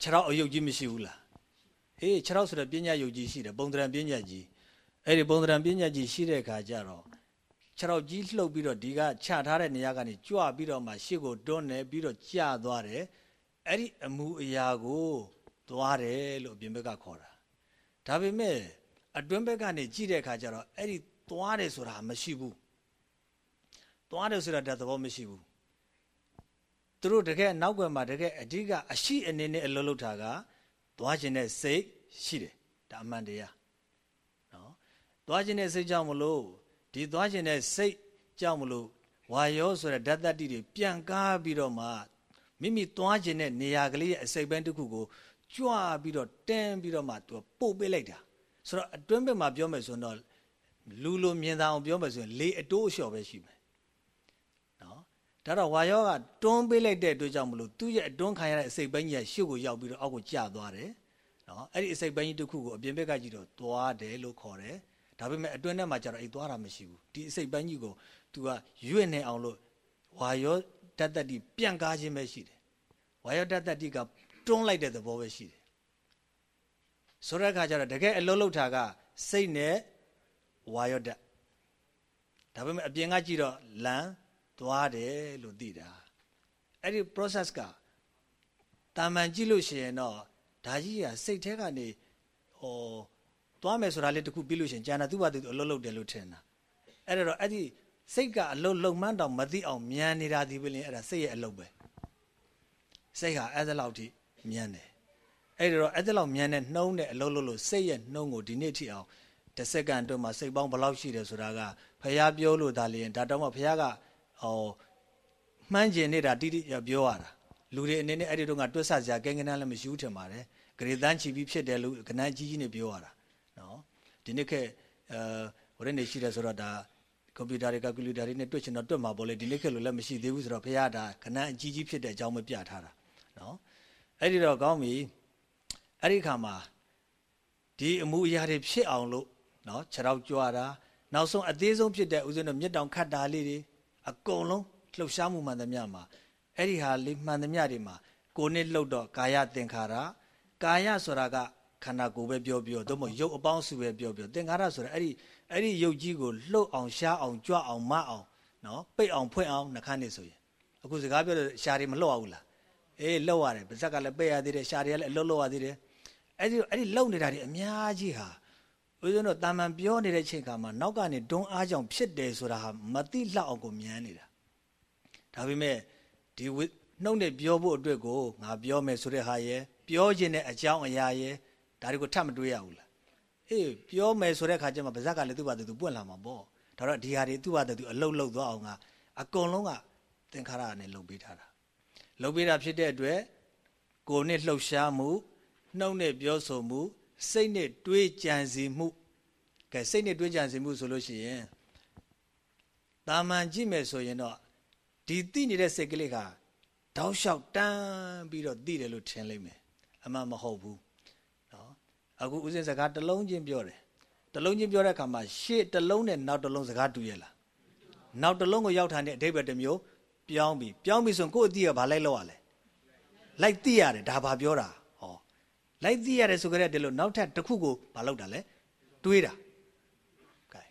ခြေထောက်အယုတ်ကြီးမရှိဘူးလားဟေးခြေထောက်ဆိုတော့ပညာယုတ်ကြီးရှိတယ်ပုံသဏ္ဍာန်ပညာကြီးအဲ့ဒီပုံသဏ္ဍာန်ပညာကြီးရှိတဲ့အခါကျတော့ခြေထောက်ကြီးလှုပ်ပြီးတော့ဒီကချထားတဲ့နေရာကနေကြွပြီးတော့မှရှေ့ကိုတွန်းနေပြီးတော့ကျသွားတယ်အဲ့ဒီအမှုအရာကိုသွားတယ်လို့အပြင်ဘက်ကခေါ်တာဒါပေမဲ့အတွင်းဘက်ကနေကြည့်တဲ့အခါကျတော့အဲ့ဒီသွားတယ်ဆိုတာမရှိဘူးသွားတယ်ဆိုတာတသဘောမရှိဘူး သူတို့တကယ်နောက်ွယ်မှာတကယ်အဓိကအရှိအနေနဲ့အလုပ်လုပ်တာကသွားခြင်းတဲ့စိတ်ရှိတယ်ဒါအမှန်တရားနော်သွားခြင်းတဲ့စိတ်ကြောင့်မလို့ဒီသွားခြင်းတဲ့စိတ်ကြောင့်မလို့ဝါယောဆိုတဲ့ဓာတ်တတိတွေပြန်ကားပြီးတော့မှမိမိသွားခြင်းတဲ့နေရာကလေးရဲ့အစိတ်ပိုင်းတစ်ခုကိုကြွပြီးတော့တင်းပြီးတော့မှသူပို့ပေးလိုက်တာဆိုတော့အတွင်းဘက်မှာပြောမယ်ဆိုတော့လူလိုမြင်သာအောင်ပြောမယ်ဆိုရင်လေအတိုးအလျှော်ပဲရှိမယ်နော် ဒါတော့ဝါယောကတွန်းပေးလိုက်တဲ့အတွက်ကြောင့်မလို့သူ့ရဲ့အတွန်းခံရတဲ့အစိတ်ပိုင်းကြီးကရှုပ်ကိုရောက်ပြီးတော့အောက်ကိုကျသွားတယ်နော်အဲ့ဒီအစိတ်ပိုင်းကြီးတစ်ခုကိုအပြင်ဘက်ကကြည့်တော့သွားတယ်လို့ခေါ်တယ်ဒါပေမဲ့အတွင်းထဲမှာကျတော့အဲ့သွားတာမရှိဘူးဒီအစိတ်ပိုင်းကြီးကို तू ကရွေ့နေအောင်လို့ဝါယောတတ်တတိပြန်ကားခြင်းပဲရှိတယ်ဝါယောတတ်တတိကတွန်းလိုက်တဲ့သဘောပဲရှိတယ်ဆိုတဲ့အခါကျတော့တကယ်အလုံးလုံးတာကစိတ်နဲ့ဝါယောဓာတ်ဒါပေမဲ့အပြင်ကကြည့်တော့လမ်း သွားတယ်လို့သိတာအဲ့ဒီ process ကတာမန်ကြည့်လို့ရှိရင်တော့ဒါကြီးကစိတ်ထဲကနေဟောသွားမယ်ဆိုတာလေးတခုပြီးလို့ရှိရင်ကျန်တာသူ့ဘာသူအလုံးလုံးတယ်လို့ထင်တာအဲ့ဒါတော့အဲ့ဒီစိတ်ကအလုံးလုံးမှန်းတော့မသိအောင်မြန်နေတာဒီပဲလင်းအဲ့ဒါစိတ်ရဲ့အလုံးပဲစိတ်ကအဲ့ဒါလောက်ထိမြန်တယ်အဲ့တော့အဲ့ဒါလောက်မြန်တဲ့နှုံးတဲ့အလုံးလုံးလို့စိတ်ရဲ့နှုံးကိုဒီနေ့ထိအောင်တစ်စက္ကန့်အတွင်းမှာစိတ်ပေါင်းဘယ်လောက်ရှိတယ်ဆိုတာကဖះပြောလို့ဒါလျင်ဒါတော့မှဖះက ဟောမှန်းကျင်နေတာတိတိပြောရတာလူတွေအနေနဲ့အဲ့ဒီတော့ကတွတ်ဆစရာကဲကနန်းလည်းမရှိဘူးထင်ပါတယ်ဂရေတန်းချီပြီးဖြစ်တယ်လို့ကနန်းကြီးကြီးနဲ့ပြောရတာနော်ဒီနေ့ခေတ်အဲဝရနေရှိတယ်ဆိုတော့ဒါကွန်ပျူတာတွေကယ်ကူလေတာတွေနဲ့တွက်ချင်တော့တွက်မှာပေါ့လေဒီနေ့ခေတ်လိုလည်းမရှိသေးဘူးဆိုတော့ဖះဒါကနန်းအကြီးကြီးဖြစ်တဲ့အကြောင်းပဲပြထားတာနော်အဲ့ဒီတော့ကောင်းပြီအဲ့ဒီခါမှာဒီအမှုအရာတွေဖြစ်အောင်လို့နော်ခြေထောက်ကြွားတာနောက်ဆုံးအသေးဆုံးဖြစ်တဲ့ဦးဇင်းတို့မြစ်တောင်ခတ်တာလေးတွေ အကုန်လုံးလှုပ်ရှားမှုမှန်သမျှမှာအဲ့ဒီဟာလေးမှန်သမျှတွေမှာကိုနှစ်လှုပ်တော့ကာယသင်္ခါရကာယဆိုတာကခန္ဓာကိုယ်ပဲပြောပြောသို့မဟုတ်ရုပ်အပေါင်းစုပဲပြောပြောသင်္ခါရဆိုတာအဲ့ဒီအဲ့ဒီရုပ်ကြီးကိုလှုပ်အောင်ရှားအောင်ကြွအောင်မအောင်နော်ပိတ်အောင်ဖွင့်အောင်နှခမ်းနေဆိုရင်အခုစကားပြောတဲ့ရှားတွေမလှုပ်အောင်လားအေးလှုပ်ရတယ်ပါဇက်ကလည်းပိတ်ရသေးတယ်ရှားတွေကလည်းအလှုပ်လှုပ်ရသေးတယ်အဲ့ဒီအဲ့ဒီလှုပ်နေတာတွေအများကြီးဟာ ဦးဇင်းတို့တာမန်ပြောနေတဲ့ချိန်ခါမှာနောက်ကနေဒွန်းအားကြောင့်ဖြစ်တယ်ဆိုတာဟာမတိလှအောင်ကိုမြန်းနေတာဒါပေမဲ့ဒီနှုတ်နဲ့ပြောဖို့အတွက်ကိုငါပြောမယ်ဆိုတဲ့ဟာရဲ့ပြောခြင်းတဲ့အကြောင်းအရာရဲ့ဒါတွေကိုထပ်မတွေးရဘူးလားအေးပြောမယ်ဆိုတဲ့ခါကျမှပါဇက်ကလည်းသူ့ဘာသူပွင့်လာမှာပေါ့ဒါတော့ဒီဟာတွေသူ့ဘာသူအလုတ်လုတ်သွားအောင်ကအကုန်လုံးကသင်္ခါရနဲ့လုံပေးထားတာလုံပေးတာဖြစ်တဲ့အတွက်ကိုယ်နဲ့လှုပ်ရှားမှုနှုတ်နဲ့ပြောဆိုမှု စိတ်နဲ့တွေးကြံစီမှုကဲစိတ်နဲ့တွေးကြံစီမှုဆိုလို့ရှိရင်တာမန်ကြည့်မယ်ဆိုရင်တော့ဒီသိနေတဲ့စိတ်ကလေးကတောက်လျှောက်တန်းပြီးတော့သိတယ်လို့ထင်လိမ့်မယ်အမှန်မဟုတ်ဘူးနော်အခုဦးစင်စကားတစ်လုံးချင်းပြောတယ်တစ်လုံးချင်းပြောတဲ့အခါမှာရှေ့တစ်လုံးနဲ့နောက်တစ်လုံးစကားတူရဲ့လားနောက်တစ်လုံးကိုရောက်ထားတဲ့အဓိပ္ပာယ်တစ်မျိုးပြောင်းပြီးပြောင်းပြီးဆိုရင်ကိုယ့်အတိကဘာလိုက်လောက်ရလဲလိုက်သိရတယ်ဒါဘာပြောတာ လိုက်သိရတယ်ဆိုကြတဲ့ဒီလိုနောက်ထပ်တစ်ခုကိုမလုပ်တာလဲတွေးတာကဲ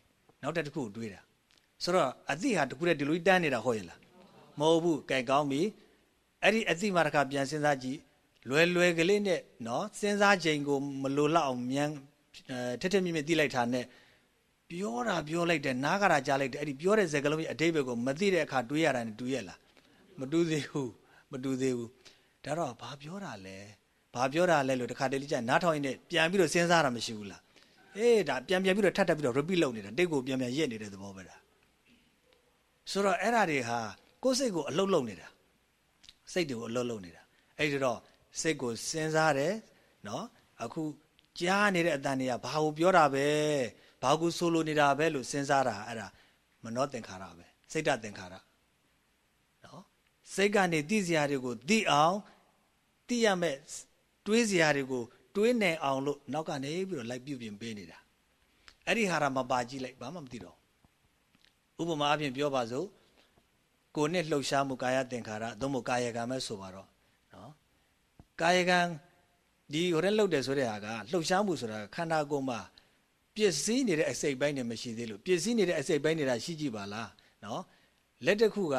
နောက်ထပ်တစ်ခုကိုတွေးတာဆိုတော့အသိဟာတခုတည်းဒီလိုတန်းနေတာဟုတ်ရဲ့လားမဟုတ်ဘူးကဲကောင်းပြီအဲ့ဒီအသိမှာတစ်ခါပြန်စဉ်းစားကြည့်လွယ်လွယ်ကလေးနဲ့နော်စဉ်းစားချိန်ကိုမလိုလောက်အောင်မြန်ထက်ထက်မြင့်မြင့်သိလိုက်တာနဲ့ပြောတာပြောလိုက်တယ်နားကတာကြားလိုက်တယ်အဲ့ဒီပြောတဲ့စကားလုံးရဲ့အတိတ်ဘက်ကိုမသိတဲ့အခါတွေးရတာနဲ့တူရဲ့လားမတူသေးဘူးမတူသေးဘူးဒါတော့ဘာပြောတာလဲ ဘာပြောတာလဲလို့တခါတလေကြာနားထောင်ရင်လည်းပြန်ပြီးတော့စဉ်းစားတာမရှိဘူးလားအေးဒါပြန်ပြန်ပြီးတော့ထပ်ထပ်ပြီးတော့ repeat လုပ်နေတာတိတ်ကိုပြန်ပြန်ရက်နေတဲ့သဘောပဲဒါဆိုတော့အဲ့ဓာတွေဟာကိုယ်စိတ်ကိုအလုတ်လုံနေတာစိတ်တွေကိုအလုတ်လုံနေတာအဲ့ဒီတော့စိတ်ကိုစဉ်းစားတယ်နော်အခုကြားနေတဲ့အတန်တွေကဘာကိုပြောတာပဲဘာကိုဆိုလိုနေတာပဲလို့စဉ်းစားတာအဲ့ဒါမနောသင်္ခါရပဲစိတ်တသင်္ခါရနော်စိတ်ကနေသိစရာတွေကိုသိအောင်သိရမဲ့ တွေးစရာတွေကိုတွေးနေအောင်လို့နောက်ကနေပြီးတော့လိုက်ပြုပြင်ပေးနေတာအဲ့ဒီဟာရမပါကြည့်လိုက်ဘာမှမသိတော့ဥပမာအပြင်ပြောပါစို့ကိုနဲ့လှုပ်ရှားမှုကာယသင်္ခါရသို့မဟုတ်ကာယကံပဲဆိုပါတော့နော်ကာယကံဒီဟိုတဲ့လှုပ်တယ်ဆိုတဲ့ဟာကလှုပ်ရှားမှုဆိုတာခန္ဓာကိုယ်မှာပျက်စီးနေတဲ့အစိတ်ပိုင်းတွေမရှိသေးလို့ပျက်စီးနေတဲ့အစိတ်ပိုင်းတွေကရှိကြည့်ပါလားနော်လက်တစ်ခုက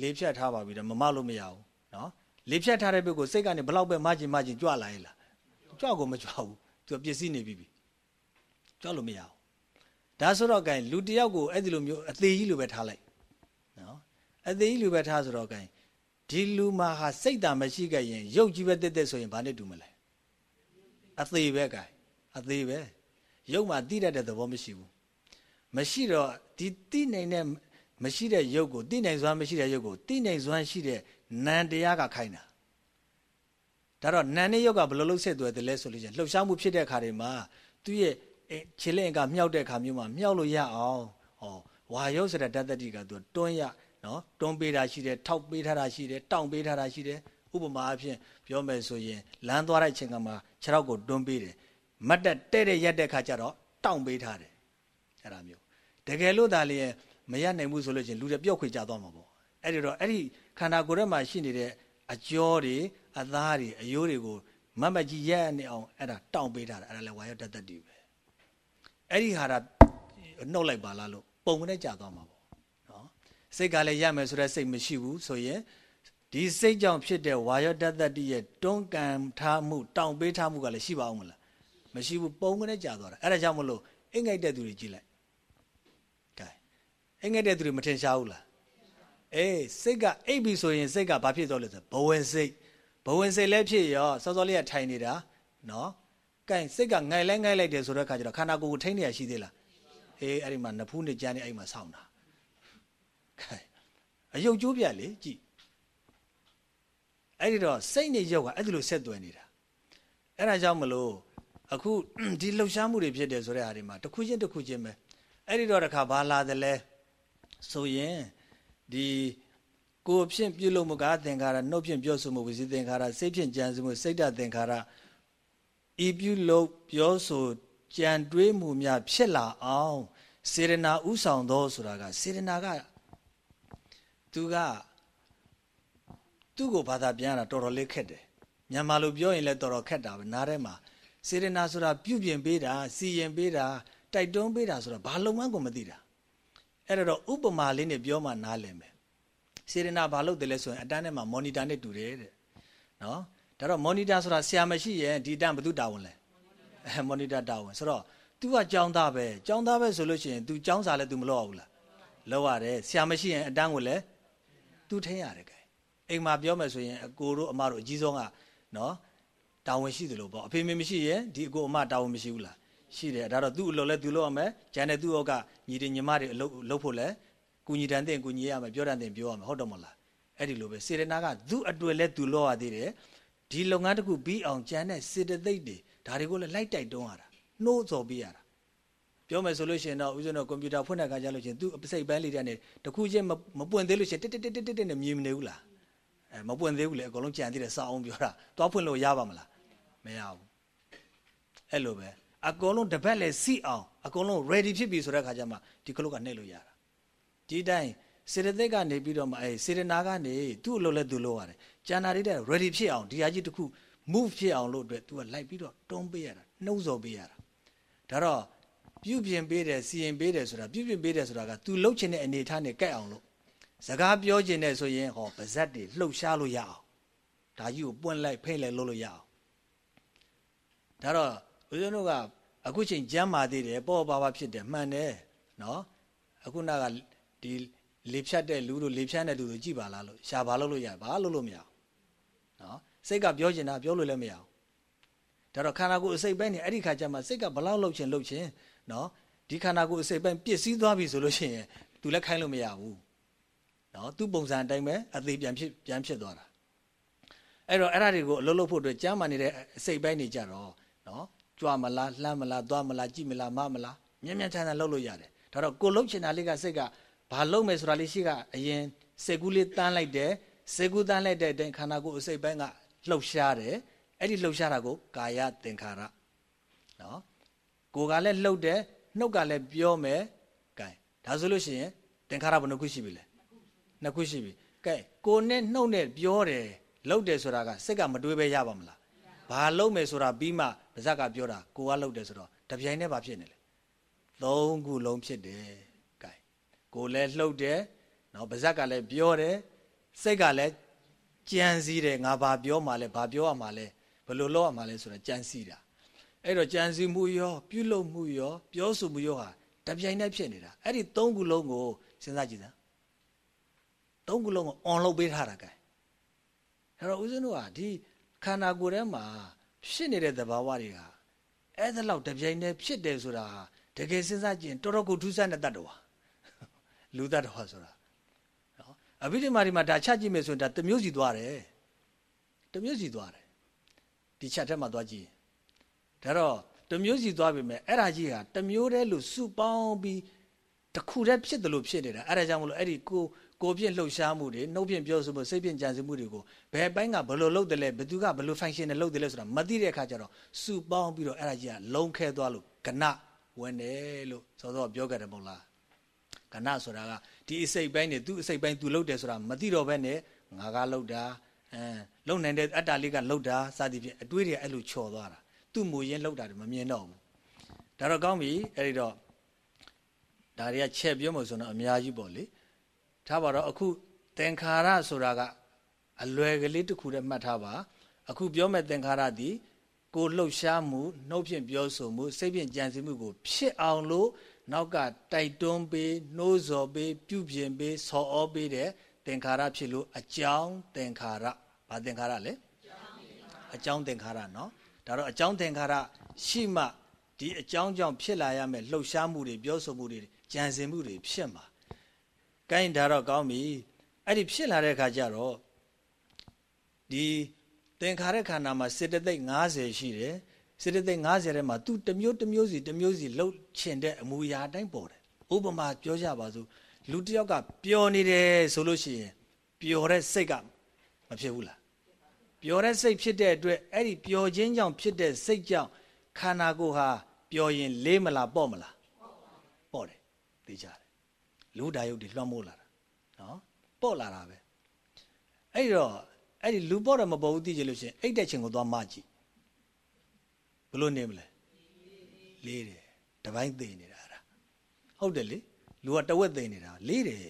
လေးဖြတ်ထားပါပြီတော့မမလို့မရဘူးနော် လေးဖြတ်ထားတဲ့ဘက်ကိုစိတ်ကနေဘလောက်ပဲမကျင်မကျင်ကြွလာရဲ့လားကြွကိုမကြွဘူးသူကပျက်စီးနေပြီပြီကြွလို့မရဘူးဒါဆိုတော့ gain လူတယောက်ကိုအဲ့ဒီလိုမျိုးအသေးကြီးလိုပဲထားလိုက်နော်အသေးကြီးလိုပဲထားဆိုတော့ gain ဒီလူမှာဟာစိတ်ဓာတ်မရှိခဲ့ရင်ရုပ်ကြီးပဲတက်တက်ဆိုရင်ဘာနဲ့တူမလဲအသေးပဲ gain အသေးပဲရုပ်မှာတိတတ်တဲ့သဘောမရှိဘူးမရှိတော့ဒီတိနိုင်တဲ့မရှိတဲ့ရုပ်ကိုတိနိုင်စွမ်းမရှိတဲ့ရုပ်ကိုတိနိုင်စွမ်းရှိတဲ့ နံတရားကခိုင်းတာဒါတော့နံနဲ့ရုပ်ကဘယ်လိုလုပ်ဆက်သွယ်တယ်လဲဆိုလို့ချင်းလှုပ်ရှားမှုဖြစ်တဲ့အခါတွေမှာသူ့ရဲ့ခြေလင့်ကမြောက်တဲ့အခါမျိုးမှာမြောက်လို့ရအောင်ဟောဝါရုပ်ဆိုတဲ့ဓာတ်တတိကသူတွန်းရနော်တွန်းပေးတာရှိတယ်ထောက်ပေးထားတာရှိတယ်တောင့်ပေးထားတာရှိတယ်ဥပမာအဖြစ်ပြောမယ်ဆိုရင်လမ်းသွားတဲ့အချိန်ကမှခြေထောက်ကိုတွန်းပေးတယ်မတ်တက်တဲ့တဲ့ရက်တဲ့ခါကျတော့တောင့်ပေးထားတယ်အဲ့ဒါမျိုးတကယ်လို့ဒါလည်းမရနိုင်ဘူးဆိုလို့ချင်းလူတွေပျောက်ခွေကြသွားမှာပေါ့အဲ့ဒီတော့အဲ့ဒီ ခန္ဓာကိုယ်ထဲမှာရှိနေတဲ့အကျော်တွေအသားတွေအယိုးတွေကိုမတ်မကြီးရက်နေအောင်အဲ့ဒါတောင့်ပေးထားတယ်အဲ့ဒါလည်းဝါရတတ်တတ်တူပဲအဲ့ဒီဟာတာနှုတ်လိုက်ပါလားလို့ပုံနဲ့ကြာသွားမှာပေါ့နော်စိတ်ကလည်းရမယ်ဆိုတဲ့စိတ်မရှိဘူးဆိုရင်ဒီစိတ်ကြောင့်ဖြစ်တဲ့ဝါရတတ်တတ်ရဲ့တွန်းကန်ထားမှုတောင့်ပေးထားမှုကလည်းရှိပါအောင်မလားမရှိဘူးပုံနဲ့ကြာသွားတာအဲ့ဒါကြောင့်မလို့အိမ်ငိုက်တဲ့သူတွေကြည့်လိုက်ကဲအိမ်ငိုက်တဲ့သူတွေမထင်ရှားဘူးလား အေးစိတ်ကအိပ်ပြီဆိုရင်စိတ်ကဘာဖြစ်သွားလဲဆိုဘဝင်စိတ်ဘဝင်စိတ်လည်းဖြစ်ရောစောစောလေးကထိုင်နေတာနော်ကဲစိတ်ကငိုင်လဲငိုင်လိုက်တယ်ဆိုတဲ့အခါကျတော့ခန္ဓာကိုယ်ကိုထိန်းနေရရှိသေးလားအေးအဲ့ဒီမှာနဖူးနဲ့ကြမ်းနေအဲ့မှာဆောင်းတာကဲအယုတ်ကျိုးပြလေကြည့်အဲ့ဒီတော့စိတ်နဲ့ရုပ်ကအဲ့ဒီလိုဆက်သွယ်နေတာအဲ့ဒါကြောင့်မလို့အခုဒီလှုပ်ရှားမှုတွေဖြစ်တယ်ဆိုတဲ့အားတွေမှာတစ်ခုချင်းတစ်ခုချင်းပဲအဲ့ဒီတော့တခါဘာလာတယ်လဲဆိုရင် ဒီကိုယ်ဖြင့်ပြုလို့မကားသင်္ခါရနှုတ်ဖြင့်ပြောဆိုမှုဝစီသင်္ခါရစိတ်ဖြင့်ကြံစမှုစိတ်ဓာတ်သင်္ခါရဤပြုလို့ပြောဆိုကြံတွေးမှုများဖြစ်လာအောင်စေရနာဥဆောင်သောဆိုတာကစေရနာကသူကသူ့ကိုဘာသာပြန်ရတာတော်တော်လေးခက်တယ်မြန်မာလိုပြောရင်လည်းတော်တော်ခက်တာပဲနားထဲမှာစေရနာဆိုတာပြုပြင်ပေးတာစီရင်ပေးတာတိုက်တွန်းပေးတာဆိုတာဘာလုံးမှကိုမသိတာ အဲ့တော့ဥပမာလေးနဲ့ပြောမှနားလည်မယ်စေရနာဘာလို့တယ်လဲဆိုရင်အတန်းထဲမှာမော်နီတာနဲ့တူတယ်တဲ့နော်ဒါတော့မော်နီတာဆိုတာဆရာမရှိရင်ဒီတန်းဘယ်သူတာဝန်လဲအဲမော်နီတာတာဝန်ဆိုတော့ तू ကကြောင်းသားပဲကြောင်းသားပဲဆိုလို့ရှိရင် तू ကြောင်းစာလဲ तू မလုပ်ရဘူးလားလုပ်ရတယ်ဆရာမရှိရင်အတန်းကိုလည်း तू ထိန်းရတယ်ကဲအိမ်မှာပြောမယ်ဆိုရင်အကိုတို့အမတို့အကြီးဆုံးကနော်တာဝန်ရှိတယ်လို့ပေါ့အဖေမေမရှိရင်ဒီအကိုအမတာဝန်မရှိဘူးလား ရှိတယ်ဒါတော့သူ့အလုပ်လဲသူလုပ်ရမယ်ဂျန်တဲ့သူ့ဩကညီတွေညီမတွေအလုပ်လုပ်ဖို့လဲကုညီတန်တဲ့ကုညီရမယ်ပြောတန်တဲ့ပြောရမယ်ဟုတ်တယ်မဟုတ်လားအဲ့ဒီလိုပဲစေရနာကသူ့အတွေ့လဲသူလုပ်ရသေးတယ်ဒီလုပ်ငန်းတစ်ခုပြီးအောင်ဂျန်တဲ့စေတသိက်တွေဒါတွေကိုလည်းလိုက်တိုက်တွန်းရတာနှိုးစော်ပေးရတာပြောမယ်ဆိုလို့ရှိရင်တော့ဦးဇင်းတို့ကွန်ပျူတာဖွင့်တဲ့အခါကျလို့ရှိရင်သူအစိတ်ပန်းလေးတဲ့နဲ့တခုချင်းမပွင့်သေးလို့ရှိရင်တက်တက်တက်တက်တက်နဲ့မြင်မနေဘူးလားအဲမပွင့်သေးဘူးလေအကုန်လုံးကြံသေးတယ်စအောင်ပြောတာသွားဖွင့်လို့ရပါမလားမရဘူးအဲ့လိုပဲ အကုန်လုံးတပတ်လေစီအောင်အကုန်လုံး ready ဖြစ်ပြီဆိုတဲ့ခါကျမှဒီကလုတ်ကနှိပ်လို့ရတာဒီတိုင်းစေတသိက်ကနေပြီးတော့မှအဲစေတနာကနေသူ့အလုပ်လဲသူ့လုပ်ရတယ်ကျန်တာတွေတဲ့ ready ဖြစ်အောင်ဒီဟာကြီးတစ်ခု move ဖြစ်အောင်လို့အတွက် तू ကလိုက်ပြီးတော့တွန်းပေးရတာနှုတ်ဆော်ပေးရတာဒါတော့ပြုပြင်ပေးတယ်စီရင်ပေးတယ်ဆိုတာပြုပြင်ပေးတယ်ဆိုတာက तू လှုပ်ချင်တဲ့အနေထားနဲ့ကြိုက်အောင်လို့စကားပြောချင်တယ်ဆိုရင်ဟောပါဇက်တွေလှုပ်ရှားလို့ရအောင်ဒါကြီးကိုပွင့်လိုက်ဖိတ်လိုက်လုပ်လို့ရအောင်ဒါတော့ ဦးဇင်းတို့ကအခုချိန်ကျမ်းမာသေးတယ်ပေါ့ပါပါဖြစ်တယ်မှန်တယ်နော်အခုနကဒီလေဖြတ်တဲ့လူတို့လေဖြတ်တဲ့လူတို့ကြည်ပါလားလို့ရှာပါလို့လို့ရဘာလို့လို့မရအောင်နော်စိတ်ကပြောချင်တာပြောလို့လည်းမရအောင်ဒါတော့ခန္ဓာကိုယ်အစိတ်ပိုင်းနေအဲ့ဒီခါကျမှစိတ်ကဘလောက်လှုပ်ချင်လှုပ်ချင်နော်ဒီခန္ဓာကိုယ်အစိတ်ပိုင်းပြည့်စည်သွားပြီဆိုလို့ရှိရင် तू လည်းခိုင်းလို့မရဘူးနော်သူ့ပုံစံအတိုင်းပဲအသေးပြန်ဖြစ်ပြန်ဖြစ်သွားတာအဲ့တော့အဲ့ဒါတွေကိုအလုပ်လုပ်ဖို့အတွက်ကျမ်းမာနေတဲ့အစိတ်ပိုင်းနေကြတော့နော် ကြွမလားလှမ်းမလားသွားမလားကြည့်မလားမမလားမြင်မြင်ထန်ထန်လှုပ်လို့ရတယ်ဒါတော့ကိုလှုပ်ချင်တာလေးကစိတ်ကဘာလှုပ်မယ်ဆိုတာလေးရှိကအရင်စေကူးလေးတန်းလိုက်တယ်စေကူးတန်းလိုက်တဲ့အတိုင်းခန္ဓာကိုယ်အစိတ်ပိုင်းကလှုပ်ရှားတယ်အဲ့ဒီလှုပ်ရှားတာကိုကာယသင်္ခါရနော်ကိုယ်ကလည်းလှုပ်တယ်နှုတ်ကလည်းပြောမယ်ကဲဒါဆိုလို့ရှိရင်သင်္ခါရဘယ်နှခုရှိပြီလဲနှစ်ခုရှိပြီကဲကိုနဲ့နှုတ်နဲ့ပြောတယ်လှုပ်တယ်ဆိုတာကစိတ်ကမတွေးပဲရပါမလား ဘာလုံးမယ်ဆိုတာပြီးမှဗဇက်ကပြောတာကိုကလှုပ်တယ်ဆိုတော့တပြိုင်တည်းဘာဖြစ်နေလဲသုံးခုလုံးဖြစ်တယ်ကဲကိုလည်းလှုပ်တယ်နော်ဗဇက်ကလည်းပြောတယ်စိတ်ကလည်းကြံစည်တယ်ငါဘာပြောမှလဲဘာပြောရမှလဲဘယ်လိုလုပ်ရမှလဲဆိုတာကြံစည်တာအဲ့တော့ကြံစည်မှုရောပြုလုပ်မှုရောပြောဆိုမှုရောဟာတပြိုင်တည်းဖြစ်နေတာအဲ့ဒီသုံးခုလုံးကိုစဉ်းစားကြည့်စမ်းသုံးခုလုံးကို on လုပ်ပေးထားတာကဲအဲ့တော့ဦးဇင်းတို့ကဒီ ခန္ဓာကိုယ်ထဲမှာဖြစ်နေတဲ့သဘာဝတွေကအဲ့ဒါလောက်တပြိုင်တည်းဖြစ်တယ်ဆိုတာတကယ်စဉ်းစားကြည့်ရင်တော်တော်ကိုထူးဆန်းတဲ့တတ်တော်လူတတ်တော်ဆိုတာနော်အဘိဓမ္မာဒီမှာဒါချကြည့်မယ်ဆိုရင်ဒါတစ်မျိုးစီသွားတယ်တစ်မျိုးစီသွားတယ်ဒီချက်ထဲမှာသွားကြည့်ဒါတော့တစ်မျိုးစီသွားပြီမဲ့အဲ့ဒါကြီးဟာတစ်မျိုးတည်းလို့စုပေါင်းပြီးတစ်ခုတည်းဖြစ်တယ်လို့ဖြစ်နေတာအဲ့ဒါကြောင့်မလို့အဲ့ဒီကို ကိုဖြင့်လှုပ်ရှားမှုတွေနှုတ်ဖြင့်ပြောဆိုမှုစိတ်ဖြင့်ကြံစည်မှုတွေကိုဘယ်ပိုင်းကဘယ်လိုလုပ်တယ်လဲဘယ်သူကဘယ်လို function နဲ့လုပ်တယ်လဲဆိုတာမသိတဲ့အခါကျတော့စုပေါင်းပြီးတော့အဲ့ဒါကြီးကလုံးခဲသွားလို့ကဏဝင်တယ်လို့စောစောပြောခဲ့တယ်မဟုတ်လားကဏဆိုတာကဒီအစိတ်ပိုင်းနဲ့သူ့အစိတ်ပိုင်းသူလုပ်တယ်ဆိုတာမသိတော့ဘဲနဲ့ငါကလုပ်တာအဲလုံနိုင်တဲ့အတ္တလေးကလုပ်တာစသည်ဖြင့်အတွေးတွေအဲ့လိုချော်သွားတာသူ့မူရင်းလုပ်တာတွေမမြင်တော့ဘူးဒါတော့ကောင်းပြီအဲ့ဒီတော့ဒါတွေကချက်ပြောမှဆိုတော့အများကြီးပေါ့လေ ထားပါတော့အခုသင်္ခါရဆိုတာကအလွယ်ကလေးတစ်ခုတည်းမှတ်ထားပါအခုပြောမဲ့သင်္ခါရသည်ကိုလှုပ်ရှားမှုနှုတ်ဖြင့်ပြောဆိုမှုစိတ်ဖြင့်ကြံစည်မှုကိုဖြစ်အောင်လို့နောက်ကတိုက်တွန်းပေးနှိုးဆော်ပေးပြုပြင်ပေးဆော်ဩပေးတဲ့သင်္ခါရဖြစ်လို့အကြောင်းသင်္ခါရဘာသင်္ခါရလဲအကြောင်းသင်္ခါရเนาะဒါတော့အကြောင်းသင်္ခါရရှိမှဒီအကြောင်းကြောင့်ဖြစ်လာရမယ်လှုပ်ရှားမှုတွေပြောဆိုမှုတွေကြံစည်မှုတွေဖြစ်မှာ ကိုင်းဒါတော့ကောင်းပြီအဲ့ဒီဖြစ်လာတဲ့အခါကျတော့ဒီသင်္ခါရခန္ဓာမှာစေတသိက်50ရှိတယ်စေတသိက်50ထဲမှာသူတစ်မျိုးတစ်မျိုးစီတစ်မျိုးစီလှုပ်ချင်တဲ့အမူအရာအတိုင်းပေါ်တယ်ဥပမာပြောကြပါစို့လူတစ်ယောက်ကပျော်နေတယ်ဆိုလို့ရှိရင်ပျော်တဲ့စိတ်ကမဖြစ်ဘူးလားပျော်တဲ့စိတ်ဖြစ်တဲ့အတွက်အဲ့ဒီပျော်ခြင်းကြောင့်ဖြစ်တဲ့စိတ်ကြောင့်ခန္ဓာကိုယ်ဟာပျော်ရင်လေးမလားပေါ့မလားပေါ့တယ်သိကြတယ် လူဓာယုတ်တွေလွှမ်းမိုးလာတာနော်ပေါ့လာတာပဲအဲ့တော့အဲ့ဒီလူပေါ့တယ်မပေါ့ဘူးသိကြလို့ရှိရင်အိတ်တဲ့ချင်းကိုသွားမကြည့်ဘလို့နေမလဲလေးတယ်တပိုင်းသိနေတာအဲ့ဒါဟုတ်တယ်လေလူကတဝက်သိနေတာလေးတယ်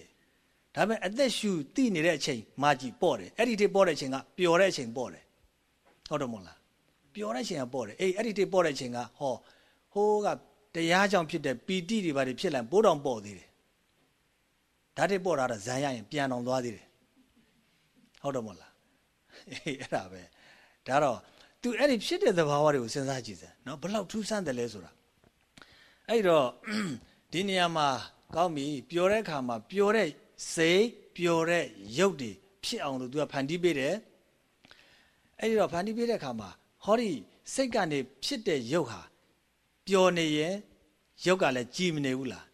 ဒါပေမဲ့အသက်ရှူတိနေတဲ့အချိန်မကြည့်ပေါ့တယ်အဲ့ဒီတိပေါ့တဲ့အချိန်ကပျော်တဲ့အချိန်ပေါ့တယ်ဟုတ်တယ်မို့လားပျော်တဲ့အချိန်ကပေါ့တယ်အေးအဲ့ဒီတိပေါ့တဲ့အချိန်ကဟောဟိုးကတရားကြောင့်ဖြစ်တဲ့ပီတိတွေဘာတွေဖြစ်လာပိုးတော်ပေါ့သေးတယ် ဓာတ်တွေပေါ်လာတော့ဇန်ရရင်ပြန်အောင်သွားသေးတယ်ဟုတ်တော့မဟုတ်လားအေးအဲ့ဒါပဲဒါတော့ तू အဲ့ဒီဖြစ်တဲ့သဘာဝတွေကိုစဉ်းစားကြည့်စမ်းနော်ဘလောက်ထူးဆန်းတယ်လဲဆိုတာအဲ့တော့ဒီနေရာမှာကောင်းပြီပျော်တဲ့အခါမှာပျော်တဲ့စိတ်ပျော်တဲ့ရုပ်တွေဖြစ်အောင်လို့ तू ကဖန်တီးပေးတယ်အဲ့ဒီတော့ဖန်တီးပေးတဲ့အခါမှာဟောဒီစိတ်ကနေဖြစ်တဲ့ရုပ်ဟာပျော်နေရင်ရုပ်ကလည်းကြည်မနေဘူးလား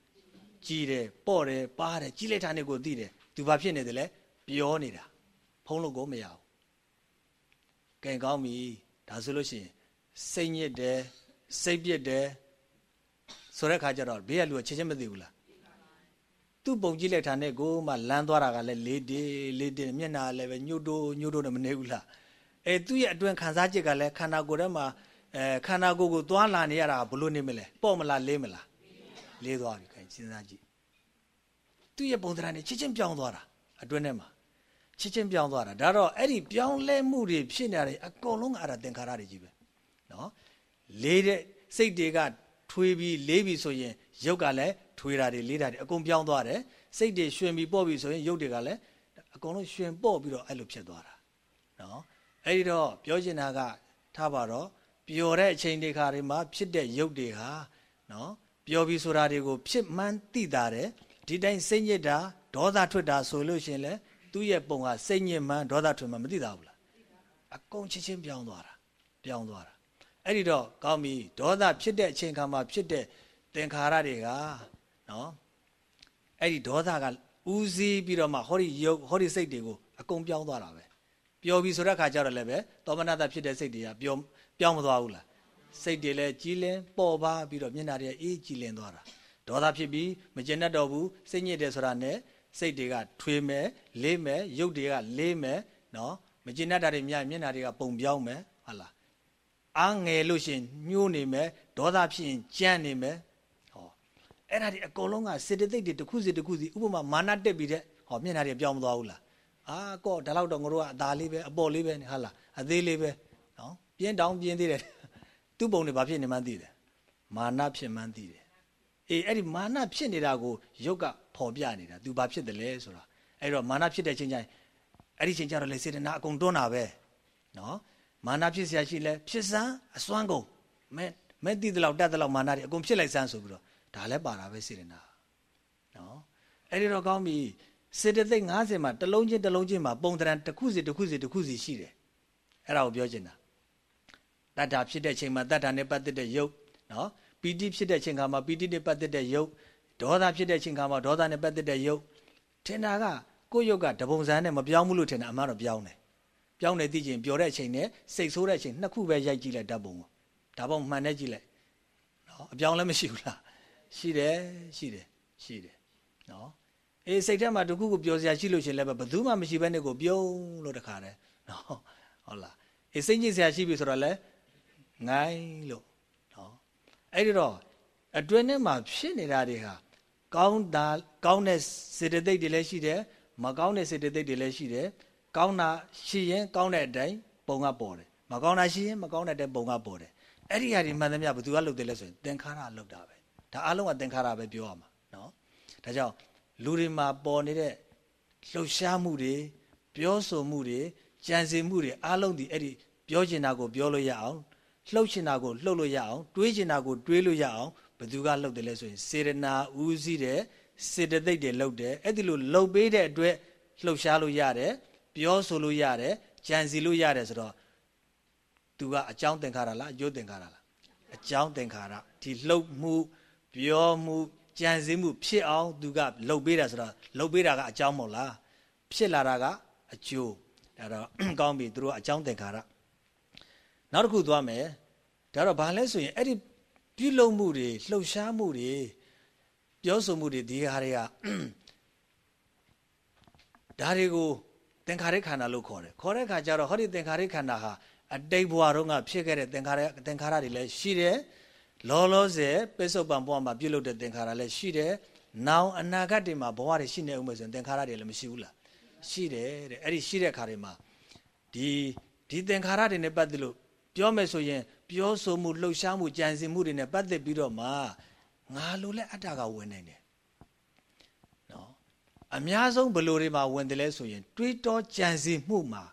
ကြည်တယ်ပေါ့တယ်ပါတယ်ကြီးလိုက်တာနဲ့ကိုသိတယ်သူဘာဖြစ်နေတယ်လဲပြောနေတာဖုံးလို့ကိုမရဘူးကဲကောင်းပြီဒါဆိုလို့ရှိရင်စိတ်ညစ်တယ်စိတ်ပြစ်တယ်ဆိုတဲ့ခါကျတော့ဘေးကလူကချက်ချင်းမသိဘူးလားသူ့ပုံကြည့်လိုက်တာနဲ့ကိုမှလမ်းသွားတာကလည်းလေးတေးလေးတေးမျက်နှာလည်းပဲညှို့တိုးညှို့တိုးနဲ့မနေဘူးလားအဲသူ့ရဲ့အတွင်းခံစားချက်ကလည်းခန္ဓာကိုယ်ထဲမှာအဲခန္ဓာကိုယ်ကိုသွားလာနေရတာဘလို့နေမလဲပေါ့မလားလေးမလားလေးသွားပြီခိုင် စဉ်းစားကြည့်သူ့ရဲ့ပုံသဏ္ဍာန်နဲ့ချစ်ချင်းပြောင်းသွားတာအတွင်းထဲမှာချစ်ချင်းပြောင်းသွားတာဒါတော့အဲ့ဒီပြောင်းလဲမှုတွေဖြစ်နေတယ်အကုန်လုံးကအဲ့ဒါသင်္ခါရတွေကြီးပဲနော်လေးတဲ့စိတ်တွေကထွေးပြီးလေးပြီးဆိုရင်ရုပ်ကလည်းထွေးတာတွေလေးတာတွေအကုန်ပြောင်းသွားတယ်စိတ်တွေရှင်ပြီးပေါ့ပြီးဆိုရင်ရုပ်တွေကလည်းအကုန်လုံးရှင်ပေါ့ပြီးတော့အဲ့လိုဖြစ်သွားတာနော်အဲ့ဒီတော့ပြောချင်တာကထားပါတော့ပျော်တဲ့အချိန်တွေခါတွေမှာဖြစ်တဲ့ရုပ်တွေဟာနော် ပျော်ပြီးဆိုတာတွေကိုဖြစ်မှန်းသိတာတယ်ဒီတိုင်းစိတ်ညစ်တာဒေါသထွက်တာဆိုလို့ရှင်လေသူ့ရဲ့ပုံကစိတ်ညစ်မှန်းဒေါသထွက်မှန်းမသိတာဘူးလားအကုန်ချင်းချင်းပြောင်းသွားတာပြောင်းသွားတာအဲ့ဒီတော့ကောင်းပြီဒေါသဖြစ်တဲ့အချိန်ခါမှာဖြစ်တဲ့သင်္ခါရတွေကနော်အဲ့ဒီဒေါသကဦးစီးပြီးတော့မှဟောဒီယုတ်ဟောဒီစိတ်တွေကိုအကုန်ပြောင်းသွားတာပဲပျော်ပြီဆိုတဲ့ခါကျတော့လည်းပဲသောမနတဖြစ်တဲ့စိတ်တွေကပြောင်းပြောင်းမသွားဘူးလား စိတ်တွေလည်းကြီးလင်းပေါ်ပါပြီးတော့မျက်နှာတွေအေးကြီးလင်းသွားတာဒေါသဖြစ်ပြီးမကျင်တတ်တော့ဘူးစိတ်ညစ်တယ်ဆိုတာနဲ့စိတ်တွေကထွေးမယ်လေးမယ်ရုပ်တွေကလေးမယ်နော်မကျင်တတ်တာတွေမြမျက်နှာတွေကပုံပြောင်းမယ်ဟုတ်လားအားငယ်လို့ရှိရင်ညှိုးနေမယ်ဒေါသဖြစ်ရင်ကြမ်းနေမယ်ဟောအဲ့ဒါဒီအကုန်လုံးကစေတသိက်တွေတစ်ခုစီတစ်ခုစီဥပမာမာနတက်ပြီးတဲ့ဟောမျက်နှာတွေပြောင်းမသွားဘူးလားအာကော့ဒါတော့တော့ငါတို့ကအသာလေးပဲအပေါ်လေးပဲဟာလားအသေးလေးပဲနော်ပြင်းတောင်းပြင်းသေးတယ် သူ့ပုံတွေဘာဖြစ်နေမှန်းသိတယ်မာနဖြစ်မှန်းသိတယ်အေးအဲ့ဒီမာနဖြစ်နေတာကိုရုပ်ကဖော်ပြနေတာ तू ဘာဖြစ်တယ်လဲဆိုတာအဲ့တော့မာနဖြစ်တဲ့ချိန်ကျရင်အဲ့ဒီချိန်ကျတော့လေစေတနာအကုန်တွန်းတာပဲနော်မာနဖြစ်เสียရှိလဲဖြစ်စမ်းအစွမ်းကုန်မဲမဲတိတဲ့လောက်တတ်တဲ့လောက်မာနတွေအကုန်ဖြစ်လိုက်စမ်းဆိုပြီးတော့ဒါလည်းပါတာပဲစေတနာနော်အဲ့ဒီတော့ကောင်းပြီစေတသိက်90မှာတစ်လုံးချင်းတစ်လုံးချင်းမှာပုံတရံတစ်ခုစီတစ်ခုစီတစ်ခုစီရှိတယ်အဲ့ဒါကိုပြောချင်တာ တတ္တာဖြစ်တဲ့ချိန်မှာတတ္တာနဲ့ပတ်သက်တဲ့ယုတ်နော်ပီတိဖြစ်တဲ့ချိန်ခါမှာပီတိနဲ့ပတ်သက်တဲ့ယုတ်ဒေါသဖြစ်တဲ့ချိန်ခါမှာဒေါသနဲ့ပတ်သက်တဲ့ယုတ်ထင်တာကကိုယ့်ယုတ်ကတပုံစံနဲ့မပြောင်းဘူးလို့ထင်တာအမှန်တော့ပြောင်းတယ်ပြောင်းနေသိချင်းပျော်တဲ့အချိန်နဲ့စိတ်ဆိုးတဲ့အချိန်နှစ်ခုပဲရိုက်ကြည့်လိုက်ဓာတ်ပုံကိုဒါပုံမှန်နဲ့ကြည့်လိုက်နော်အပြောင်းလည်းမရှိဘူးလားရှိတယ်ရှိတယ်ရှိတယ်နော်အေးစိတ်ထဲမှာတခုခုပျော်စရာရှိလို့ရှင်လည်းဘယ်သူမှမရှိဘဲနဲ့ကိုပြုံးလို့တခါတယ်နော်ဟုတ်လားအေးစိတ်ညစ်စရာရှိပြီဆိုတော့လဲ ငိုင်းလို့နော်အဲ့ဒီတော့အတွင်းထဲမှာဖြစ်နေတာတွေဟာကောင်းတာကောင်းတဲ့စေတသိက်တွေလည်းရှိတယ်မကောင်းတဲ့စေတသိက်တွေလည်းရှိတယ်ကောင်းတာရှိရင်ကောင်းတဲ့အတိုင်းပုံကပေါ်တယ်မကောင်းတာရှိရင်မကောင်းတဲ့အတိုင်းပုံကပေါ်တယ်အဲ့ဒီဟာဒီမှန်သမျှဘယ်သူကလုပ်တယ်လဲဆိုရင်သင်္ခါရလုပ်တာပဲဒါအလုံးကသင်္ခါရပဲပြောရမှာနော်ဒါကြောင့်လူတွေမှာပေါ်နေတဲ့လှုပ်ရှားမှုတွေပြောဆိုမှုတွေကြံစည်မှုတွေအလုံးဒီအဲ့ဒီပြောချင်တာကိုပြောလို့ရအောင် လှုပ်ချင်တာကိုလှုပ်လို့ရအောင်တွေးချင်တာကိုတွေးလို့ရအောင်ဘယ်သူကလှုပ်တယ်လဲဆိုရင်စေရနာဦးစီးတဲ့စေတသိက်တွေလှုပ်တယ်အဲ့ဒီလိုလှုပ်ပေးတဲ့အတွက်လှုပ်ရှားလို့ရတယ်ပြောဆိုလို့ရတယ်ကြံစီလို့ရတယ်ဆိုတော့သူကအကြောင်းသင်္ခါရလားအကျိုးသင်္ခါရလားအကြောင်းသင်္ခါရဒီလှုပ်မှုပြောမှုကြံစည်မှုဖြစ်အောင်သူကလှုပ်ပေးတာဆိုတော့လှုပ်ပေးတာကအကြောင်းမဟုတ်လားဖြစ်လာတာကအကျိုးဒါတော့ကောင်းပြီသူတို့ကအကြောင်းသင်္ခါရ နောက်တစ်ခုသွားမယ်ဒါတော့ဘာလဲဆိုရင်အဲ့ဒီပြုလုပ်မှုတွေလှုပ်ရှားမှုတွေပြောဆိုမှုတွေဒီဟာတွေကဒါတွေကိုသင်္ခါရခန္ဓာလို့ခေါ်တယ်ခေါ်တဲ့အခါကျတော့ဟောဒီသင်္ခါရခန္ဓာဟာအတိတ်ဘဝတုန်းကဖြစ်ခဲ့တဲ့သင်္ခါရသင်္ခါရတွေလည်းရှိတယ်လောလောဆယ်ပိဿုပံဘဝမှာပြုလုပ်တဲ့သင်္ခါရလည်းရှိတယ်နောင်အနာဂတ်တွေမှာဘဝတွေရှိနေဦးမယ်ဆိုရင်သင်္ခါရတွေလည်းမရှိဘူးလားရှိတယ်တဲ့အဲ့ဒီရှိတဲ့ခါတွေမှာဒီဒီသင်္ခါရတွေနဲ့ပတ်သက်လို့ ပြောမယ်ဆိုရင်ပြောဆိုမှုလှုပ်ရှားမှုကြံစည်မှုတွေနဲ့ပတ်သက်ပြီးတော့မှငါလိုလဲအတ္တကဝင်နေတယ်နော်အများဆုံးဘယ်လိုတွေမှာဝင်တယ်လဲဆိုရင် တွေးတောကြံစည်မှုမှာ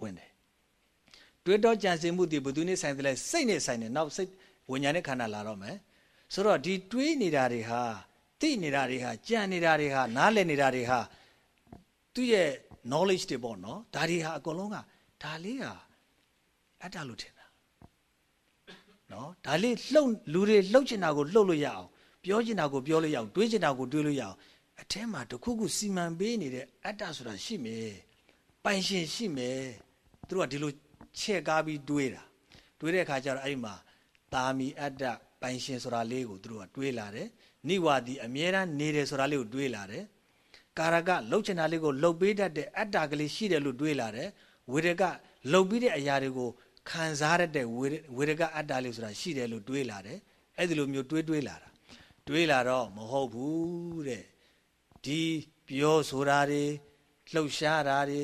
ဝင်တယ်တွေးတောကြံစည်မှုဒီဘယ်သူနဲ့ဆိုင်တယ်လဲစိတ်နဲ့ဆိုင်တယ်နောက်စိတ်ဝိညာဉ်နဲ့ခန္ဓာလာတော့မယ်ဆိုတော့ဒီတွေးနေတာတွေဟာသိနေတာတွေဟာကြံနေတာတွေဟာနားလည်နေတာတွေဟာသူ့ရဲ့ knowledge တွေပေါ့နော်ဒါတွေဟာအကုန်လုံးကဒါလေးဟာအတ္တလို့ထင်တာ နော်ဒါလေးလှုပ်လူတွေလှုပ်ချင်တာကိုလှုပ်လို့ရအောင်ပြောချင်တာကိုပြောလို့ရအောင်တွေးချင်တာကိုတွေးလို့ရအောင်အထဲမှာတခုခုစီမံပေးနေတဲ့အတ္တဆိုတာရှိမယ်ပိုင်ရှင်ရှိမယ်သူတို့ကဒီလိုချက်ကားပြီးတွေးတာတွေးတဲ့အခါကျတော့အဲ့ဒီမှာတာမီအတ္တပိုင်ရှင်ဆိုတာလေးကိုသူတို့ကတွေးလာတယ်နိဝါဒီအမြဲတမ်းနေတယ်ဆိုတာလေးကိုတွေးလာတယ်ကာရကလှုပ်ချင်တာလေးကိုလှုပ်ပေးတတ်တဲ့အတ္တကလေးရှိတယ်လို့တွေးလာတယ်ဝေရကလှုပ်ပြီးတဲ့အရာတွေကို ခံစားရတဲ့ဝေရကအတ္တလေးဆိုတာရှိတယ်လို့တွေးလာတယ်အဲ့ဒီလိုမျိုးတွေးတွေးလာတာတွေးလာတော့မဟုတ်ဘူးတဲ့ဒီပြောဆိုတာတွေလှုပ်ရှားတာတွေ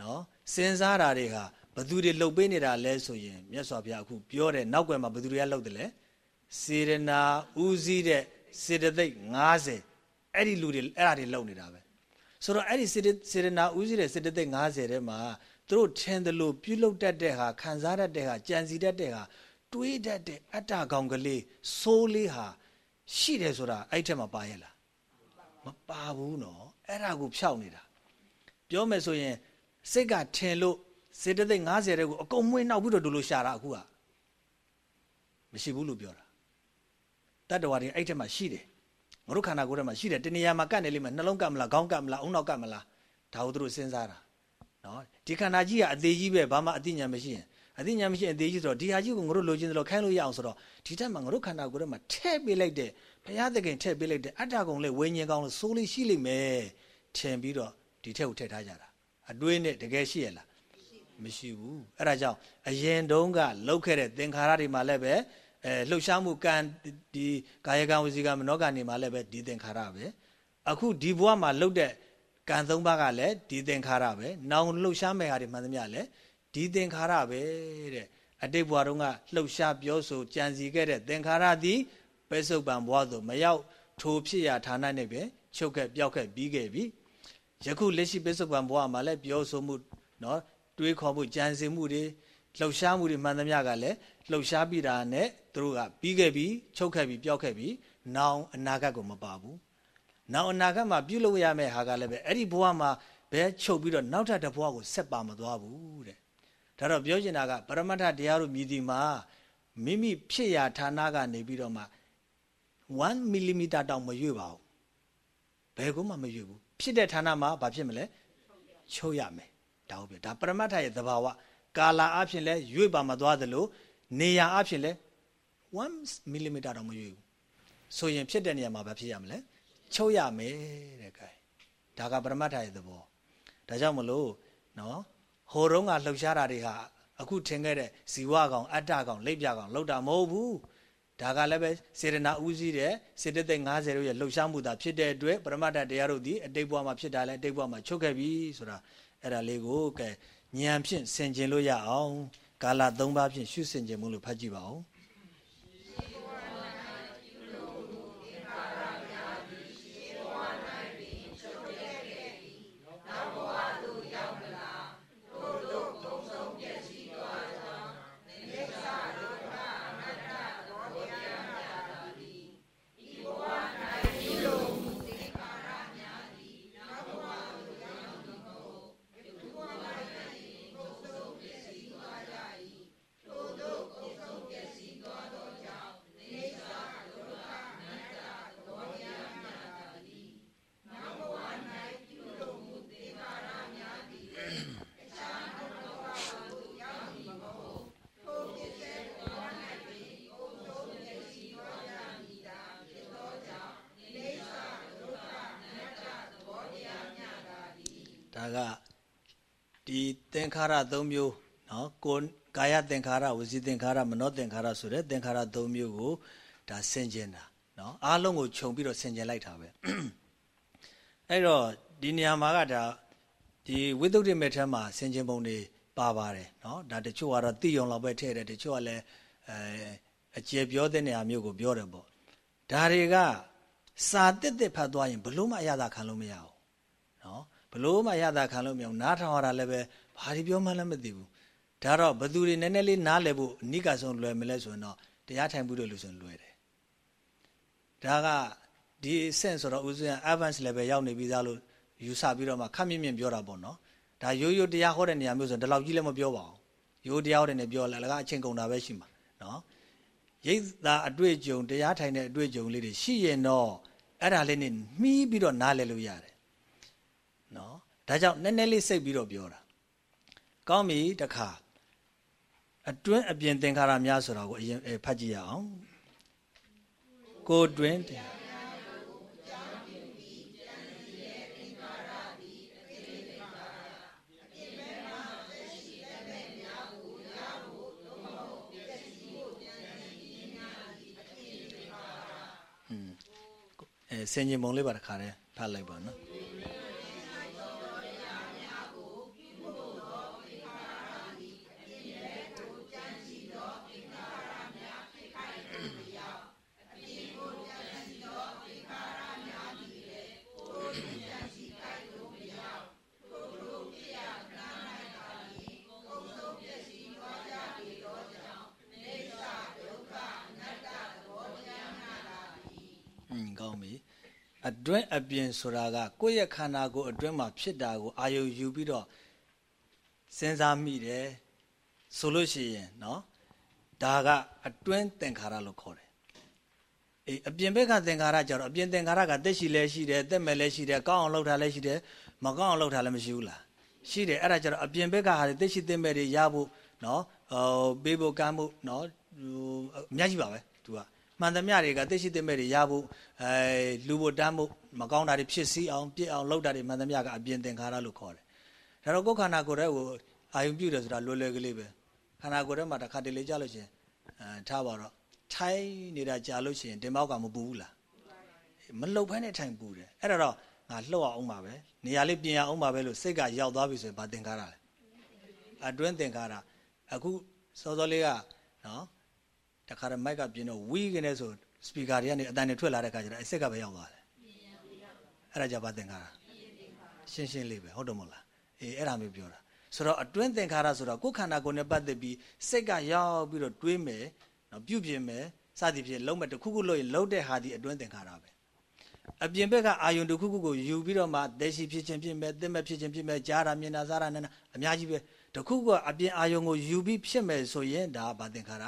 နော်စဉ်းစားတာတွေဟာဘသူတွေလှုပ်ပေးနေတာလဲဆိုရင်မြတ်စွာဘုရားအခုပြောတယ်နောက်ွယ်မှာဘသူတွေကလှုပ်တယ်လဲစေရနာဦးစီးတဲ့စေတသိက်90အဲ့ဒီလူတွေအဲ့ဒါတွေလှုပ်နေတာပဲဆိုတော့အဲ့ဒီစေရနာဦးစီးတဲ့စေတသိက်90ထဲမှာ သူတို့ထင်တယ်လို့ပြုလုပ်တတ်တဲ့ဟာခံစားတတ်တဲ့ဟာကြံစီတတ်တဲ့ဟာတွေးတတ်တဲ့အတ္တကောင်ကလေးစိုးလေးဟာရှိတယ်ဆိုတာအဲ့ထက်မှာပါရဲ့လားမပါဘူးနော်အဲ့ဒါကိုဖြောက်နေတာပြောမယ်ဆိုရင်စိတ်ကထင်လို့စေတသိက်90တဲ့ကိုအကုန်မွေးနောက်ပြီးတော့ဒူလို့ရှာတာအခုကမရှိဘူးလို့ပြောတာတတ္တဝါတွေအဲ့ထက်မှာရှိတယ်ငါတို့ခန္ဓာကိုယ်ထဲမှာရှိတယ်တဏှာမှာကတ်နေလိမ့်မယ်နှလုံးကတ်မလားခေါင်းကတ်မလားအုံနောက်ကတ်မလားဒါကိုသူတို့စဉ်းစားတာ နော်ဒီခန္ဓာကြီးကအသေးကြီးပဲဘာမှအသိဉာဏ်မရှိရင်အသိဉာဏ်မရှိရင်အသေးကြီးဆိုတော့ဒီဟာကြီးကိုငါတို့လိုချင်တယ်လို့ခိုင်းလို့ရအောင်ဆိုတော့ဒီတက်မှာငါတို့ခန္ဓာကိုယ်ထဲမှာထည့်ပေးလိုက်တဲ့ဘုရားသခင်ထည့်ပေးလိုက်တဲ့အတ္တကုံလေးဝိညာဉ်ကောင်းလို့စိုးလေးရှိလိမ့်မယ်ထင်ပြီးတော့ဒီထက်ကိုထည့်ထားကြတာအတွေးနဲ့တကယ်ရှိရလားမမရှိဘူးအဲ့ဒါကြောင့်အရင်တုန်းကလောက်ခဲ့တဲ့သင်္ခါရတွေမှာလည်းပဲအဲလှုပ်ရှားမှုကံဒီကာယကံဝစီကံမနောကံတွေမှာလည်းပဲဒီသင်္ခါရပဲအခုဒီဘဝမှာလှုပ်တဲ့ ကံသုံးပါးကလည်းဒီသင်္ခါရပဲနောင်လှုပ်ရှားမဲ့ဟာတွေမှန်သမျှလည်းဒီသင်္ခါရပဲတဲ့အတိတ်ဘဝတုန်းကလှုပ်ရှားပြောဆိုကြံစီခဲ့တဲ့သင်္ခါရသည်ပဲစုပ်ပံဘဝသို့မရောက်ထိုဖြစ်ရာဌာနနဲ့ပဲချုပ်ခဲ့ပျောက်ခဲ့ပြီးခဲ့ပြီယခုလက်ရှိပဲစုပ်ပံဘဝမှာလည်းပြောဆိုမှုเนาะတွေးခေါ်မှုကြံစည်မှုတွေလှုပ်ရှားမှုတွေမှန်သမျှကလည်းလှုပ်ရှားပြီးတာနဲ့သူတို့ကပြီးခဲ့ပြီချုပ်ခဲ့ပြီပျောက်ခဲ့ပြီနောင်အနာဂတ်ကိုမပါဘူး နောင်အနာဂတ်မှာပြုလုပ်ရမယ့်ဟာကလည်းပဲအဲ့ဒီဘဝမှာဘဲချုပ်ပြီးတော့နောက်ထပ်တစ်ဘဝကိုဆက်ပါမသွားဘူးတဲ့ဒါတော့ပြောချင်တာကပရမတ္ထတရားတို့မြည်ဒီမှာမိမိဖြစ်ရာဌာနကနေပြီးတော့မှ1 mm တောင်မရွေ့ပါဘူးဘယ်ကိုမှမရွေ့ဘူးဖြစ်တဲ့ဌာနမှာဘာဖြစ်မလဲချုပ်ရမယ်ဒါဟုတ်ပြီဒါပရမတ္ထရဲ့သဘာဝကာလာအဖြစ်လဲရွေ့ပါမသွားသလိုနေရာအဖြစ်လဲ1 mm တောင်မရွေ့ဘူးဆိုရင်ဖြစ်တဲ့နေရာမှာဘာဖြစ်ရမလဲ ချုပ်ရမယ်တဲ့ကဲဒါကပရမတ္ထရဲ့သဘောဒါကြောင့်မလို့နော်ဟိုတုန်းကလှုပ်ရှားတာတွေဟာအခုထင်ခဲ့တဲ့ဇီဝကောင်အတ္တကောင်လက်ပြကောင်လောက်တာမဟုတ်ဘူးဒါကလည်းပဲစေတနာဥစည်းတဲ့စေတသိက်50တို့ရဲ့လှုပ်ရှားမှုသာဖြစ်တဲ့အတွက်ပရမတ္ထတရားတို့ဒီအတိတ်ဘဝမှာဖြစ်တာလဲအတိတ်ဘဝမှာချုပ်ခဲ့ပြီဆိုတာအဲ့ဒါလေးကိုကဲဉာဏ်ဖြင့်ဆင်ခြင်လို့ရအောင်ကာလ၃ပါးဖြင့်ရှုဆင်ခြင်မှုလို့ဖတ်ကြည့်ပါဦး င်္ခါရ၃မျိုးနော်ကိုကာယသင်္ခါရဝစီသင်္ခါရမနောသင်္ခါရဆိုတဲ့သင်္ခါရ၃မျိုးကိုဒါဆင်ကျင်တာနော်အားလုံးကိုခြုံပြီးတော့ဆင်ကျင်လိုက်တာပဲအဲ့တော့ဒီနေရာမှာကဒါဒီဝိသုဒ္ဓိမေထမှာဆင်ကျင်ပုံတွေပါပါတယ်နော်ဒါတချို့ကတော့သိုံလောက်ပဲထည့်တယ်တချို့ကလည်းအဲအကျေပြောတဲ့နေရာမျိုးကိုပြောတယ်ပေါ့ဒါတွေကစာတစ်တစ်ဖတ်သွားရင်ဘလို့မှအရသာခံလို့မရဘူးနော် ဘလို့မှရတာခံလို့မရဘူးနားထောင်ရတာလည်းပဲဘာဒီပြောမှလည်းမသိဘူးဒါတော့ဘသူတွေနည်းနည်းလေးနားလည်ဖို့အနိကဆုံးလွယ်မလဲဆိုရင်တော့တရားထိုင်မှုတွေလို့ဆိုရင်လွယ်တယ်ဒါကဒီ sense ဆိုတော့ဥစဉ် advanced level ရောက်နေပြီးသားလို့ယူဆပြီးတော့မှခက်မြင့်မြင့်ပြောတာပေါ့နော်ဒါရိုးရိုးတရားဟောတဲ့နေရာမျိုးဆိုဒီလောက်ကြီးလည်းမပြောပါဘူးရိုးတရားဟောတဲ့နေပြောလာလကအချင်းကုန်တာပဲရှိမှာနော်ရိတ်သာအတွေ့အကြုံတရားထိုင်တဲ့အတွေ့အကြုံလေးတွေရှိရင်တော့အဲ့ဒါလေးနဲ့မှီးပြီးတော့နားလည်လို့ရတယ်နော် ဒါကြောင့်နည်းနည်းလေးစိတ်ပြီးတော့ပြောတာကောင်းပြီတခါအတွင်းအပြင်သင်္ခါရများဆိုတာကိုအရင်ဖတ်ကြည့်ရအောင်ကိုတွင်တင်အဲဆင်ញင်ပုံလေးပါတခါတည်းဖတ်လိုက်ပါနော် အတွင်းအပြင်ဆိုတာကကိုယ့်ရဲ့ခန္ဓာကိုယ်အတွင်းမှာဖြစ်တာကိုအာယုယူပြီးတော့စဉ်းစားမိတယ်ဆိုလို့ရှိရင်เนาะဒါကအတွင်းသင်္ခါရလို့ခေါ်တယ်အေးအပြင်ဘက်ကသင်္ခါရကြတော့အပြင်သင်္ခါရကတက်ရှိလဲရှိတယ်တက်မဲ့လဲရှိတယ်ကောင်းအောင်လုပ်တာလဲရှိတယ်မကောင်းအောင်လုပ်တာလည်းမရှိဘူးလားရှိတယ်အဲ့ဒါကြတော့အပြင်ဘက်ကဟာတက်ရှိတက်မဲ့တွေရဖို့เนาะဟိုပေးဖို့ကမ်းဖို့เนาะဟိုအများကြီးပါပဲသူက မှန်သမျှတွေကသိရှိသိမဲ့တွေရဖို့အဲလူဖို့တန်းဖို့မကောင်းတာတွေဖြစ်စည်းအောင်ပြစ်အောင်လုပ်တာတွေမှန်သမျှကအပြင်သင်္ခါရလို့ခေါ်တယ်ဒါတော့ကိုယ်ခန္ဓာကိုယ်ရဲ့ကိုအာယုံပြုတယ်ဆိုတာလွယ်လွယ်ကလေးပဲခန္ဓာကိုယ်ထဲမှာတစ်ခါတလေကြာလို့ရှိရင်အဲထားပါတော့ထိုင်နေတာကြာလို့ရှိရင်တင်မောက်ကမပူဘူးလားမလှုပ်ဖဲနဲ့ထိုင်ပူတယ်အဲ့ဒါတော့ငါလှုပ်အောင်ပါပဲနေရာလေးပြင်ရအောင်ပါပဲလို့စိတ်ကရောက်သွားပြီဆိုရင်ဗာသင်္ခါရလဲအတွင်းသင်္ခါရအခုစောစောလေးကနော် တခါတည်းမိုက်ကပြင်တော့ဝီးကနေဆိုစပီကာတွေကနေအတန်တွေထွက်လာတဲ့ခါကျတော့အစ်စ်ကပဲရောက်သွားတယ်အဲ့ဒါကြပါသင်္ခါရရှင်းရှင်းလေးပဲဟုတ်တယ်မဟုတ်လားအေးအဲ့ဒါမျိုးပြောတာဆိုတော့အတွင်းသင်္ခါရဆိုတော့ကိုယ်ခန္ဓာကိုယ်နဲ့ပတ်သက်ပြီးစိတ်ကရောက်ပြီးတော့တွေးမယ်နော်ပြုတ်ပြင်မယ်စသည်ဖြင့်လုံးမဲ့တစ်ခုခုလို့ရင်လုံးတဲ့ဟာဒီအတွင်းသင်္ခါရပဲအပြင်ဘက်ကအာယုန်တစ်ခုခုကိုယူပြီးတော့မှဒေရှိဖြစ်ခြင်းဖြစ်မယ်သင်မဲ့ဖြစ်ခြင်းဖြစ်မယ်ကြားတာမြင်တာစားတာနားအများကြီးပဲတစ်ခုခုကအပြင်အာယုန်ကိုယူပြီးဖြစ်မယ်ဆိုရင်ဒါဘာသင်္ခါရ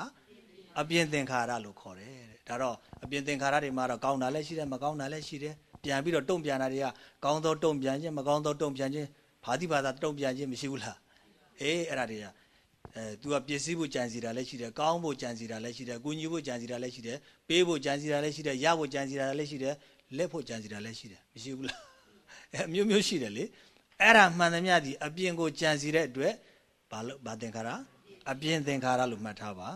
အပြင်သင်္ခါရလို့ခေါ်တယ်တဲ့ဒါတော့အပြင်သင်္ခါရတွေမှာတော့ကောင်းတာလည်းရှိတယ်မကောင်းတာလည်းရှိတယ်ပြန်ပြီးတော့တုံ့ပြန်တာတွေကကောင်းသောတုံ့ပြန်ခြင်းမကောင်းသောတုံ့ပြန်ခြင်းဘာတိဘာသာတုံ့ပြန်ခြင်းမရှိဘူးလားအေးအဲ့ဒါတွေကအဲ तू ကပစ္စည်းဖို့ကြံစီတာလည်းရှိတယ်ကောင်းဖို့ကြံစီတာလည်းရှိတယ်ကုညီဖို့ကြံစီတာလည်းရှိတယ်ပေးဖို့ကြံစီတာလည်းရှိတယ်ရဖို့ကြံစီတာလည်းရှိတယ်လက်ဖို့ကြံစီတာလည်းရှိတယ်မရှိဘူးလားအဲအမျိုးမျိုးရှိတယ်လေအဲ့ဒါမှန်သမျှဒီအပြင်ကိုကြံစီတဲ့အတွက်ဘာလို့ဘာသင်္ခါရအပြင်သင်္ခါရလို့မှတ်ထားပါ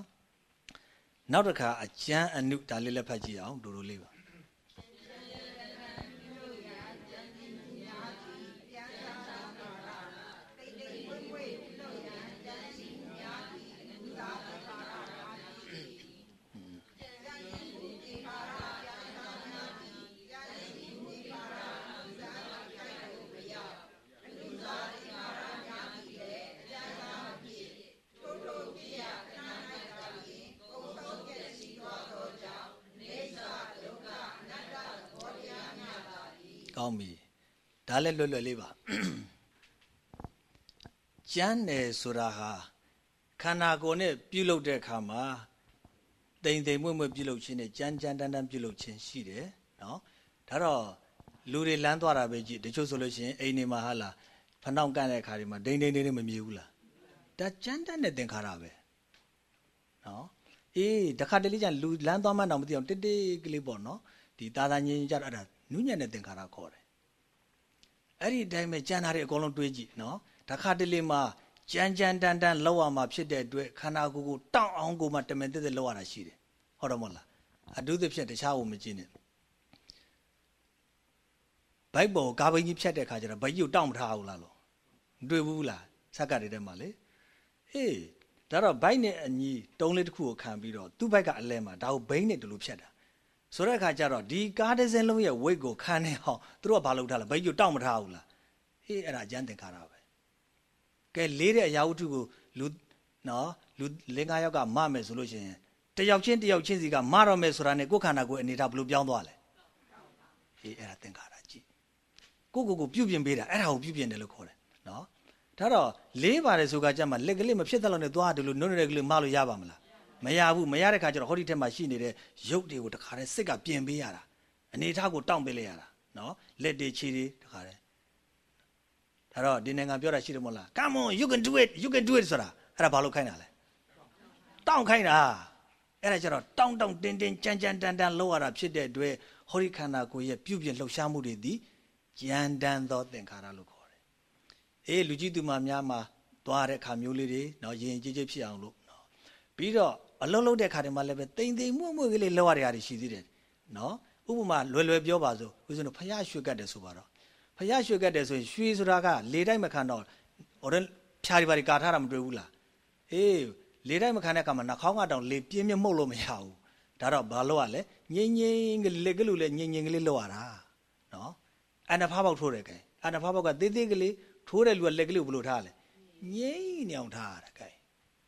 နောက်တစ်ခါအကျမ်းအနုဒါလေးလည်းဖတ်ကြည့်အောင်ဒိုဒိုလေးပါ ဒါလည်းလွတ်လွတ်လေးပါကျမ်းနယ်ဆိုတာဟာခန္ဓာကိုယ်နဲ့ပြုလုပ်တဲ့အခါမှာတိမ်တိမ်မွေ့မွေ့ပြုလုပ်ခြင်းနဲ့ကြမ်းကြမ်းတမ်းတမ်းပြုလုပ်ခြင်းရှိတယ်နော်ဒါတော့လူတွေလမ်းသွားတာပဲကြည့်တချို့ဆိုလို့ရှိရင်အိမ်နေမှာဟာလားဖနှောင့်ကန့်တဲ့အခါတွေမှာဒိန်ဒိန်ဒိန်ဒိန်မမြည်ဘူးလားဒါကြမ်းတမ်းတဲ့သင်္ခါရပဲနော်အေးတခါတလေကျလူလမ်းသွားမှတော့မသိအောင်တိတိကလေးပေါ့နော်ဒီတာသာငင်းကြတော့အဲ့ဒါနုညံ့တဲ့သင်္ခါရခေါ်တယ် အဲ့ဒီအတိုင်းပဲကြံတာတွေအကုန်လုံးတွေးကြည့်နော်တခါတလေမှာကြမ်းကြမ်းတန်းတန်းလောက်ရမှာဖြစ်တဲ့အတွက်ခန္ဓာကိုယ်ကိုတောင့်အောင်ကိုမှတမင်တက်တက်လောက်ရတာရှိတယ်ဟုတ်တော့မဟုတ်လားအတုသဖြင့်တခြားကိုမကြည့်နဲ့ဘိုက်ပေါ်ကာဘိန်းကြီးဖြတ်တဲ့ခါကျတော့ဘိုက်ကြီးကိုတောင့်မထားဘူးလားလို့မတွေ့ဘူးလားဆက်ကတွေထဲမှာလေအေးဒါတော့ဘိုက်နဲ့အညီတုံးလေးတစ်ခုကိုခံပြီးတော့သူ့ဘိုက်ကအလဲမှာဒါကိုဘိန်းနဲ့တူလို့ဖြတ်တာ ဆိုတဲ့အခါကျတော့ဒီကားတစ်စင်းလုံးရဲ့ weight ကိုခံနေအောင်သူတို့ကဘာလုပ်ထားလဲဘိတ်ကျတောက်မထားဘူးလားဟေးအဲ့ဒါအကျန်းသင်္ခါရပဲကဲလေးတဲ့အရာဝတ္ထုကိုလူနော်လူလင်းကားယောက်ကမမယ်ဆိုလို့ရှိရင်တယောက်ချင်းတယောက်ချင်းစီကမတော့မယ်ဆိုတာနဲ့ကိုယ်ခန္ဓာကိုယ်အနေထားဘယ်လိုပြောင်းသွားလဲဟေးအဲ့ဒါသင်္ခါရကြည့်ကိုကိုကိုပြုပြင်ပေးတာအဲ့ဒါကိုပြုပြင်တယ်လို့ခေါ်တယ်နော်ဒါတော့လေးပါတယ်ဆိုကကြမှာလက်ကလေးမဖြစ်တဲ့လောက်နဲ့သွားတယ်လို့နုံနုံကလေးမလို့ရပါမလား မရဘူးမရတဲ့ခါကျတော့ဟောဒီထက်မှာရှိနေတဲ့ရုပ်တွေကိုတခါတည်းစစ်ကပြင်ပေးရတာအနေထားကိုတောင့်ပေးလိုက်ရတာနော်လက်တွေခြေတွေတခါတည်းဒါတော့ဒီနိုင်ငံပြောတာရှိတယ်မဟုတ်လား come on you can do it you can do it ဆိုတာအဲ့ဒါဘာလို့ခိုင်းတာလဲတောင့်ခိုင်းတာအဲ့ဒါကျတော့တောင့်တောင့်တင်းတင်းကြမ်းကြမ်းတန်တန်လောက်ရတာဖြစ်တဲ့အတွက်ဟောဒီခန္ဓာကိုယ်ရဲ့ပြုပြင်လှုပ်ရှားမှုတွေသည်ကြမ်းတမ်းသောသင်္ခါရလို့ခေါ်တယ်အေးလူကြီးသူမများမှာသွားတဲ့အခါမျိုးလေးတွေနော်ရင်ကြည်ကြည်ဖြစ်အောင်လို့နော်ပြီးတော့ အလုံးလုံးတဲ့ခါတွေမှာလည်းပဲတိမ်တိမ်မွတ်မွတ်ကလေးလောက်ရတဲ့ဟာတွေရှိသေးတယ်နော်ဥပမာလွယ်လွယ်ပြောပါစို့ဦးဇင်းတို့ဖယားရွှေကတ်တယ်ဆိုပါတော့ဖယားရွှေကတ်တယ်ဆိုရင်ရွှေဆိုတာကလေတိုက်မခံတော့ဟိုတဲ့ဖြားတွေပါတွေကာထားတာမတွေ့ဘူးလားအေးလေတိုက်မခံတဲ့အခါမှာနှာခေါင်းကတောင်လေပြင်းပြင်းမှုတ်လို့မရဘူးဒါတော့ဘာလို့ ਆ လဲငိမ့်ငိမ့်ကလေးကလူလေငိမ့်ငိမ့်ကလေးလောက်ရတာနော်အနဖားပေါက်ထိုးတယ်ကဲအနဖားပေါက်ကသေးသေးကလေးထိုးတဲ့လူကလက်ကလေးကိုဘယ်လိုထားလဲငိမ့်နေအောင်ထားရတယ်ကဲ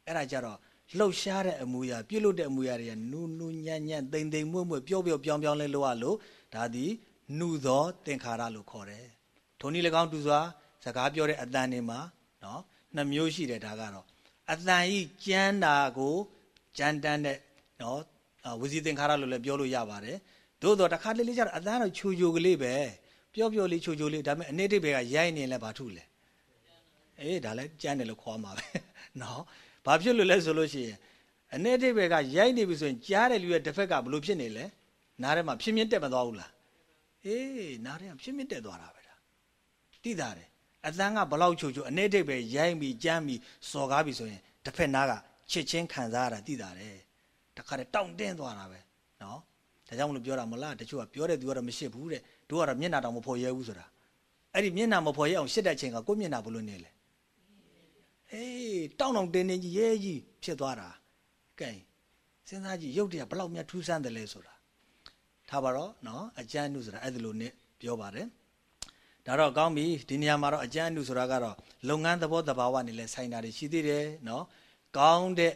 အဲ့ဒါကြတော့ လှုပ်ရှားတဲ့အမူအရာပြုတ်လို့တဲ့အမူအရာတွေကနူးနူးညံ့ညံ့တိမ်တိမ်မွေ့မွေ့ပျော့ပျော့ပြောင်းပြောင်းလဲလို့ရလို့ဒါသည်နုသောသင်္ခါရလို့ခေါ်တယ်။ထိုနည်း၎င်းတူစွာစကားပြောတဲ့အတန်တွေမှာနော်နှစ်မျိုးရှိတယ်ဒါကတော့အတန်ဤကြမ်းတာကိုကြမ်းတမ်းတဲ့နော်ဝစီသင်္ခါရလို့လည်းပြောလို့ရပါတယ်။သို့တော့တစ်ခါတလေကျတော့အတန်တော့ခြူခြူကလေးပဲပျော့ပျော့လေးခြူခြူလေးဒါပေမဲ့အနိဋ္ဌိဘေကရိုက်နေလဲဘာထုလဲ။အေးဒါလည်းကြမ်းတယ်လို့ခေါ်မှာပဲနော်။ ဘာဖြစ်လို့လဲဆိုလို့ရှိရင်အ내တိဘက်ကရိုက်နေပြီဆိုရင်ကြားတဲ့လူရဲ့တစ်ဖက်ကဘလို့ဖြစ်နေလဲနားထဲမှာဖြစ်မြင့်တက်မသွားဘူးလားအေးနားထဲကဖြစ်မြင့်တက်သွားတာပဲဒါတိတာတယ်အတန်းကဘလောက်ချိုချိုအ내တိတ်ပဲရိုင်းပြီးကြမ်းပြီးစော်ကားပြီးဆိုရင်တစ်ဖက်နားကချစ်ချင်းခံစားရတာသိတာတယ်တခါတည်းတောင့်တင်းသွားတာပဲနော်ဒါကြောင့်မလို့ပြောတာမလားတချို့ကပြောတဲ့သူကတော့မရှိဘူးတဲ့တို့ကတော့မျက်နှာတောင်မဖော်ရဲဘူးဆိုတာအဲ့ဒီမျက်နှာမဖော်ရဲအောင်ရှစ်တဲ့ချိန်ကကိုယ့်မျက်နှာဘလို့နေလဲ အေးတောင့်တောင့်တင်းတင်းကြီးရဲကြီးဖြစ်သွားတာကဲစဉ်းစားကြည့်ရုပ်တရက်ဘလောက်များထူးဆန်းတယ်လဲဆိုတာထားပါတော့နော်အကျဉ်းနုဆိုတာအဲ့ဒါလိုနဲ့ပြောပါတယ်ဒါတော့ကောင်းပြီဒီနေရာမှာတော့အကျဉ်းနုဆိုတာကတော့လုပ်ငန်းသဘောတဘာဝနဲ့လဲဆိုင်တာတွေရှိသေးတယ်နော်ကောင်းတဲ့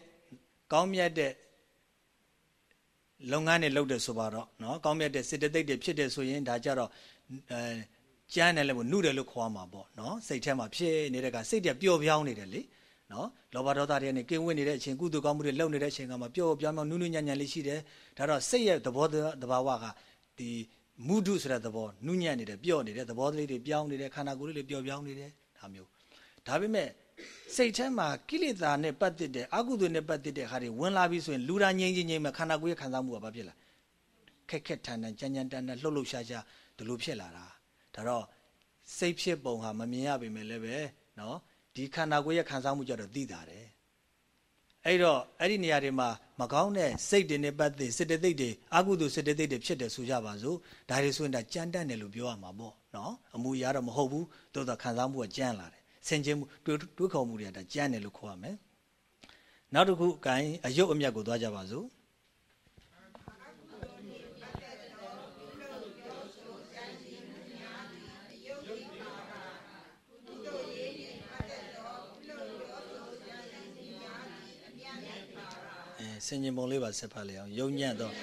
ကောင်းမြတ်တဲ့လုပ်ငန်းတွေလုပ်တယ်ဆိုပါတော့နော်ကောင်းမြတ်တဲ့စေတသိက်တွေဖြစ်တယ်ဆိုရင်ဒါကြတော့အဲ ကျမ်းတယ်လည်းမနှုတယ်လို့ခေါ်မှာပေါ့နော်စိတ်ထဲမှာဖြစ်နေတဲ့ကစိတ်တက်ပျော့ပြောင်းနေတယ်လေနော်လောဘဒေါသတွေနဲ့ကင်းဝတ်နေတဲ့အချိန်ကုသိုလ်ကောင်းမှုတွေလုပ်နေတဲ့အချိန်ကမှပျော့ပြောင်းပြောင်းနုနုညံ့ညံ့လေးရှိတယ်ဒါတော့စိတ်ရဲ့သဘောတဘာဝကဒီမုဒုဆိုတဲ့သဘောနုညံ့နေတယ်ပျော့နေတယ်သဘောလေးတွေပြောင်းနေတယ်ခန္ဓာကိုယ်လေးတွေပျော့ပြောင်းနေတယ်ဒါမျိုးဒါပေမဲ့စိတ်ထဲမှာကိလေသာနဲ့ပတ်သက်တဲ့အကုသိုလ်နဲ့ပတ်သက်တဲ့ဟာတွေဝင်လာပြီဆိုရင်လူရာငြိမ်းချင်းငြိမ်းမှာခန္ဓာကိုယ်ရဲ့ခံစားမှုကဘာဖြစ်လာခက်ခက်ထန်ထန်ကြမ်းကြမ်းတန်တန်လှုပ်လှုပ်ရှားရှားဒီလိုဖြစ်လာတာ ဒါတော့စိတ်ဖြစ်ပုံဟာမမြင်ရပေမဲ့လည်းပဲเนาะဒီခန္ဓာကိုယ်ရဲ့ခံစားမှုကြတော့သိတာတယ်အဲ့တော့အဲ့ဒီနေရာတွေမှာမကောင်းတဲ့စိတ်တွေနဲ့ပတ်သက်စေတသိက်တွေအကုသိုလ်စေတသိက်တွေဖြစ်တယ်ဆိုကြပါစို့ဒါတွေဆိုရင်ဒါကြမ်းတမ်းတယ်လို့ပြောရမှာပေါ့နော်အမှုရတော့မဟုတ်ဘူးသို့တော့ခံစားမှုကကြမ်းလာတယ်ဆင်ခြင်မှုတွေးခေါ်မှုတွေကဒါကြမ်းတယ်လို့ခေါ်ရမယ်နောက်တစ်ခုအကိုင်းအယုတ်အမြတ်ကိုသွားကြပါစို့ ဆင်ញင်ပုံလေးပါဆက်ဖတ်လိုက်အောင်ယုံညံ့တော့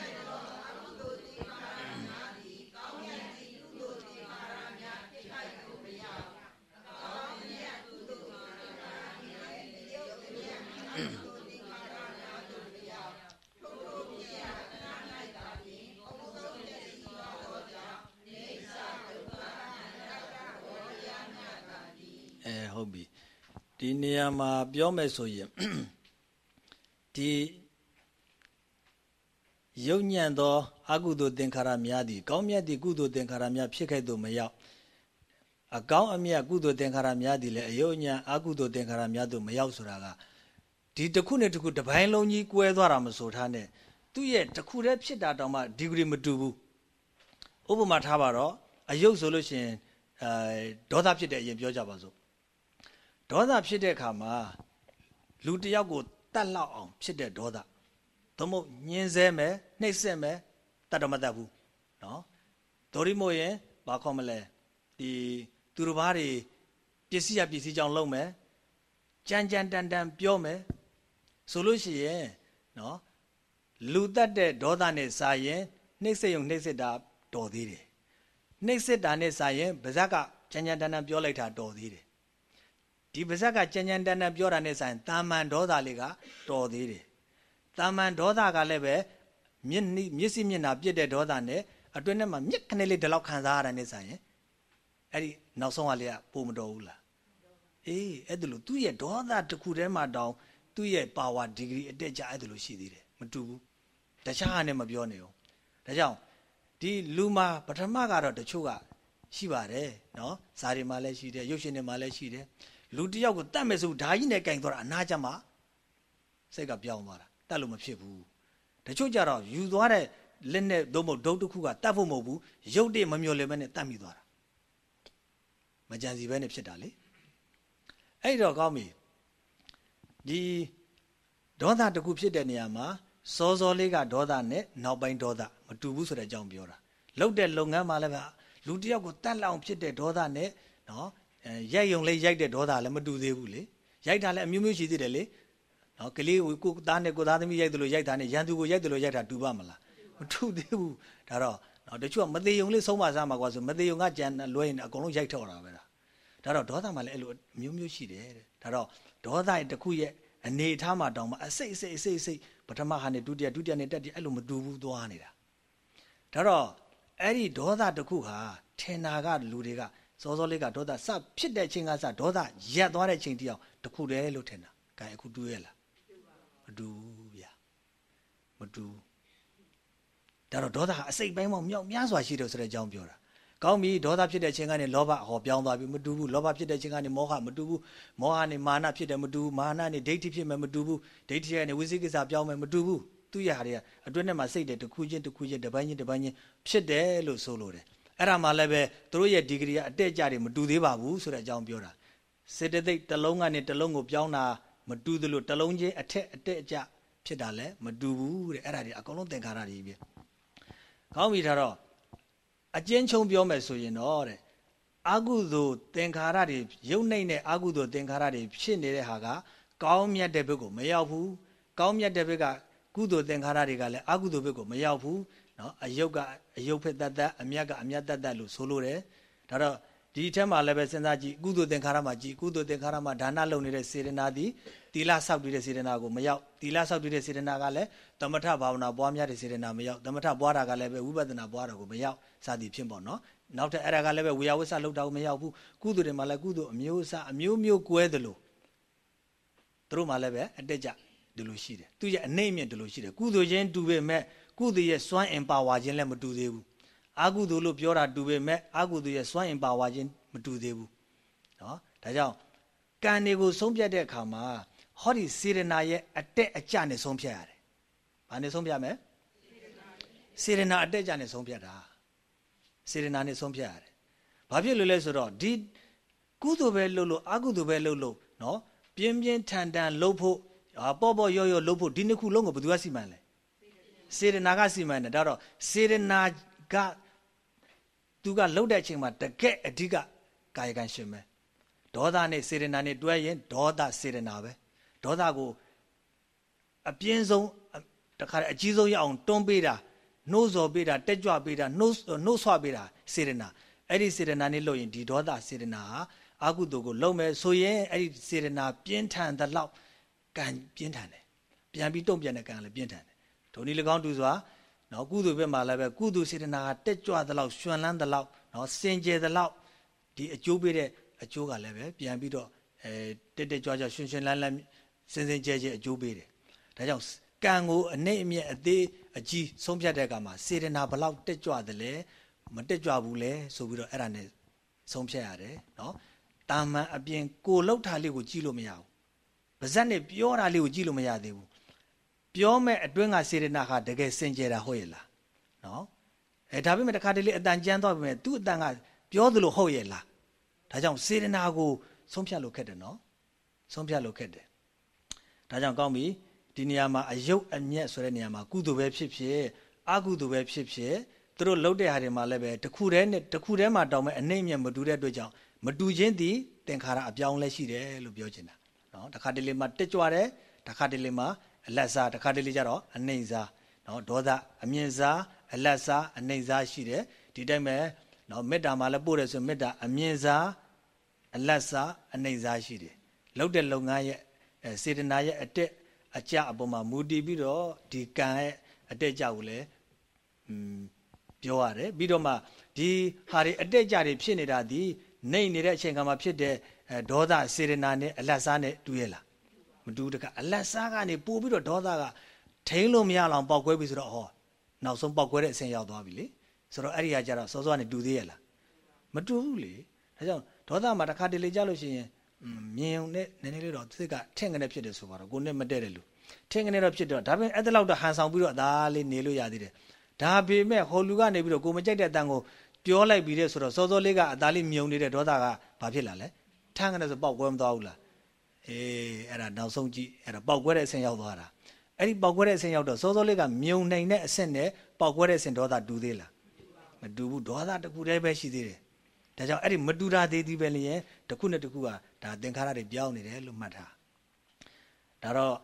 အဲဟုတ်ပြီဒီနေရာမှာပြောမယ်ဆိုရင်ဒီ ယုံညံ့သောအကုသိုလ်သင်္ခါရများသည်ကောင်းမြတ်သည့်ကုသိုလ်သင်္ခါရများဖြစ်ခဲ့သို့မရောက်အကောင်းအမြတ်ကုသိုလ်သင်္ခါရများသည်လည်းအယုံညံ့အကုသိုလ်သင်္ခါရများသို့မရောက်ဆိုတာကဒီတစ်ခုနဲ့တစ်ခုတစ်ပိုင်းလုံးကြီးကွဲသွားတာမဆိုထားနဲ့သူ့ရဲ့တစ်ခုတည်းဖြစ်တာတောင်မှဒီဂရီမတူဘူးဥပမာထားပါတော့အယုတ်ဆိုလို့ရှိရင်အဲဒေါသဖြစ်တဲ့အရင်ပြောကြပါစို့ဒေါသဖြစ်တဲ့အခါမှာလူတယောက်ကိုတတ်လောက်အောင်ဖြစ်တဲ့ဒေါသ သို့မဟုတ်ညင်းဆဲမယ်နှိပ်စက်မယ်တတ်တော့မတတ်ဘူးနော်ဒိုရီမို့ရင်ဘာခေါ်မလဲဒီသူတို့ဘာတွေပစ္စည်းရပစ္စည်းကြောင့်လုံမယ်ကြမ်းကြမ်းတန်တန်ပြောမယ်ဆိုလို့ရှိရင်နော်လူတတ်တဲ့ဒေါသနဲ့စာရင်နှိပ်စက်ရုံနှိပ်စက်တာတော်သေးတယ်နှိပ်စက်တာနဲ့စာရင်ဗဇက်ကကြမ်းကြမ်းတန်တန်ပြောလိုက်တာတော်သေးတယ်ဒီဗဇက်ကကြမ်းကြမ်းတန်တန်ပြောတာနဲ့စာရင်တာမန်ဒေါသလေးကတော်သေးတယ် တာမန်ဒေါသကလည်းပဲမျက်မျက်စိမျက်နှာပြစ်တဲ့ဒေါသနဲ့အတွင်းထဲမှာမြက်ခနဲ့လေးဒီလောက်ခံစားရတဲ့နေဆိုင်ရင်အဲ့ဒီနောက်ဆုံးကလေးကပိုမတော်ဘူးလားအေးအဲ့ဒါလို့သူ့ရဲ့ဒေါသတစ်ခုတည်းမှာတောင်သူ့ရဲ့ power degree အတက်ကြအဲ့ဒါလို့ရှိသေးတယ်မတူဘူးတခြားဟာနဲ့မပြောနေဘူးဒါကြောင့်ဒီလူမှာပထမကတော့တချို့ကရှိပါတယ်နော်ဇာတွေမှာလည်းရှိတယ်ရုပ်ရှင်တွေမှာလည်းရှိတယ်လူတယောက်ကိုတတ်မယ်ဆိုဓာကြီးနဲ့ကင်သွားတာအနာကြမှာစိတ်ကပြောင်းသွားတာ တတ်လို့မဖြစ်ဘူးတချို့ကြတော့ယူသွားတဲ့လက်နဲ့သို့မဟုတ်ဒုတ်တစ်ခုကတတ်ဖို့မဟုတ်ဘူးရုပ်တည်းမမျော်လင့်ပဲနဲ့တတ်မိသွားတာမကြံစီပဲနဲ့ဖြစ်တာလေအဲ့တော့ကောင်းပြီဒီဒေါသတစ်ခုဖြစ်တဲ့နေရာမှာစောစောလေးကဒေါသနဲ့နောက်ပိုင်းဒေါသမတူဘူးဆိုတဲ့အကြောင်းပြောတာလှုပ်တဲ့လုပ်ငန်းမှာလည်းပဲလူတယောက်ကိုတတ်လောင်ဖြစ်တဲ့ဒေါသနဲ့နော်ရိုက်ယုံလေးရိုက်တဲ့ဒေါသလည်းမတူသေးဘူးလေရိုက်တာလည်းအမျိုးမျိုးရှိသေးတယ်လေ နော်ကလေးကိုကိုသားနဲ့ကိုသားသမီးရိုက်တယ်လို့ရိုက်တာနဲ့ရန်သူကိုရိုက်တယ်လို့ရိုက်တာတူပါမလားမတူသေးဘူးဒါတော့နော်တချို့ကမသေးုံလေးဆုံးမစားမှာကွာဆိုမသေးုံကကြံလွဲရင်အကုန်လုံးရိုက်ထောက်တာပဲဒါဒါတော့ဒေါသမှလည်းအဲ့လိုမျိုးမျိုးရှိတယ်တဲ့ဒါတော့ဒေါသရဲ့တစ်ခုရဲ့အနေအထားမှာတောင်မှအစိတ်အစိတ်အစိတ်အစိတ်ပထမဟာနဲ့ဒုတိယဒုတိယနဲ့တတိယအဲ့လိုမတူဘူးသွားနေတာဒါတော့အဲ့ဒီဒေါသတစ်ခုဟာထင်တာကလူတွေကစောစောလေးကဒေါသစဖြစ်တဲ့ချိန်ကစဒေါသရက်သွားတဲ့ချိန်တည်းအောင်တခုတည်းလို့ထင်တာ။ဒါအခုတူးရဲ့လား မတူဗျာမတူဒါတော့ဒေါသဟာအစိတ်ပိုင်းပေါင်းမြောက်များစွာရှိတယ်ဆိုတဲ့အကြောင်းပြောတာကောင်းပြီဒေါသဖြစ်တဲ့အချိန်ကနေလောဘဟောပြောင်းသွားပြီမတူဘူးလောဘဖြစ်တဲ့အချိန်ကနေမောဟမတူဘူးမောဟနဲ့မာနဖြစ်တယ်မတူဘူးမာနနဲ့ဒိဋ္ဌိဖြစ်မယ်မတူဘူးဒိဋ္ဌိကနေဝိသိကိစ္စပြောင်းမယ်မတူဘူးသူ့ရဟာတွေကအတွင်းထဲမှာစိတ်တွေတစ်ခုချင်းတစ်ခုချင်းတစ်ပိုင်းချင်းတစ်ပိုင်းချင်းဖြစ်တယ်လို့ဆိုလိုတယ်အဲ့ဒါမှလည်းပဲသူတို့ရဲ့ဒီဂရီကအတက်အကျတွေမတူသေးပါဘူးဆိုတဲ့အကြောင်းပြောတာစေတသိက်တစ်လုံးကနေတစ်လုံးကိုပြောင်းတာ မတူသလိုတစ်လုံးချင်းအထက်အတက်အကျဖြစ်တာလည်းမတူဘူးတဲ့အဲ့ဒါတွေအကုန်လုံးသင်္ခါရတွေပဲကောင်းပြီဒါတော့အကျဉ်းချုပ်ပြောမယ်ဆိုရင်တော့တဲ့အာဟုသို့သင်္ခါရတွေရုပ်နှိမ့်တဲ့အာဟုသို့သင်္ခါရတွေဖြစ်နေတဲ့ဟာကကောင်းမြတ်တဲ့ဘက်ကိုမရောက်ဘူးကောင်းမြတ်တဲ့ဘက်ကကုသိုလ်သင်္ခါရတွေကလည်းအာဟုသို့ဘက်ကိုမရောက်ဘူးเนาะအယုတ်ကအယုတ်ဖက်တတ်တတ်အမြတ်ကအမြတ်တတ်တတ်လို့ဆိုလိုတယ်ဒါတော့ ဒီအထက်မှာလည်းပဲစဉ်းစားကြည့်ကုသိုလ်သင်္ခါရမှာကြည့်ကုသိုလ်သင်္ခါရမှာဒါနလုပ်နေတဲ့စေရနာသည်သီလဆောက်တည်တဲ့စေရနာကိုမရောက်သီလဆောက်တည်တဲ့စေရနာကလည်းသမထဘာဝနာပွားများတဲ့စေရနာမရောက်သမထပွားတာကလည်းပဲဝိပဿနာပွားတာကိုမရောက်စသည်ဖြစ်ပေါ့နော်နောက်ထပ်အဲ့ဒါကလည်းပဲဝေယဝိဆလောက်တာကိုမရောက်ဘူးကုသိုလ်တွေမှာလည်းကုသိုလ်အမျိုးအစားအမျိုးမျိုးကွဲသလိုသူတို့မှာလည်းပဲအတက်ကြဒီလိုရှိတယ်သူရဲ့အနေအမြင့်ဒီလိုရှိတယ်ကုသိုလ်ချင်းတူပေမဲ့ကုသိုလ်ရဲ့စွမ်းအင်ပါဝါခြင်းလည်းမတူသေးဘူး အာကုသိုလ်လို့ပြောတာတူပေမဲ့အာကုသိုလ်ရဲ့စွမ်းအင်ပါဝါခြင်းမတူသေးဘူးနော်ဒါကြောင့်ကံတွေကိုဆုံးဖြတ်တဲ့အခါမှာဟောဒီစေရနာရဲ့အတက်အကျနဲ့ဆုံးဖြတ်ရတယ်။ဘာနဲ့ဆုံးဖြတ်မလဲ။စေရနာအတက်အကျနဲ့ဆုံးဖြတ်တာ။စေရနာနဲ့ဆုံးဖြတ်ရတယ်။ဘာဖြစ်လို့လဲဆိုတော့ဒီကုသိုလ်ပဲလုပ်လို့အကုသိုလ်ပဲလုပ်လို့နော်ပြင်းပြင်းထန်ထန်လုပ်ဖို့ပေါ့ပေါ့ရော့ရော့လုပ်ဖို့ဒီနှစ်ခုလုံးကိုဘယ်သူကစီမံလဲ။စေရနာကစီမံတယ်ဒါတော့စေရနာက သူကလှုပ်တဲ့အချိန်မှာတကက်အဓိကကာယကံရှင်ပဲဒေါသနဲ့စေရနာနဲ့တွဲရင်ဒေါသစေရနာပဲဒေါသကိုအပြင်းဆုံးတခါအကြီးဆုံးရအောင်တွန်းပေးတာနှိုးဆော်ပေးတာတက်ကြွပေးတာနှိုးနှိုးဆွပေးတာစေရနာအဲ့ဒီစေရနာနဲ့လို့ရင်ဒီဒေါသစေရနာဟာအာကုတုကိုလုံးမဲ့ဆိုရင်အဲ့ဒီစေရနာပြင်းထန်တဲ့လောက်ကံပြင်းထန်တယ်ပြန်ပြီးတုံ့ပြန်တဲ့ကံလည်းပြင်းထန်တယ်ဒုံဒီ၎င်းတူစွာ နော်ကုသိုလ်ဘက်မှာလည်းပဲကုသိုလ်စေတနာကတက်ကြွသလောက်ရွှင်လန်းသလောက်နော်စင်ကြယ်သလောက်ဒီအကျိုးပေးတဲ့အကျိုးကလည်းပဲပြန်ပြီးတော့အဲတက်တက်ကြွကြွရွှင်ရွှင်လန်းလန်းစင်စင်ကြယ်ကြယ်အကျိုးပေးတယ်ဒါကြောင့်ကံကိုအနှိမ့်အမြင့်အသေးအကြီးဆုံးဖြတ်တဲ့အခါမှာစေတနာဘလောက်တက်ကြွသလဲမတက်ကြွဘူးလဲဆိုပြီးတော့အဲ့ဒါနဲ့ဆုံးဖြတ်ရတယ်နော်တာမန်အပြင်ကိုလှုပ်ထားလေးကိုကြည့်လို့မရဘူးပါဇက်နဲ့ပြောတာလေးကိုကြည့်လို့မရသေးဘူး ပြောမဲ့အတွင်းကစေရနာဟာတကယ်စင်ကြယ်တာဟုတ်ရဲ့လားနော်အဲဒါပေမဲ့တခါတလေအတန်ကြမ်းသွားပြီမဲ့သူ့အတန်ကပြောသလိုဟုတ်ရဲ့လားဒါကြောင့်စေရနာကိုဆုံးဖြတ်လို့ခက်တယ်နော်ဆုံးဖြတ်လို့ခက်တယ်ဒါကြောင့်ကောင်းပြီဒီနေရာမှာအယုတ်အမျက်ဆိုတဲ့နေရာမှာကုသိုလ်ပဲဖြစ်ဖြစ်အကုသိုလ်ပဲဖြစ်ဖြစ်သူတို့လှုပ်တဲ့ဟာတွေမှာလည်းပဲတခုတည်းနဲ့တခုတည်းမှာတောင်းမဲ့အနှိမ့်မြတ်မတူတဲ့အတွက်ကြောင့်မတူချင်းသည်သင်္ခါရအပြောင်းလဲရှိတယ်လို့ပြောချင်တာနော်တခါတလေမှာတက်ကြွတယ်တခါတလေမှာ အလတ်စားတခါတလေကျတော့အနှိမ့်စားနော်ဒေါသအမြင့်စားအလတ်စားအနှိမ့်စားရှိတယ်ဒီတိုင်းပဲနော်မေတ္တာမှာလည်းပို့တယ်ဆိုမေတ္တာအမြင့်စားအလတ်စားအနှိမ့်စားရှိတယ်လောက်တဲ့လုပ်ငန်းရဲ့စေတနာရဲ့အတက်အကျအပေါ်မှာမူတည်ပြီးတော့ဒီကံရဲ့အတက်ကြကိုလည်းပြောရတယ်ပြီးတော့မှဒီဟာတွေအတက်ကြတွေဖြစ်နေတာဒီနေနေတဲ့အချိန်ကမှဖြစ်တဲ့ဒေါသစေရနာနဲ့အလတ်စားနဲ့တူရဲ့လား မတူတကအလတ်စားကနေပို့ပြီးတော့ဒေါသကထိန်းလို့မရအောင်ပောက်ကွဲပြီဆိုတော့ဟောနောက်ဆုံးပောက်ကွဲတဲ့အဆင့်ရောက်သွားပြီလေဆိုတော့အဲ့ဒီကကြတော့စောစောကနေတူသေးရဲ့လားမတူဘူးလေဒါကြောင့်ဒေါသမှာတစ်ခါတလေကြလို့ရှိရင်မြင်ုံနဲ့နည်းနည်းလေးတော့စိတ်ကထင့်ကနေဖြစ်တယ်ဆိုပါတော့ကိုနဲ့မတည့်တယ်လို့ထင့်ကနေတော့ဖြစ်တော့ဒါပေမဲ့အဲ့ဒါလောက်တော့ဟန်ဆောင်ပြီးတော့ဒါလေးနေလို့ရသေးတယ်ဒါပေမဲ့ဟိုလူကနေပြီးတော့ကိုမကြိုက်တဲ့အတန်ကိုပြောလိုက်ပြီးတဲ့ဆိုတော့စောစောလေးကအသားလေးမြုံနေတဲ့ဒေါသကဘာဖြစ်လာလဲထန်းကနေဆိုပေါက်ကွဲမသွားဘူးလား အေးအဲ့ဒါနောက်ဆုံးကြည့်အဲ့ဒါပေါက်ကွဲတဲ့အဆင့်ရောက်သွားတာအဲ့ဒီပေါက်ကွဲတဲ့အဆင့်ရောက်တော့စောစောလေးကမြုံနိုင်တဲ့အဆင့်နဲ့ပေါက်ကွဲတဲ့အဆင့်ဒေါသတူသေးလားမတူဘူးဒေါသတခုတည်းပဲရှိသေးတယ်ဒါကြောင့်အဲ့ဒီမတူတာသေးသေးပဲလျင်တစ်ခုနဲ့တစ်ခုကဒါသင်္ခါရတွေပြောင်းနေတယ်လို့မှတ်ထားဒါတော့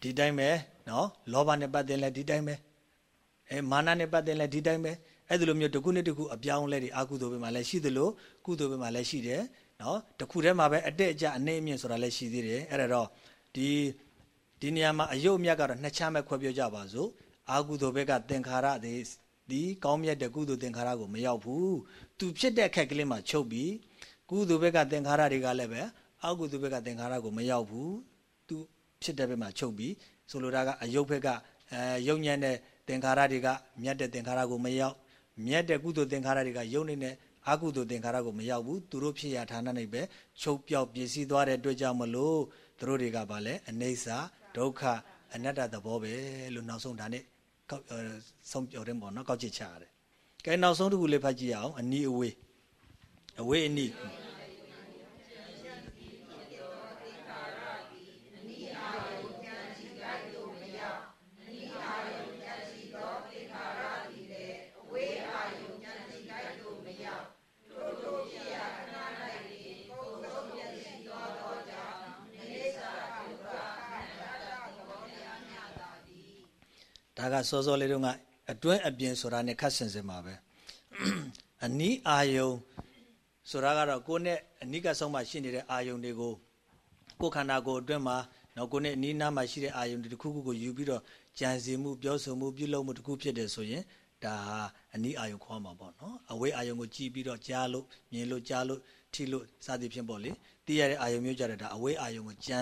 ဒီတိုင်းပဲနော်လောဘနဲ့ပတ်သက်လဲဒီတိုင်းပဲအဲမာနနဲ့ပတ်သက်လဲဒီတိုင်းပဲအဲ့ဒီလိုမျိုးတစ်ခုနဲ့တစ်ခုအပြောင်းလဲတွေအကုသိုလ်ပဲမှာလည်းရှိသလိုကုသိုလ်ပဲမှာလည်းရှိတယ် နော်တစ်ခုတည်းမှာပဲအတက်အကျအနှိမ့်အမြင့်ဆိုတာလည်းရှိသေးတယ်အဲ့ဒါတော့ဒီဒီနေရာမှာအယုတ်မြတ်ကတော့နှစ်ချမ်းပဲခွဲပြောကြပါစို့အာကုသိုလ်ဘက်ကသင်္ခါရတွေဒီကောင်းမြတ်တဲ့ကုသိုလ်သင်္ခါရကိုမရောက်ဘူးသူဖြစ်တဲ့ခက်ကလေးမှာချုပ်ပြီးကုသိုလ်ဘက်ကသင်္ခါရတွေကလည်းပဲအာကုသိုလ်ဘက်ကသင်္ခါရကိုမရောက်ဘူးသူဖြစ်တဲ့ဘက်မှာချုပ်ပြီးဆိုလိုတာကအယုတ်ဘက်ကအဲယုံညံ့တဲ့သင်္ခါရတွေကမြတ်တဲ့သင်္ခါရကိုမရောက်မြတ်တဲ့ကုသိုလ်သင်္ခါရတွေကယုံနေတဲ့ အာကုသိုလ်သင်္ခါရကိုမရောက်ဘူးသူတို့ဖြစ်ရဌာနနဲ့ပဲချုပ်ပြောက်ပြည့်စည်သွားတဲ့အတွက်ကြောင့်မလို့သူတို့တွေကဘာလဲအနေစာဒုက္ခအနတ္တသဘောပဲလို့နောက်ဆုံးဒါနဲ့ကောက်ဆုံးပြောတယ်ပေါ့နော်ကောက်ချစ်ချရတယ်ကဲနောက်ဆုံးတစ်ခုလေးဖတ်ကြည့်အောင်အနီးအဝေးအဝေးအနီး ဒါကစောစောလေးတုန်းကအတွင်းအပြင်ဆိုတာနဲ့ခတ်ဆင်စင်ပါပဲအနီးအာယုံဆိုတာကတော့ကိုယ်နဲ့အနိကဆုံးမှရှိနေတဲ့အာယုံတွေကိုကိုယ်ခန္ဓာကိုယ်အတွင်းမှာနော်ကိုယ်နဲ့အနီးနားမှာရှိတဲ့အာယုံတွေတစ်ခုခုကိုယူပြီးတော့ကြံစည်မှုပြောဆိုမှုပြုလုပ်မှုတစ်ခုဖြစ်တယ်ဆိုရင်ဒါဟာအနီးအာယုံခေါ်မှာပေါ့နော်အဝေးအာယုံကိုကြည့်ပြီးတော့ကြားလို့မြင်လို့ကြားလို့ထိလို့စသည်ဖြင့်ပေါ့လေသိရတဲ့အာယုံမျိုးကြတဲ့ဒါအဝေးအာယုံကိုကြံ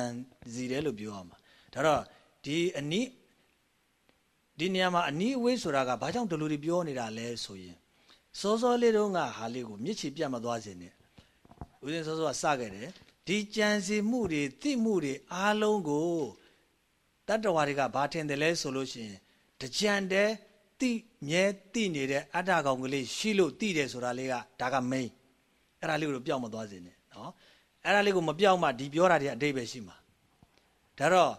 စည်တယ်လို့ပြောရမှာဒါတော့ဒီအနီး ဒီနေရာမှာအနီးအဝေးဆိုတာကဘာကြောင့်ဒီလိုတွေပြောနေတာလဲဆိုရင်စောစောလေးတုန်းကဟာလေးကိုမြစ်ချီပြတ်မသွားစေနဲ့ဦးဇင်းစောစောကစခဲ့တယ်ဒီကြံစီမှုတွေသိမှုတွေအားလုံးကိုတတ္တဝါတွေကဘာထင်တယ်လဲဆိုလို့ရှိရင်တကြံတဲ့သိမြဲသိနေတဲ့အတ္တကောင်ကလေးရှိလို့သိတယ်ဆိုတာလေးကဒါက main အဲ့ဒါလေးကိုပြောင်းမသွားစေနဲ့နော်အဲ့ဒါလေးကိုမပြောင်းမှဒီပြောတာတွေအတိတ်ပဲရှိမှာဒါတော့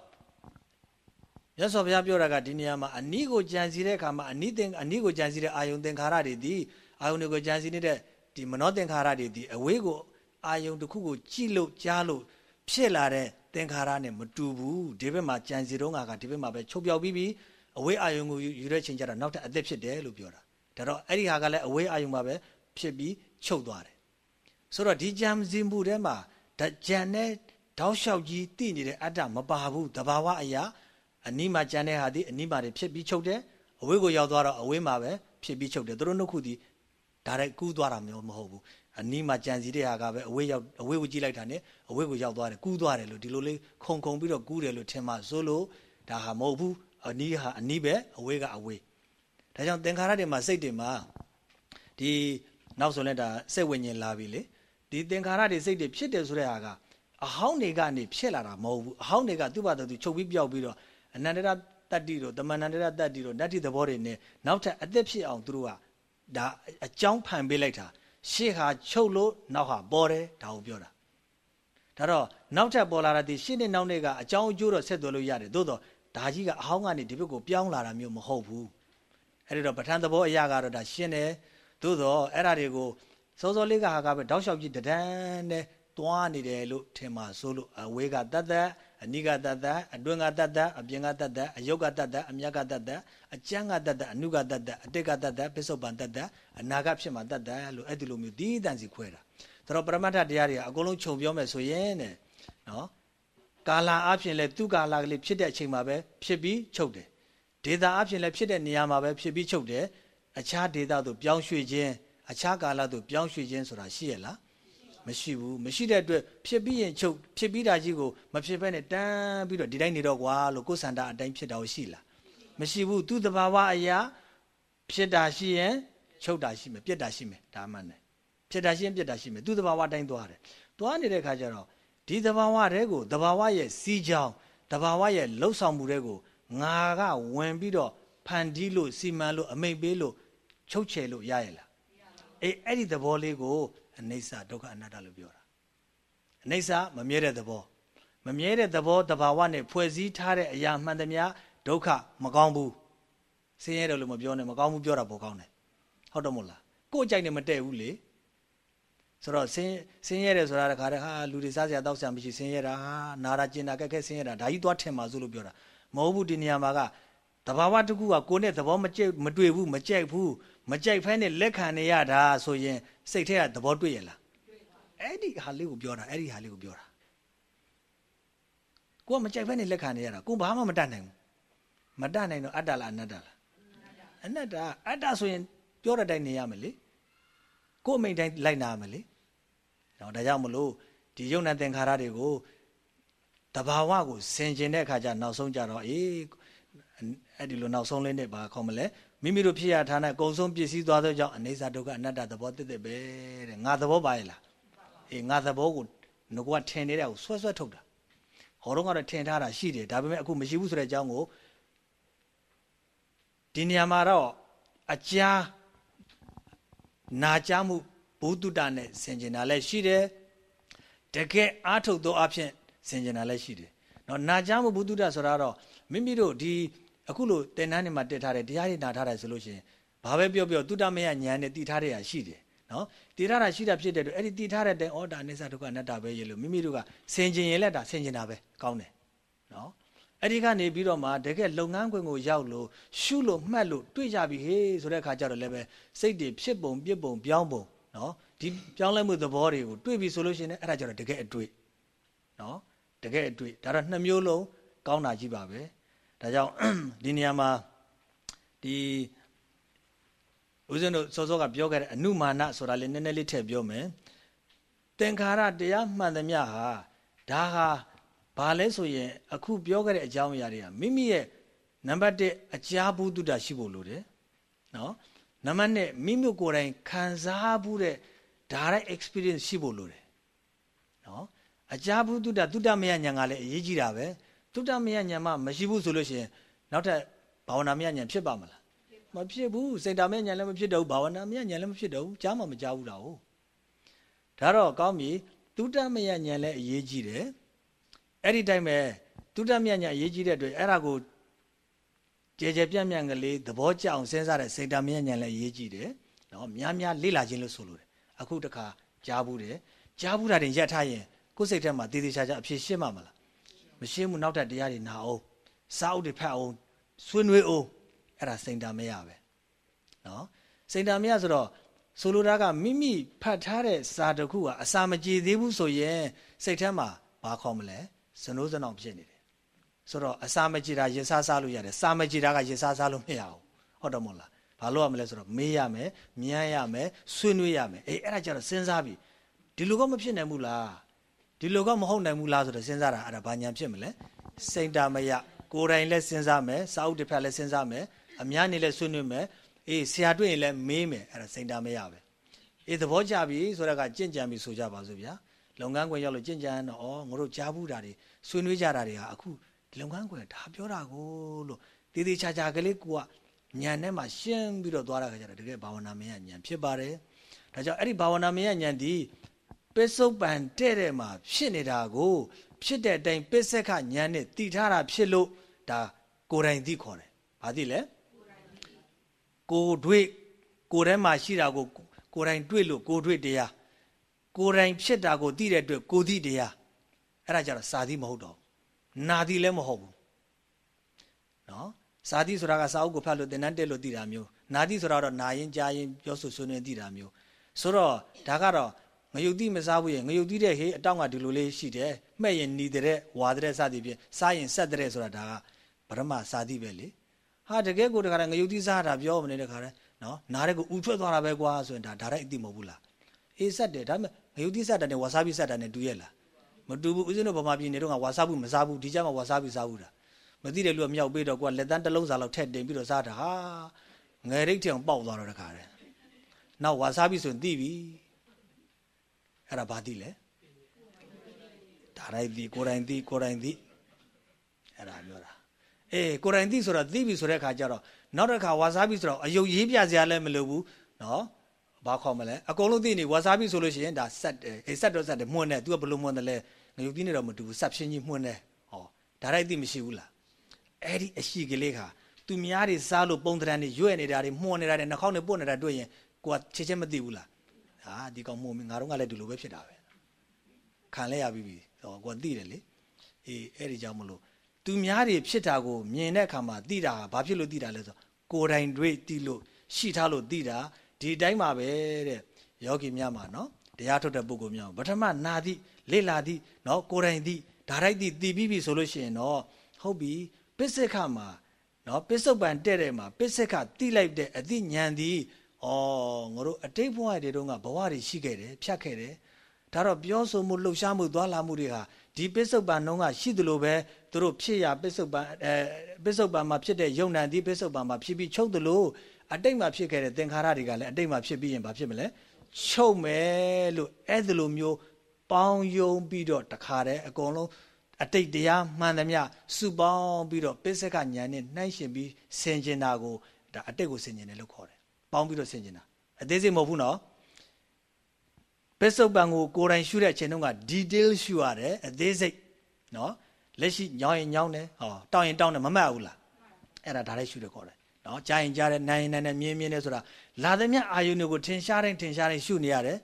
မြတ်စွာဘုရားပြောတာကဒီနေရာမှာအနိကိုကြံစီတဲ့အခါမှာအနိသင်အနိကိုကြံစီတဲ့အာယုန်သင်္ခါရတွေဒီအာယုန်တွေကိုကြံစီနေတဲ့ဒီမနောသင်္ခါရတွေဒီအဝေးကိုအာယုန်တစ်ခုကိုကြည့်လို့ကြားလို့ဖြစ်လာတဲ့သင်္ခါရနဲ့မတူဘူးဒီဘက်မှာကြံစီတော့ငါကဒီဘက်မှာပဲချုပ်ပြောက်ပြီးပြီးအဝေးအာယုန်ကိုယူတဲ့ချိန်ကျတော့နောက်ထပ်အသက်ဖြစ်တယ်လို့ပြောတာဒါတော့အဲ့ဒီဟာကလည်းအဝေးအာယုန်မှာပဲဖြစ်ပြီးချုပ်သွားတယ်ဆိုတော့ဒီကြံစီမှုထဲမှာဓကြံနဲ့တောက်လျှောက်ကြီးတည်နေတဲ့အတ္တမပါဘူးတဘာဝအရာ အနီးမှာကြံတဲ့ဟာဒီအနီးမှာဖြစ်ပြီးချုပ်တယ်အဝေးကိုရောက်သွားတော့အဝေးမှာပဲဖြစ်ပြီးချုပ်တယ်သူတို့နှစ်ခုဒီဒါရိုက်ကူးသွားတာမျိုးမဟုတ်ဘူးအနီးမှာကြံစီတဲ့ဟာကပဲအဝေးရောက်အဝေးကိုကြည့်လိုက်တာ ਨੇ အဝေးကိုရောက်သွားတယ်ကူးသွားတယ်လို့ဒီလိုလေးခုံခုံပြီးတော့ကူးတယ်လို့ထင်မှဆိုလို့ဒါဟာမဟုတ်ဘူးအနီးဟာအနီးပဲအဝေးကအဝေးဒါကြောင့်သင်္ခါရတွေမှာစိတ်တွေမှာဒီနောက်ဆိုလဲဒါစိတ်ဝိညာဉ်လာပြီလေဒီသင်္ခါရတွေစိတ်တွေဖြစ်တယ်ဆိုတဲ့ဟာကအဟောင်းတွေကနေဖြစ်လာတာမဟုတ်ဘူးအဟောင်းတွေကသူ့ဘာသူချုပ်ပြီးပြောက်ပြီးတော့ အနန္တရတတ္တိတို့တမန်န္တရတတ္တိတို့နတ္တိသဘောတွေနဲ့နောက်ထပ်အသက်ဖြစ်အောင်သူတို့ကဒါအကြောင်းဖန်ပေးလိုက်တာရှေ့ဟာချုပ်လို့နောက်ဟာပေါ်တယ်ဒါကိုပြောတာဒါတော့နောက်ထပ်ပေါ်လာတာဒီရှေ့နဲ့နောက်နဲ့ကအကြောင်းအကျိုးတော့ဆက်သွယ်လို့ရတယ်သို့တော့ဒါကြီးကအဟောင်းကနေဒီဘက်ကိုပြောင်းလာတာမျိုးမဟုတ်ဘူးအဲ့ဒီတော့ပဋ္ဌာန်းသဘောအရာကတော့ဒါရှင်းတယ်သို့တော့အဲ့ဒါတွေကိုစောစောလေးကဟာကပဲတောက်လျှောက်ကြီးတဒန်းနဲ့သွားနေတယ်လို့ထင်ပါဆိုလို့အဝေးကတတ်တတ် အနိကတတ္တအတွင်းကတတ္တအပြင်ကတတ္တအယုတ်ကတတ္တအမြတ်ကတတ္တအကျမ်းကတတ္တအနုကတတ္တအတိတ်ကတတ္တပစ္စုပန်တတ္တအနာဂတ်ဖြစ်မှာတတ္တလို့အဲ့ဒီလိုမျိုးဒီတန်စီခွဲတာဒါတော့ပရမတ္ထတရားတွေကအကုန်လုံးခြုံပြောမယ်ဆိုရင်တဲ့နော်ကာလာအဖြစ်လဲသူကာလာကလေးဖြစ်တဲ့အချိန်မှာပဲဖြစ်ပြီးချုပ်တယ်ဒေတာအဖြစ်လဲဖြစ်တဲ့နေရာမှာပဲဖြစ်ပြီးချုပ်တယ်အခြားဒေတာတို့ပြောင်းရွှေ့ခြင်းအခြားကာလတို့ပြောင်းရွှေ့ခြင်းဆိုတာရှိရလား မရှိဘူးမရှိတဲ့အတွက်ဖြစ်ပြီးရင်ချုပ်ဖြစ်ပြီးတာကြီးကိုမဖြစ်ဘဲနဲ့တန်းပြီးတော့ဒီတိုင်းနေတော့ကွာလို့ကိုယ်စန္ဒအတိုင်းဖြစ်တာရှိလားမရှိဘူးသူ့တဘာဝအရာဖြစ်တာရှိရင်ချုပ်တာရှိမယ်ပြက်တာရှိမယ်ဒါမှန်တယ်ဖြစ်တာရှိရင်ပြက်တာရှိမယ်သူ့တဘာဝအတိုင်းသွားတယ်သွားနေတဲ့ခါကျတော့ဒီတဘာဝတွေကိုတဘာဝရဲ့စီးကြောင်းတဘာဝရဲ့လှုပ်ဆောင်မှုတွေကိုငါကဝင်ပြီးတော့ဖန်တီးလို့စီမံလို့အမိတ်ပေးလို့ချုပ်ချယ်လို့ရရလားအေးအဲ့ဒီသဘောလေးကို အနိစ္စဒုက္ခအနတ္တလို့ပြောတာအနိစ္စမမြဲတဲ့သဘောမမြဲတဲ့သဘောတဘာဝနဲ့ဖွဲ့စည်းထားတဲ့အရာမှန်သမျှဒုက္ခမကောင်းဘူးဆင်းရဲတယ်လို့မပြောနဲ့မကောင်းဘူးပြောတာပိုကောင်းတယ်ဟုတ်တော့မို့လားကိုယ်အကြိုက်နဲ့မတည့်ဘူးလေဆိုတော့ဆင်းဆင်းရဲတယ်ဆိုတာတခါတည်းဟာလူတွေစားစရာတောက်စရာမရှိဆင်းရဲတာဟာနာတာကျင်တာကက်ခက်ဆင်းရဲတာဒါကြီးသွားထင်ပါစို့လို့ပြောတာမဟုတ်ဘူးဒီနေရာမှာကတဘာဝတစ်ခုကကိုယ်နဲ့သဘောမကျမတွေ့ဘူးမကြိုက်ဘူးမကြိုက်ဖဲနဲ့လက်ခံနေရတာဆိုရင် စိတ်ထဲကသဘောတွေ့ရလားအဲ့ဒီဟာလေးကိုပြောတာအဲ့ဒီဟာလေးကိုပြောတာကိုကမကြိုက်ဖဲနဲ့လက်ခံနေရတာကိုဘာမှမတတ်နိုင်ဘူးမတတ်နိုင်တော့အတ္တလားအနတ္တလားအနတ္တအတ္တဆိုရင်ပြောတဲ့အတိုင်းနေရမယ်လေကိုအမိန်တိုင်းလိုက်နာရမယ်လေနော်ဒါကြောင့်မလို့ဒီယုံနာသင်္ခါရတွေကိုတဘာဝကိုဆင်ကျင်တဲ့အခါကျနောက်ဆုံးကြတော့အေးအဲ့ဒီလိုနောက်ဆုံးလေးနဲ့ဘာခေါ်မလဲ မိမိတို့ဖြစ်ရထားတဲ့ကုံဆုံးပစ္စည်းသွားသောကြောင့်အနေစာဒုက္ခအနတ္တသဘောတည်တည်ပဲတဲ့ငါသဘောပါရဲ့လားအေးငါသဘောကိုငါကထင်နေတဲ့ကိုဆွဲဆွဲထုတ်တာဟောတော့ကတော့ထင်ထားတာရှိတယ်ဒါပေမဲ့အခုမရှိဘူးဆိုတဲ့အကြောင်းကိုဒီနေရာမှာတော့အကြာနာကြမှုဘုဒ္ဓတာနဲ့ဆင်ကျင်တာလည်းရှိတယ်တကယ်အားထုတ်သောအဖြစ်ဆင်ကျင်တာလည်းရှိတယ်နော်နာကြမှုဘုဒ္ဓတာဆိုတာတော့မိမိတို့ဒီ အခုလို့တင်တန်းနေမှာတက်ထားတယ်တရားတွေနာထားတယ်ဆိုလို့ရှိရင်ဘာပဲပြောပြောတုတ္တမယဉာဏ်နဲ့တည်ထားတဲ့ဟာရှိတယ်နော်တည်ထားတာရှိတာဖြစ်တဲ့အတွက်အဲ့ဒီတည်ထားတဲ့တိုင်ဩဒါအနိစ္စဒုက္ခအနတ္တပဲရေလို့မိမိတို့ကဆင်ကျင်ရင်လည်းဒါဆင်ကျင်တာပဲကောင်းတယ်နော်အဲ့ဒီကနေပြီးတော့မှတကယ်လုပ်ငန်းခွင်ကိုရောက်လို့ရှုလို့မှတ်လို့တွေ့ကြပြီဟေးဆိုတဲ့အခါကျတော့လည်းပဲစိတ်တွေဖြစ်ပုံပြစ်ပုံပြောင်းပုံနော်ဒီပြောင်းလဲမှုသဘောတွေကိုတွေ့ပြီဆိုလို့ရှိရင်အဲ့ဒါကျတော့တကယ်အတွေ့နော်တကယ်အတွေ့ဒါတော့နှစ်မျိုးလုံးကောင်းတာကြီးပါပဲ ဒါကြောင့်ဒီနေရာမှာဒီဦးဇင်းတို့စောစောကပြောခဲ့တဲ့အနုမာနဆိုတာလေးနည်းနည်းလေးထည့်ပြောမယ်သင်္ခါရတရားမှန်သမျှဟာဒါဟာဘာလဲဆိုရင်အခုပြောခဲ့တဲ့အကြောင်းအရာတွေကမိမိရဲ့နံပါတ်1အကြာဘူးတုဒ္ဒရှိဖို့လိုတယ်နော်နံပါတ်2မိမိကိုယ်တိုင်ခံစားဘူးတဲ့ direct experience ရှိဖို့လိုတယ်နော်အကြာဘူးတုဒ္ဒတုဒ္ဒမယညာကလည်းအရေးကြီးတာပဲ တုဒ္ဒမယညာမှမရှိဘူးဆိုလို့ရှိရင်နောက်ထပ်ဘာဝနာမယညာဖြစ်ပါမလားမဖြစ်ဘူးစိတ်ဓာမယညာလည်းမဖြစ်တော့ဘူးဘာဝနာမယညာလည်းမဖြစ်တော့ဘူးကြားမှမကြားဘူးတာဟုတ်ဒါတော့ကောင်းပြီတုဒ္ဒမယညာလည်းအရေးကြီးတယ်အဲ့ဒီတိုင်းပဲတုဒ္ဒမယညာအရေးကြီးတဲ့အတွက်အဲ့ဒါကိုကြဲကြဲပြန့်ပြန့်ကလေးသဘောကျအောင်စဉ်းစားတဲ့စိတ်ဓာမယညာလည်းအရေးကြီးတယ်နော်များများလေ့လာခြင်းလို့ဆိုလိုတယ်အခုတခါကြားဘူးတယ်ကြားဘူးတာတင်ရက်ထားရင်ကိုယ်စိတ်ထဲမှာတည်တည်ချာချာအဖြစ်ရှင်းမှာမလား မရှင်းဘူးနောက်ထပ်တရားတွေနာအောင်စာအုပ်တွေဖတ်အောင်ဆွေးနွေးအောင်အဲ့ဒါစိန်တာမရပဲနော်စိန်တာမရဆိုတော့ဆိုလိုတာကမိမိဖတ်ထားတဲ့စာတစ်ခုကအစာမကြေသေးဘူးဆိုရင်စိတ်ထဲမှာဘာခေါ်မလဲစနိုးစနောင်ဖြစ်နေတယ်ဆိုတော့အစာမကြေတာရင်စားစားလို့ရတယ်စာမကြေတာကရင်စားစားလို့မရဘူးဟုတ်တော့မဟုတ်လားဘာလို့ရမလဲဆိုတော့မေးရမယ်မြန်းရမယ်ဆွေးနွေးရမယ်အေးအဲ့ဒါကြတော့စဉ်းစားပြီဒီလိုကမဖြစ်နိုင်ဘူးလား ဒီလိုကမဟုတ်နိုင်ဘူးလားဆိုတော့စဉ်းစားတာအဲ့ဒါဘာညာဖြစ်မလဲစိတ်တာမရကိုယ်တိုင်လည်းစဉ်းစားမယ်စာအုပ်တစ်ဖက်လည်းစဉ်းစားမယ်အများနေလည်းဆွေးနွေးမယ်အေးဆရာတွေ့ရင်လည်းမေးမယ်အဲ့ဒါစိတ်တာမရပဲအေးသဘောကျပြီဆိုတော့ကကြင့်ကြံပြီဆိုကြပါစို့ဗျာလုပ်ငန်းခွင်ရောက်လို့ကြင့်ကြံတော့ဩငါတို့ကြားဘူးတာတွေဆွေးနွေးကြတာတွေဟာအခုလုပ်ငန်းခွင်ဒါပြောတာကိုလို့တည်တည်ချာချာကလေးကိုကညံထဲမှာရှင်းပြီးတော့သွားတာခါကျတော့တကယ်ဘာဝနာမင်းကညံဖြစ်ပါတယ်ဒါကြောင့်အဲ့ဒီဘာဝနာမင်းကညံဒီ ပစ္စုပန်တဲ့တဲ့မှာဖြစ်နေတာကို ဖြစ်တဲ့အတိုင်းပစ္စက္ခညံနဲ့တည်ထားတာဖြစ်လို့ဒါကိုယ်တိုင်သိခေါ်တယ်။ဘာသိလဲ။ကိုတွေ့ကိုယ်ထဲမှာရှိတာကိုကိုယ်တိုင်တွေ့လို့ကိုတွေ့တရားကိုယ်တိုင်ဖြစ်တာကိုသိတဲ့အတွက်ကိုသိတရားအဲ့ဒါကြတော့စာသီးမဟုတ်တော့နာသီးလည်းမဟုတ်ဘူး။နော်စာသီးဆိုတာကစာအုပ်ကိုဖတ်လို့သင်တန်းတက်လို့သိတာမျိုးနာသီးဆိုတာတော့နာရင်ကြားရင်ပြောဆိုဆွေးနွေးသိတာမျိုးဆိုတော့ဒါကတော့ ငရုတ်တိမစားဘူးရဲ့ငရုတ်တိတဲ့ဟေးအတောက်ကဒီလိုလေးရှိတယ်မှဲ့ရင်နီတဲ့ဝါတဲ့စသည်ဖြင့်စားရင်ဆက်တဲ့ဆိုတာဒါကဗရမစာတိပဲလေဟာတကယ်ကိုတခါတည်းငရုတ်တိစားတာပြောမနေတဲ့ခါတည်းနော်နားတဲ့ကိုဥထွက်သွားတာပဲကွာဆိုရင်ဒါဒါတိုင်းအသိမဟုတ်ဘူးလားအေးဆက်တယ်ဒါပေမဲ့ငရုတ်တိဆက်တာနဲ့ဝါဆာဘီဆက်တာနဲ့တူရဲ့လားမတူဘူးဦးဇင်းတို့ဗမာပြည်နေတော့ကဝါဆာဘီမစားဘူးဒီကြမှာဝါဆာဘီစားဘူးတာမသိတဲ့လူကမြောက်ပေးတော့ကိုကလက်တန်းတစ်လုံးစာလောက်ထည့်တင်ပြီးတော့စားတာဟာငယ်ရိတ်ထအောင်ပေါက်သွားတော့တခါတည်းနောက်ဝါဆာဘီဆိုရင်သိပြီ အဲ့ဒါဘာသိလဲဒါတိုင်းသိကိုယ်တိုင်သိကိုယ်တိုင်သိအဲ့ဒါပြောတာအေးကိုယ်တိုင်သိဆိုတော့သိပြီဆိုတဲ့အခါကျတော့နောက်တစ်ခါဝါဆာဘီဆိုတော့အယုတ်ရေးပြစရာလည်းမလိုဘူးနော်ဘာခေါ်မလဲအကုန်လုံးသိနေဝါဆာဘီဆိုလို့ရှိရင်ဒါဆက်တယ်အေးဆက်တော့ဆက်တယ်မှုန်းတယ် तू ကဘလို့မှုန်းတယ်လဲငရုတ်ပြီးနေတော့မတူဘူးဆက်ဖြင်းကြီးမှုန်းတယ်ဟောဒါတိုင်းသိမရှိဘူးလားအဲ့ဒီအရှိကလေးခါသူများတွေစားလို့ပုံတရံတွေရွဲ့နေတာတွေမှုန်းနေတာတွေနှာခေါင်းတွေပုတ်နေတာတွေ့ရင်ကိုကချစ်ချင်းမသိဘူးလား ဟာဒီကောင်မှုန်းငါတို့ကလည်းဒီလိုပဲဖြစ်တာပဲခံလဲရပြီပြီဟောကိုကသိတယ်လေအေးအဲ့ဒီကြောင့်မလို့သူများတွေဖြစ်တာကိုမြင်တဲ့အခါမှာသိတာဘာဖြစ်လို့သိတာလဲဆိုကိုယ်တိုင်တွေ့သိလို့ရှိထားလို့သိတာဒီတိုင်းမှာပဲတဲ့ယောဂီများမှာနော်တရားထုတ်တဲ့ပုဂ္ဂိုလ်များပထမနာသည့်လေ့လာသည့်နော်ကိုယ်တိုင်သည့်ဒါရိုက်သည့်သိပြီးပြီဆိုလို့ရှိရင်တော့ဟုတ်ပြီပစ္စေခမှာနော်ပစ္စုပန်တဲ့တဲ့မှာပစ္စေခတိလိုက်တဲ့အသိဉာဏ်သည် ဩငါတို့အတိတ်ဘဝတွေတုန်းကဘဝတွေရှိခဲ့တယ်ဖြတ်ခဲ့တယ်ဒါတော့ပြောဆိုမှုလှုပ်ရှားမှုသွားလာမှုတွေဟာဒီပစ္စုပန်နှုံးကရှိသလိုပဲသူတို့ဖြစ်ရပစ္စုပန်အဲပစ္စုပန်မှာဖြစ်တဲ့ယုံနံဒီပစ္စုပန်မှာဖြစ်ပြီးချုပ်သလိုအတိတ်မှာဖြစ်ခဲ့တဲ့သင်္ခါရတွေကလည်းအတိတ်မှာဖြစ်ပြီးရင်ဘာဖြစ်မလဲချုပ်မယ်လို့အဲ့ဒီလိုမျိုးပေါင်းယုံပြီးတော့တခါတည်းအကုန်လုံးအတိတ်တရားမှန်သမျှစုပေါင်းပြီးတော့ပစ္စကညာနဲ့နှိုင်းရှင်ပြီးဆင်ကျင်တာကိုဒါအတိတ်ကိုဆင်ကျင်တယ်လို့ခေါ်တယ် ပေါင်းပြီးတော့ဆင်ကျင်တာအသေးစိတ်မဟုတ်ဘူးနော်ပစ္စုပန်ကိုကိုယ်တိုင်ရှုတဲ့အချိန်တုန်းက detail ရှုရတယ်အသေးစိတ်နော်လက်ရှိညောင်းရင်ညောင်းတယ်ဟောတောင်းရင်တောင်းတယ်မမှတ်ဘူးလားအဲ့ဒါဒါလည်းရှုတယ်ခေါ်တယ်နော်ကြားရင်ကြားတယ်နိုင်ရင်နိုင်တယ်မြင်းမြင်းတယ်ဆိုတာလာသမျှအာယုန်တွေကိုထင်ရှားတိုင်းထင်ရှားတိုင်းရှုနေရတယ်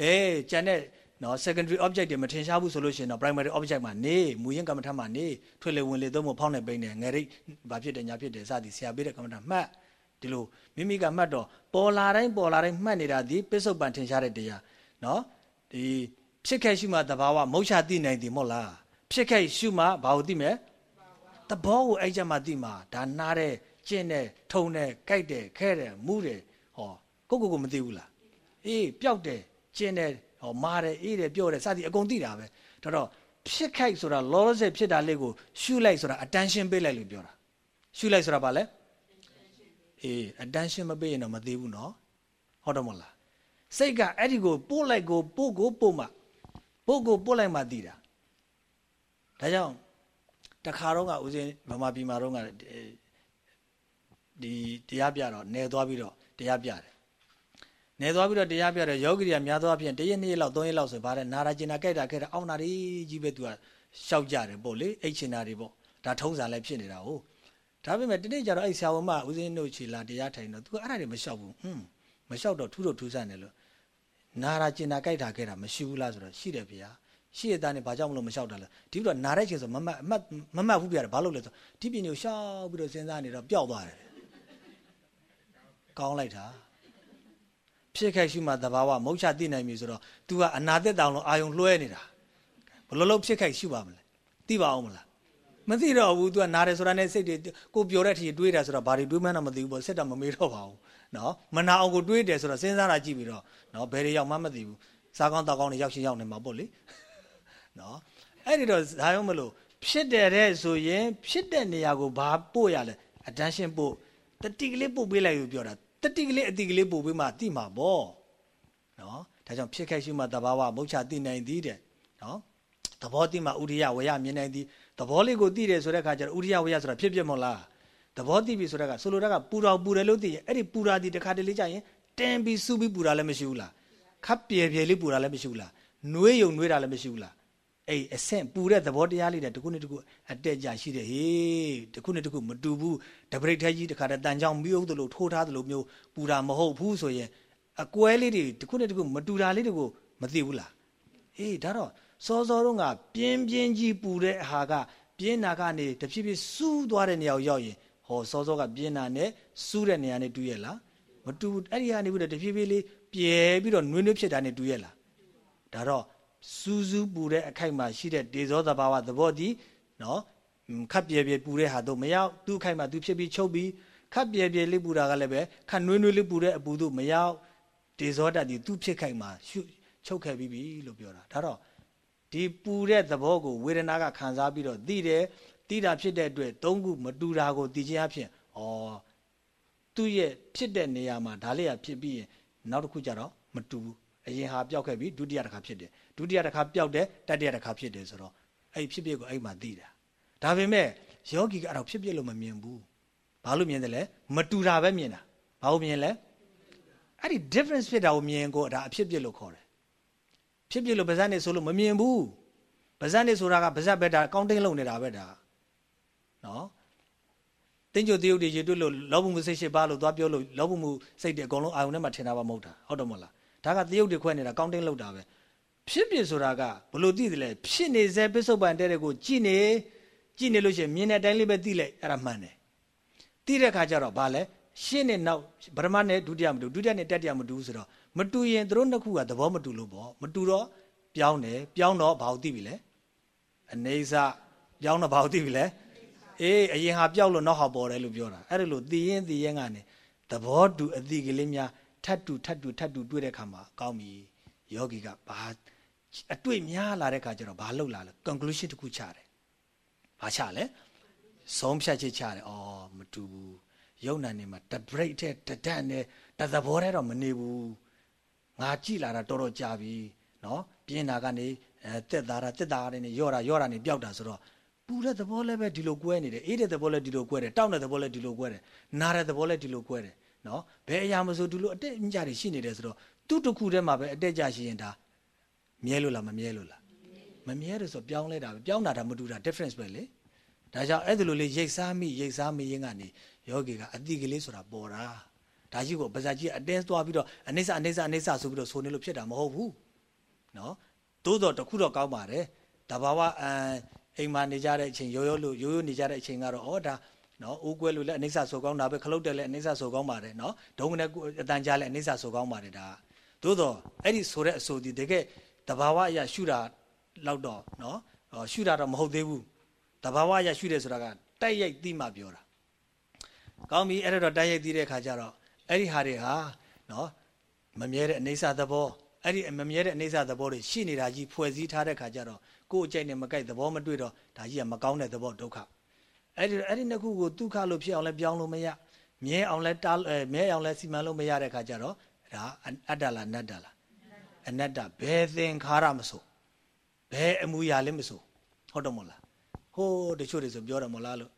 အေးကျန်တဲ့နော် secondary object တွေမထင်ရှားဘူးဆိုလို့ရှိရင်တော့ primary object မှာနေမူရင်းကမ္မထမှာနေထွေလေဝင်လေသုံးဖို့ဖောင်းနေပိန်းနေငရိတ်ဘာဖြစ်တယ်ညာဖြစ်တယ်စသည်ဆရာပေးတဲ့ကမ္မထမှတ် ဒီလိုမိမိကမှတ်တော့ပေါ်လာတိုင်းပေါ်လာတိုင်းမှတ်နေတာဒီပစ္စုပန်ထင်ရှားတဲ့တရားနော်ဒီဖြစ်ခဲ့ရှိမှတဘာဝမုတ်ချသိနိုင်သည်မဟုတ်လားဖြစ်ခဲ့ရှိမှဘာကိုသိမယ်တဘောကိုအဲ့ကြမှာသိမှာဒါနားတဲ့ကျင့်တဲ့ထုံတဲ့ကြိုက်တဲ့ခဲတဲ့မူးတယ်ဟောကိုကိုကိုမသိဘူးလားအေးပျောက်တယ်ကျင့်တဲ့ဟောမာတယ်အေးတယ်ပြောတယ်စသည်အကုန်သိတာပဲဒါတော့ဖြစ်ခိုက်ဆိုတာလောလောဆယ်ဖြစ်တာလေးကိုရှုလိုက်ဆိုတာ attention ပေးလိုက်လို့ပြောတာရှုလိုက်ဆိုတာဘာလဲ အေး attention မပေးရင်တော့မသိဘူးနော်ဟုတ်တယ်မဟုတ်လားစိတ်ကအဲ့ဒီကိုပို့လိုက်ကိုပို့ကိုပို့မှပို့ကိုပို့လိုက်မှသိတာဒါကြောင့်တခါတော့ကဦးစင်းဗမာပြည်မှာတော့ကဒီတရားပြတော့နေသွားပြီးတော့တရားပြတယ်နေသွားပြီးတော့တရားပြတော့ယောဂီတွေကများသောအားဖြင့်တရက်နှစ်ရက်လောက်သုံးရက်လောက်ဆိုဗါတဲ့နာရာကျင်နာကြိုက်တာခဲ့တာအောင်းနာတွေကြီးပဲသူကရှောက်ကြတယ်ပေါ့လေအိတ်ချင်တာတွေပေါ့ဒါထုံးစံလည်းဖြစ်နေတာဟုတ် ဒါပေမဲ့ဒီနေ့ကျတော့အဲ့ဆရာဝန်မဦးစင်းတို့ခြေလာတရားထိုင်တော့သူကအဲ့ဒါတွေမလျှောက်ဘူးဟွန်းမလျှောက်တော့ထူးတော့ထူးဆန်းတယ်လို့နာရာကျင်နာကြိုက်တာခဲ့တာမရှိဘူးလားဆိုတော့ရှိတယ်ဗျာရှိရတဲ့နဲ့ဘာကြောင့်မလို့မလျှောက်တာလဲဒီလိုနာတဲ့ချိန်ဆိုမမတ်မတ်မမတ်ဘူးပြရတယ်ဘာလို့လဲဆိုဒီပင်ကိုရှောက်ပြီးတော့စဉ်းစားနေတော့ပျောက်သွားတယ်ကောင်းလိုက်တာဖြစ်ခဲ့ရှိမှသဘာဝမုတ်ချသိနိုင်ပြီဆိုတော့ तू ကအနာသက်တောင်လို့အာယုံလွှဲနေတာဘလို့လို့ဖြစ်ခဲ့ရှိပါမလဲသိပါအောင်မလား မသိတော့ဘူး तू ကနားတယ်ဆိုတာနဲ့စိတ်တွေကိုပြောတဲ့အထိတွေးတာဆိုတော့ဘာတွေတွေးမှန်းတော့မသိဘူးပေါ့စစ်တာမမေးတော့ပါဘူးနော်မနာအောင်ကိုတွေးတယ်ဆိုတော့စဉ်းစားတာကြည့်ပြီးတော့နော်ဘယ်တွေရောက်မှမသိဘူးစားကောင်းတောက်ကောင်းတွေရောက်ရှင်ရောက်နေမှာပေါ့လေနော်အဲ့ဒီတော့ဒါရောမလို့ဖြစ်တယ်တဲ့ဆိုရင်ဖြစ်တဲ့နေရာကိုဘာပို့ရလဲ attention ပို့တတိကလေးပို့ပေးလိုက်လို့ပြောတာတတိကလေးအတိကလေးပို့ပေးမှသိမှာပေါ့နော်ဒါကြောင့်ဖြစ်ခဲ့ရှိမှတဘာဝမုတ်ချသိနိုင်သည်တဲ့နော်သဘောသိမှဥရိယဝရမြင်နိုင်သည် သဘောလေးကိုသိတယ်ဆိုတဲ့အခါကျတော့ဥရိယဝရဆိုတာဖြစ်ဖြစ်မဟုတ်လားသဘောသိပြီဆိုတဲ့ကဆိုလိုတာကပူတော်ပူတယ်လို့သိရင်အဲ့ဒီပူတာဒီတစ်ခါတလေကြာရင်တင်းပြီးစူးပြီးပူတာလည်းမရှိဘူးလားခပ်ပြဲပြဲလေးပူတာလည်းမရှိဘူးလားနှွေးယုံနှွေးတာလည်းမရှိဘူးလားအဲ့အဆင့်ပူတဲ့သဘောတရားလေးတွေတခုနဲ့တခုအတက်ကြရှိတယ်ဟေးတခုနဲ့တခုမတူဘူးတပရိတ်ထဲကြီးတခါတည်းတန်ကြောင်မြုပ်သလိုထိုးထားသလိုမျိုးပူတာမဟုတ်ဘူးဆိုရင်အကွဲလေးတွေတခုနဲ့တခုမတူတာလေးတွေကိုမသိဘူးလားအေးဒါတော့ စောစောတုန်းကပြင်းပြင်းကြီးပူတဲ့ဟာကပြင်းနာကနေတဖြည်းဖြည်းစူးသွားတဲ့နေရာကိုရောက်ရင်ဟောစောစောကပြင်းနာနဲ့စူးတဲ့နေရာနဲ့တူရဲ့လားမတူအဲ့ဒီကနေပြီးတော့တဖြည်းဖြည်းလေးပြဲပြီးတော့နွေးနွေးဖြစ်တာနဲ့တူရဲ့လားဒါတော့စူးစူးပူတဲ့အခိုက်မှာရှိတဲ့ဒေဇောသဘာဝသဘောတည်နော်ခပ်ပြဲပြဲပူတဲ့ဟာတို့မရောက်သူ့အခိုက်မှာသူဖြစ်ပြီးချုပ်ပြီးခပ်ပြဲပြဲလေးပူတာကလည်းပဲခပ်နွေးနွေးလေးပူတဲ့အပူတို့မရောက်ဒေဇောတတ်ဒီသူ့ဖြစ်ခိုက်မှာရှုချုပ်ခဲ့ပြီးပြီလို့ပြောတာဒါတော့ ဒီပူတဲ့သဘောကိုဝေဒနာကခံစားပြီးတော့သိတယ်သိတာဖြစ်တဲ့အတွက်သုံးခုမတူတာကိုသိခြင်းအဖြစ်ဩသူ့ရဲ့ဖြစ်တဲ့နေရာမှာဒါလေးကဖြစ်ပြီးရင်နောက်တစ်ခုကျတော့မတူဘူးအရင်ဟာပျောက်ခဲ့ပြီးဒုတိယတစ်ခါဖြစ်တယ်ဒုတိယတစ်ခါပျောက်တယ်တတိယတစ်ခါဖြစ်တယ်ဆိုတော့အဲ့ဖြစ်ဖြစ်ကိုအဲ့မှာသိတာဒါပေမဲ့ယောဂီကအဲ့တော့ဖြစ်ဖြစ်လို့မမြင်ဘူးဘာလို့မြင်တယ်လဲမတူတာပဲမြင်တာဘာလို့မြင်လဲအဲ့ဒီ difference ဖြစ်တာကိုမြင်ကိုဒါအဖြစ်ဖြစ်လို့ခေါ်တယ် ဖြစ်ဖြစ်လို့ဗဇတ်နေဆိုလို့မမြင်ဘူးဗဇတ်နေဆိုတာကဗဇတ်ပဲဒါကောင်းတင်းလုံနေတာပဲဒါနော်တင်းကြိုတရုပ်တွေရေတွက်လို့လောဘမှုစိတ်ရှိပါလို့သွားပြောလို့လောဘမှုစိတ်တွေအကုန်လုံးအာယုန်ထဲမှာထင်တာပါမဟုတ်တာဟုတ်တယ်မဟုတ်လားဒါကတရုပ်တွေခွဲနေတာကောင်းတင်းလောက်တာပဲဖြစ်ဖြစ်ဆိုတာကဘလို့သိတယ်လဲဖြစ်နေစေပစ္စုပန်တဲ့တဲ့ကိုကြည်နေကြည်နေလို့ရှိရင်မြင်တဲ့အတိုင်းလေးပဲသိလိုက်အဲ့ဒါမှန်တယ်သိတဲ့ခါကျတော့ဘာလဲရှင်းနေနောက်ဗရမနဲ့ဒုတိယမတူဒုတိယနဲ့တတိယမတူဆိုတော့ မတူရင်တို့နှစ်ခုကသဘောမတူလို့ပေါ့မတူတော့ပြောင်းတယ်ပြောင်းတော့ဘာလို့သိပြီလဲအနေစပြောင်းတော့ဘာလို့သိပြီလဲအေးအရင်ဟာပြောက်လို့နောက်ဟာပေါ်တယ်လို့ပြောတာအဲ့ဒါလို့သိရင်သိရင်ကနေသဘောတူအတိကလေးများထတ်တူထတ်တူထတ်တူတွေ့တဲ့ခါမှာကောင်းပြီယောဂီကဘာအတွေ့များလာတဲ့ခါကျတော့ဘာလုပ်လာလဲ conclusion တစ်ခုချတယ်ဘာချလဲဆုံးဖြတ်ချက်ချတယ်အော်မတူဘူးယုံနာနေမှာတ break တဲ့တဒတ်နဲ့တသဘောတဲ့တော့မနေဘူး ငါကြည်လာတာတော်တော်ကြာပြီနော်ပြင်းတာကနေအဲတက်သားတာတက်သားရနေရော့တာရော့တာနေပျောက်တာဆိုတော့ပူတဲ့သဘောလည်းပဲဒီလိုကွဲနေတယ်အေးတဲ့သဘောလည်းဒီလိုကွဲတယ်တောက်တဲ့သဘောလည်းဒီလိုကွဲတယ်နားတဲ့သဘောလည်းဒီလိုကွဲတယ်နော်ဘယ်အရာမဆိုဒီလိုအတက်အမြကြတွေရှိနေတယ်ဆိုတော့သူ့တစ်ခုတည်းမှာပဲအတက်ကြရှိရင်ဒါမြဲလို့လားမမြဲလို့လားမမြဲတယ်ဆိုပြောင်းလဲတာပဲပြောင်းတာဒါမတူတာ difference ပဲလေဒါကြောင့်အဲ့ဒါလိုလေးရိတ်စားမိရိတ်စားမိရင်းကနေယောဂီကအတိကလေးဆိုတာပေါ်တာ ဒါကြီးကိုပါဇာကြီးအတင်းသွားပြီးတော့အနိစ္စအနိစ္စအနိစ္စဆိုပြီးတော့ဆိုနေလို့ဖြစ်တာမဟုတ်ဘူးနော်သို့တော့တခုတော့ကောင်းပါတယ်တဘာဝအမ်အိမ်မှာနေကြတဲ့အချိန်ရိုးရိုးလို့ရိုးရိုးနေကြတဲ့အချိန်ကတော့ဩဒါနော်အိုးကွဲလို့လည်းအနိစ္စဆိုကောင်းတာပဲခလုတ်တယ်လည်းအနိစ္စဆိုကောင်းပါတယ်နော်ဒုံနဲ့အတန်ကြားလည်းအနိစ္စဆိုကောင်းပါတယ်ဒါသို့တော့အဲ့ဒီဆိုတဲ့အဆိုဒီတကယ်တဘာဝအရာရှုတာလောက်တော့နော်ရှုတာတော့မဟုတ်သေးဘူးတဘာဝအရာရှုတယ်ဆိုတာကတိုက်ရိုက်သိမှပြောတာကောင်းပြီအဲ့တော့တိုက်ရိုက်သိတဲ့ခါကျတော့ အဲ့ဒီဟာတွေဟာနော်မမြဲတဲ့အနေဆာသဘောအဲ့ဒီမမြဲတဲ့အနေဆာသဘောတွေရှိနေတာကြီးဖွဲ့စည်းထားတဲ့ခါကျတော့ကိုယ်အကြိုက်နဲ့မကိုက်သဘောမတွေ့တော့ဒါကြီးကမကောင်းတဲ့သဘောဒုက္ခအဲ့ဒီအဲ့ဒီနှစ်ခုကိုဒုက္ခလို့ဖြစ်အောင်လဲပြောင်းလို့မရမြဲအောင်လဲတားမြဲအောင်လဲစီမံလို့မရတဲ့ခါကျတော့ဒါအတ္တလားနတ္တလားအနတ္တဘယ်သင်္ခါရမဆိုဘယ်အမူအရာလည်းမဆိုဟုတ်တော့မလားဟိုးတချို့တွေဆိုပြောတယ်မလားလို့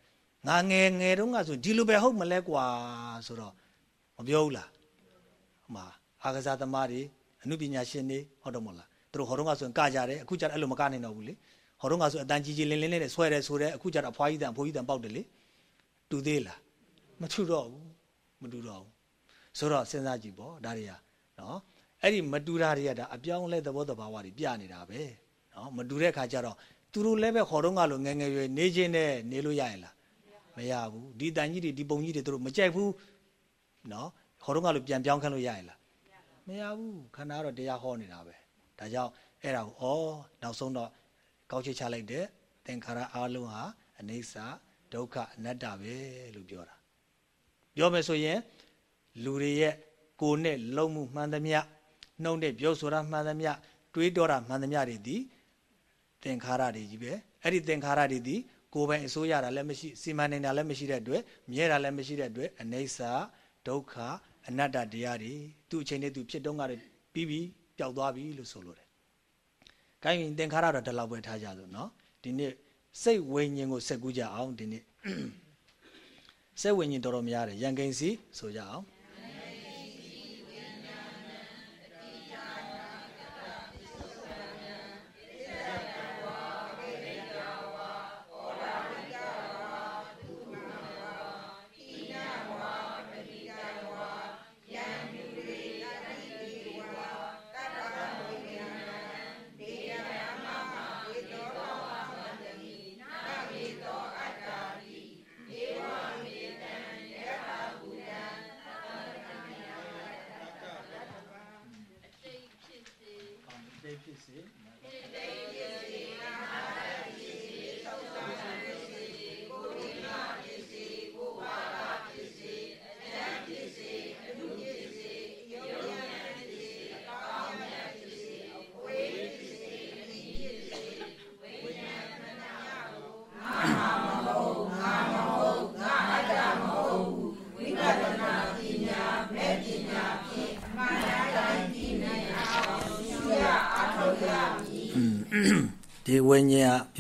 ငါငယ်ငယ်တုန်းကဆိုဒီလိုပဲဟုတ်မလဲကွာဆိုတော့မ ပြောဘူးလားဟိုမှာအာကစားသမားတွေအမှုပညာရှင်တွေဟုတ်တော့မလားသူတို့ဟောတော့ကဆိုရင်ကကြတယ်အခုကျတော့အဲ့လိုမကနိုင်တော့ဘူးလေဟောတော့ကဆိုအတန်ကြီးကြီးလင်းလင်းလေးနဲ့ဆွဲတယ်ဆိုတယ်အခုကျတော့အဖွားကြီးတန်အဖိုးကြီးတန်ပေါက်တယ်လေတူသေးလားမထူတော့ဘူးမတူတော့ဘူးဆိုတော့စဉ်းစားကြည့်ပေါ့ဒါတွေကနော်အဲ့ဒီမတူတာတွေကဒါအပြောင်းလဲသဘောတဘာဝတွေပြနေတာပဲနော်မတူတဲ့ခါကျတော့သူတို့လည်းပဲဟောတော့ကလိုငငယ်ရွယ်နေခြင်းနဲ့နေလို့ရရလားမရဘူးဒီတန်ကြီးတွေဒီပုံကြီးတွေသူတို့မကြိုက်ဘူး နော်ဟောတော့ကလိုပြန်ပြောင်းခန်းလို့ရရလားမရဘူးခန္ဓာကတော့တရားဟောနေတာပဲဒါကြောင့်အဲ့ဒါကိုဩနောက်ဆုံးတော့ကောက်ချက်ချလိုက်တဲ့သင်္ခါရအလုံးဟာအနိစ္စဒုက္ခအနတ္တပဲလို့ပြောတာပြောမယ်ဆိုရင်လူတွေရဲ့ကိုယ်နဲ့လုံးမှုမှန်သမျှနှုံတဲ့ပြောဆိုတာမှန်သမျှတွေးတောတာမှန်သမျှတွေဒီသင်္ခါရတွေကြီးပဲအဲ့ဒီသင်္ခါရတွေဒီကိုယ်ပိုင်အစိုးရတာလည်းမရှိစီမံနေတာလည်းမရှိတဲ့အတွက်မြဲတာလည်းမရှိတဲ့အတွက်အနိစ္စ ဒုက္ခအနတ္တတရားတွေသူ့အချိန်နဲ့သူဖြစ်တော့ကပြီးပြီးပျောက်သွားပြီလို့ဆိုလိုတယ်။ကိုင်းသင်္ခါရတော့ဒီလောက်ပဲထားကြစို့နော်။ဒီနေ့စိတ်ဝိညာဉ်ကိုစက်ကူးကြအောင်ဒီနေ့စိတ်ဝိညာဉ်တော်တော်များတယ်ရန်ကိန်းစီဆိုကြအောင်။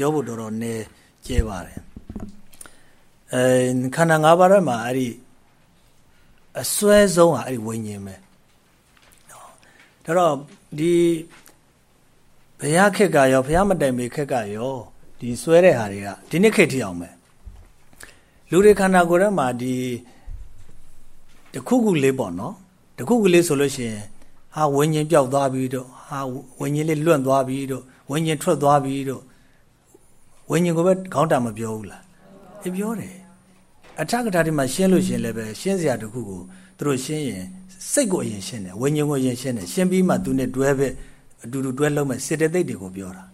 ပြောဖို့တော်တော်နည်းကျဲပါတယ်အဲခန္ဓာ၅ပါးထဲမှာအဲ့ဒီအစွဲဆုံးဟာအဲ့ဒီဝိညာဉ်ပဲဒါတော့ဒီဘုရားခက်ကရောဘုရားမတိုင်ပေခက်ကရောဒီစွဲတဲ့ဟာတွေကဒီနှစ်ခက်ထီအောင်ပဲလူတွေခန္ဓာကိုယ်ထဲမှာဒီတခုခုလေးပေါ့နော်တခုခုလေးဆိုလို့ရှိရင်ဟာဝိညာဉ်ပြောက်သွားပြီတော့ဟာဝိညာဉ်လေးလွန့်သွားပြီတော့ဝိညာဉ်ထွက်သွားပြီတော့ ဝิญဉ်ကိုပဲခေါင်းတာမပြောဘူးလားအေးပြောတယ်အထကထာတွေမှာရှင်းလို့ရှင်းလည်းပဲရှင်းစရာတခုကိုသူတို့ရှင်းရင်စိတ်ကိုအရင်ရှင်းတယ်ဝิญဉ်ကိုအရင်ရှင်းတယ်ရှင်းပြီးမှသူနဲ့တွဲပဲအတူတူတွဲလုံးမဲ့စေတသိက်တွေကိုပြောတာ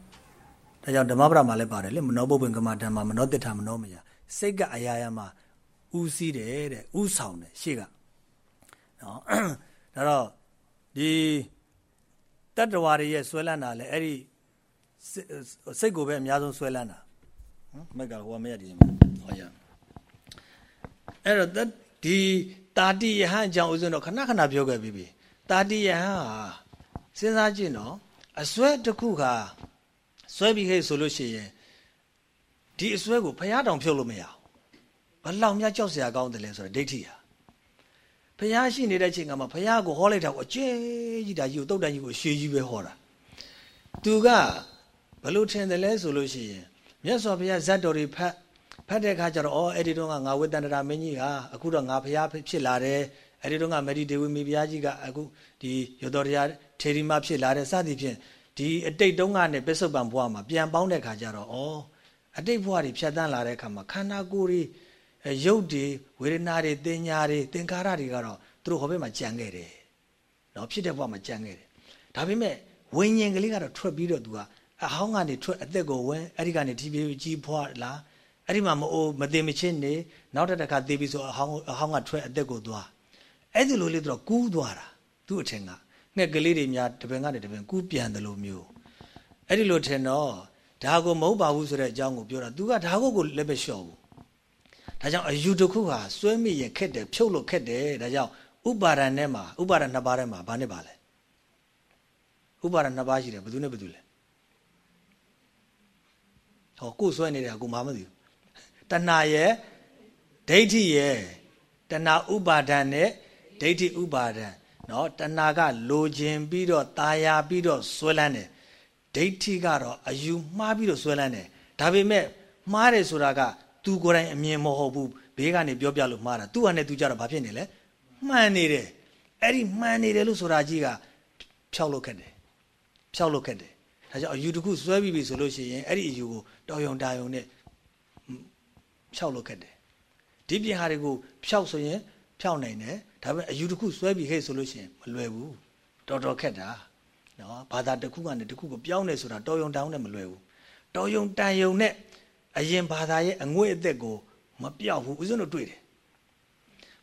ဒါကြောင့်ဓမ္မပဒမှာလည်းပါတယ်လေမနောပုပ္ပင်ကမဓမ္မမနောတိဋ္ဌမနောမယစိတ်ကအရာရာမှာဥစည်းတယ်တဲ့ဥဆောင်တယ်ရှေ့ကနော်ဒါတော့ဒီတတ္တဝါတွေရဲ့ဆွဲလန်းတာလဲအဲ့ဒီစိတ်ကိုပဲအများဆုံးဆွဲလန်းတာဟ မ်မက်ကဟိုကမရဒီမှာဟောရအဲ့တော့ဒီတာတိယဟန်အကြောင်းဥစဉ်တော့ခဏခဏပြောခဲ့ပြီးပြီတာတိယဟန်ဟာစဉ်းစားကြည့်နော်အစွဲတစ်ခုကစွဲပြီးဟဲ့ဆိုလို့ရှိရင်ဒီအစွဲကိုဖျားတောင်ဖြုတ်လို့မရအောင်ဘလောက်များကြောက်စရာကောင်းတယ်လဲဆိုတော့ဒိဋ္ဌိဟာဖျားရှိနေတဲ့ချိန်ကမှဖျားကိုဟောလိုက်တာကိုအကျဲကြီးတာကြီးကိုတုတ်တန်ကြီးကိုရှေးကြီးပဲဟောတာသူကဘလို့ထင်တယ်လဲဆိုလို့ရှိရင် မြတ်စွာဘုရားဇတ်တော်တွေဖတ်ဖတ်တဲ့အခါကျတော့အော်အဲ့ဒီတော့ကငါဝေတန္တရာမင်းကြီးဟာအခုတော့ငါဖျားဖြစ်လာတယ်အဲ့ဒီတော့ကမေဒီဒေဝီမိဘုရားကြီးကအခုဒီရတော်တရားထေရီမဖြစ်လာတဲ့စသည်ဖြင့်ဒီအတိတ်တုန်းကနဲ့ပစ္စုပန်ဘဝမှာပြန်ပေါင်းတဲ့အခါကျတော့ဩအတိတ်ဘဝတွေဖြတ်တန်းလာတဲ့အခါမှာခန္ဓာကိုယ်တွေရုပ်တွေဝေဒနာတွေသင်ညာတွေသင်္ခါရတွေကတော့သူတို့ဟောဘက်မှာကြံခဲ့တယ်နော်ဖြစ်တဲ့ဘဝမှာကြံခဲ့တယ်ဒါပေမဲ့ဝိညာဉ်ကလေးကတော့ထွက်ပြီးတော့သူက အဟောင်းကနေထွက်အသက်ကိုဝင်အဲ့ဒီကနေဒီပြေကြီးဖွားလာအဲ့ဒီမှာမအိုးမသိမချင်းနေနောက်တစ်ခါသေပြီးဆိုအဟောင်းအဟောင်းကထွက်အသက်ကိုသွားအဲ့ဒီလိုလေးတော့ကူးသွားတာသူ့အထင်ကငှက်ကလေးတွေများတပင်ကနေတပင်ကူးပြန်တယ်လို့မျိုးအဲ့ဒီလိုထင်တော့ဒါကိုမဟုတ်ပါဘူးဆိုတဲ့အကြောင်းကိုပြောတာ तू ကဒါကိုကိုလည်းမလျှော့ဘူးဒါကြောင့်အယူတစ်ခုဟာစွဲမိရင်ခက်တယ်ဖြုတ်လို့ခက်တယ်ဒါကြောင့်ဥပါဒဏ်ထဲမှာဥပါဒဏ်နှစ်ပါးထဲမှာဘာနဲ့ပါလဲဥပါဒဏ်နှစ်ပါးရှိတယ်ဘယ်သူနဲ့ဘယ်သူလဲ ဟောကိုယ်စွဲနေတာကိုမှမသိဘူးတဏှာရဲ့ဒိဋ္ဌိရဲ့တဏှာဥပါဒဏ်နဲ့ဒိဋ္ဌိဥပါဒဏ်နော်တဏှာကလိုခြင်းပြီးတော့ตาယာပြီးတော့ဆွဲလန်းတယ်ဒိဋ္ဌိကတော့အယူမှားပြီးတော့ဆွဲလန်းတယ်ဒါပေမဲ့မှားတယ်ဆိုတာက तू ကိုယ်တိုင်အမြင်မဟုတ်ဘူးဘေးကနေပြောပြလို့မှားတာ तू ဟာနဲ့ तू ကြတော့ဘာဖြစ်နေလဲမှန်နေတယ်အဲ့ဒီမှန်နေတယ်လို့ဆိုတာကြီးကဖြောက်လို့ခက်တယ်ဖြောက်လို့ခက်တယ် ဒါကြောင့်အယူတစ်ခုဆွဲပြီးပြီဆိုလို့ရှိရင်အဲ့ဒီအယူကိုတော်ယုံတာယုံနဲ့ဖြောက်လို့ခက်တယ်ဒီပြင်ဟာတွေကိုဖြောက်ဆိုရင်ဖြောက်နိုင်တယ်ဒါပေမဲ့အယူတစ်ခုဆွဲပြီးဟဲ့ဆိုလို့ရှိရင်မလွယ်ဘူးတော်တော်ခက်တာနော်ဘာသာတစ်ခုကနေတစ်ခုကိုပြောင်းနေဆိုတာတော်ယုံတောင်းနဲ့မလွယ်ဘူးတော်ယုံတန်ယုံနဲ့အရင်ဘာသာရဲ့အငွေ့အသက်ကိုမပြောက်ဘူးဦးဇင်းတို့တွေ့တယ်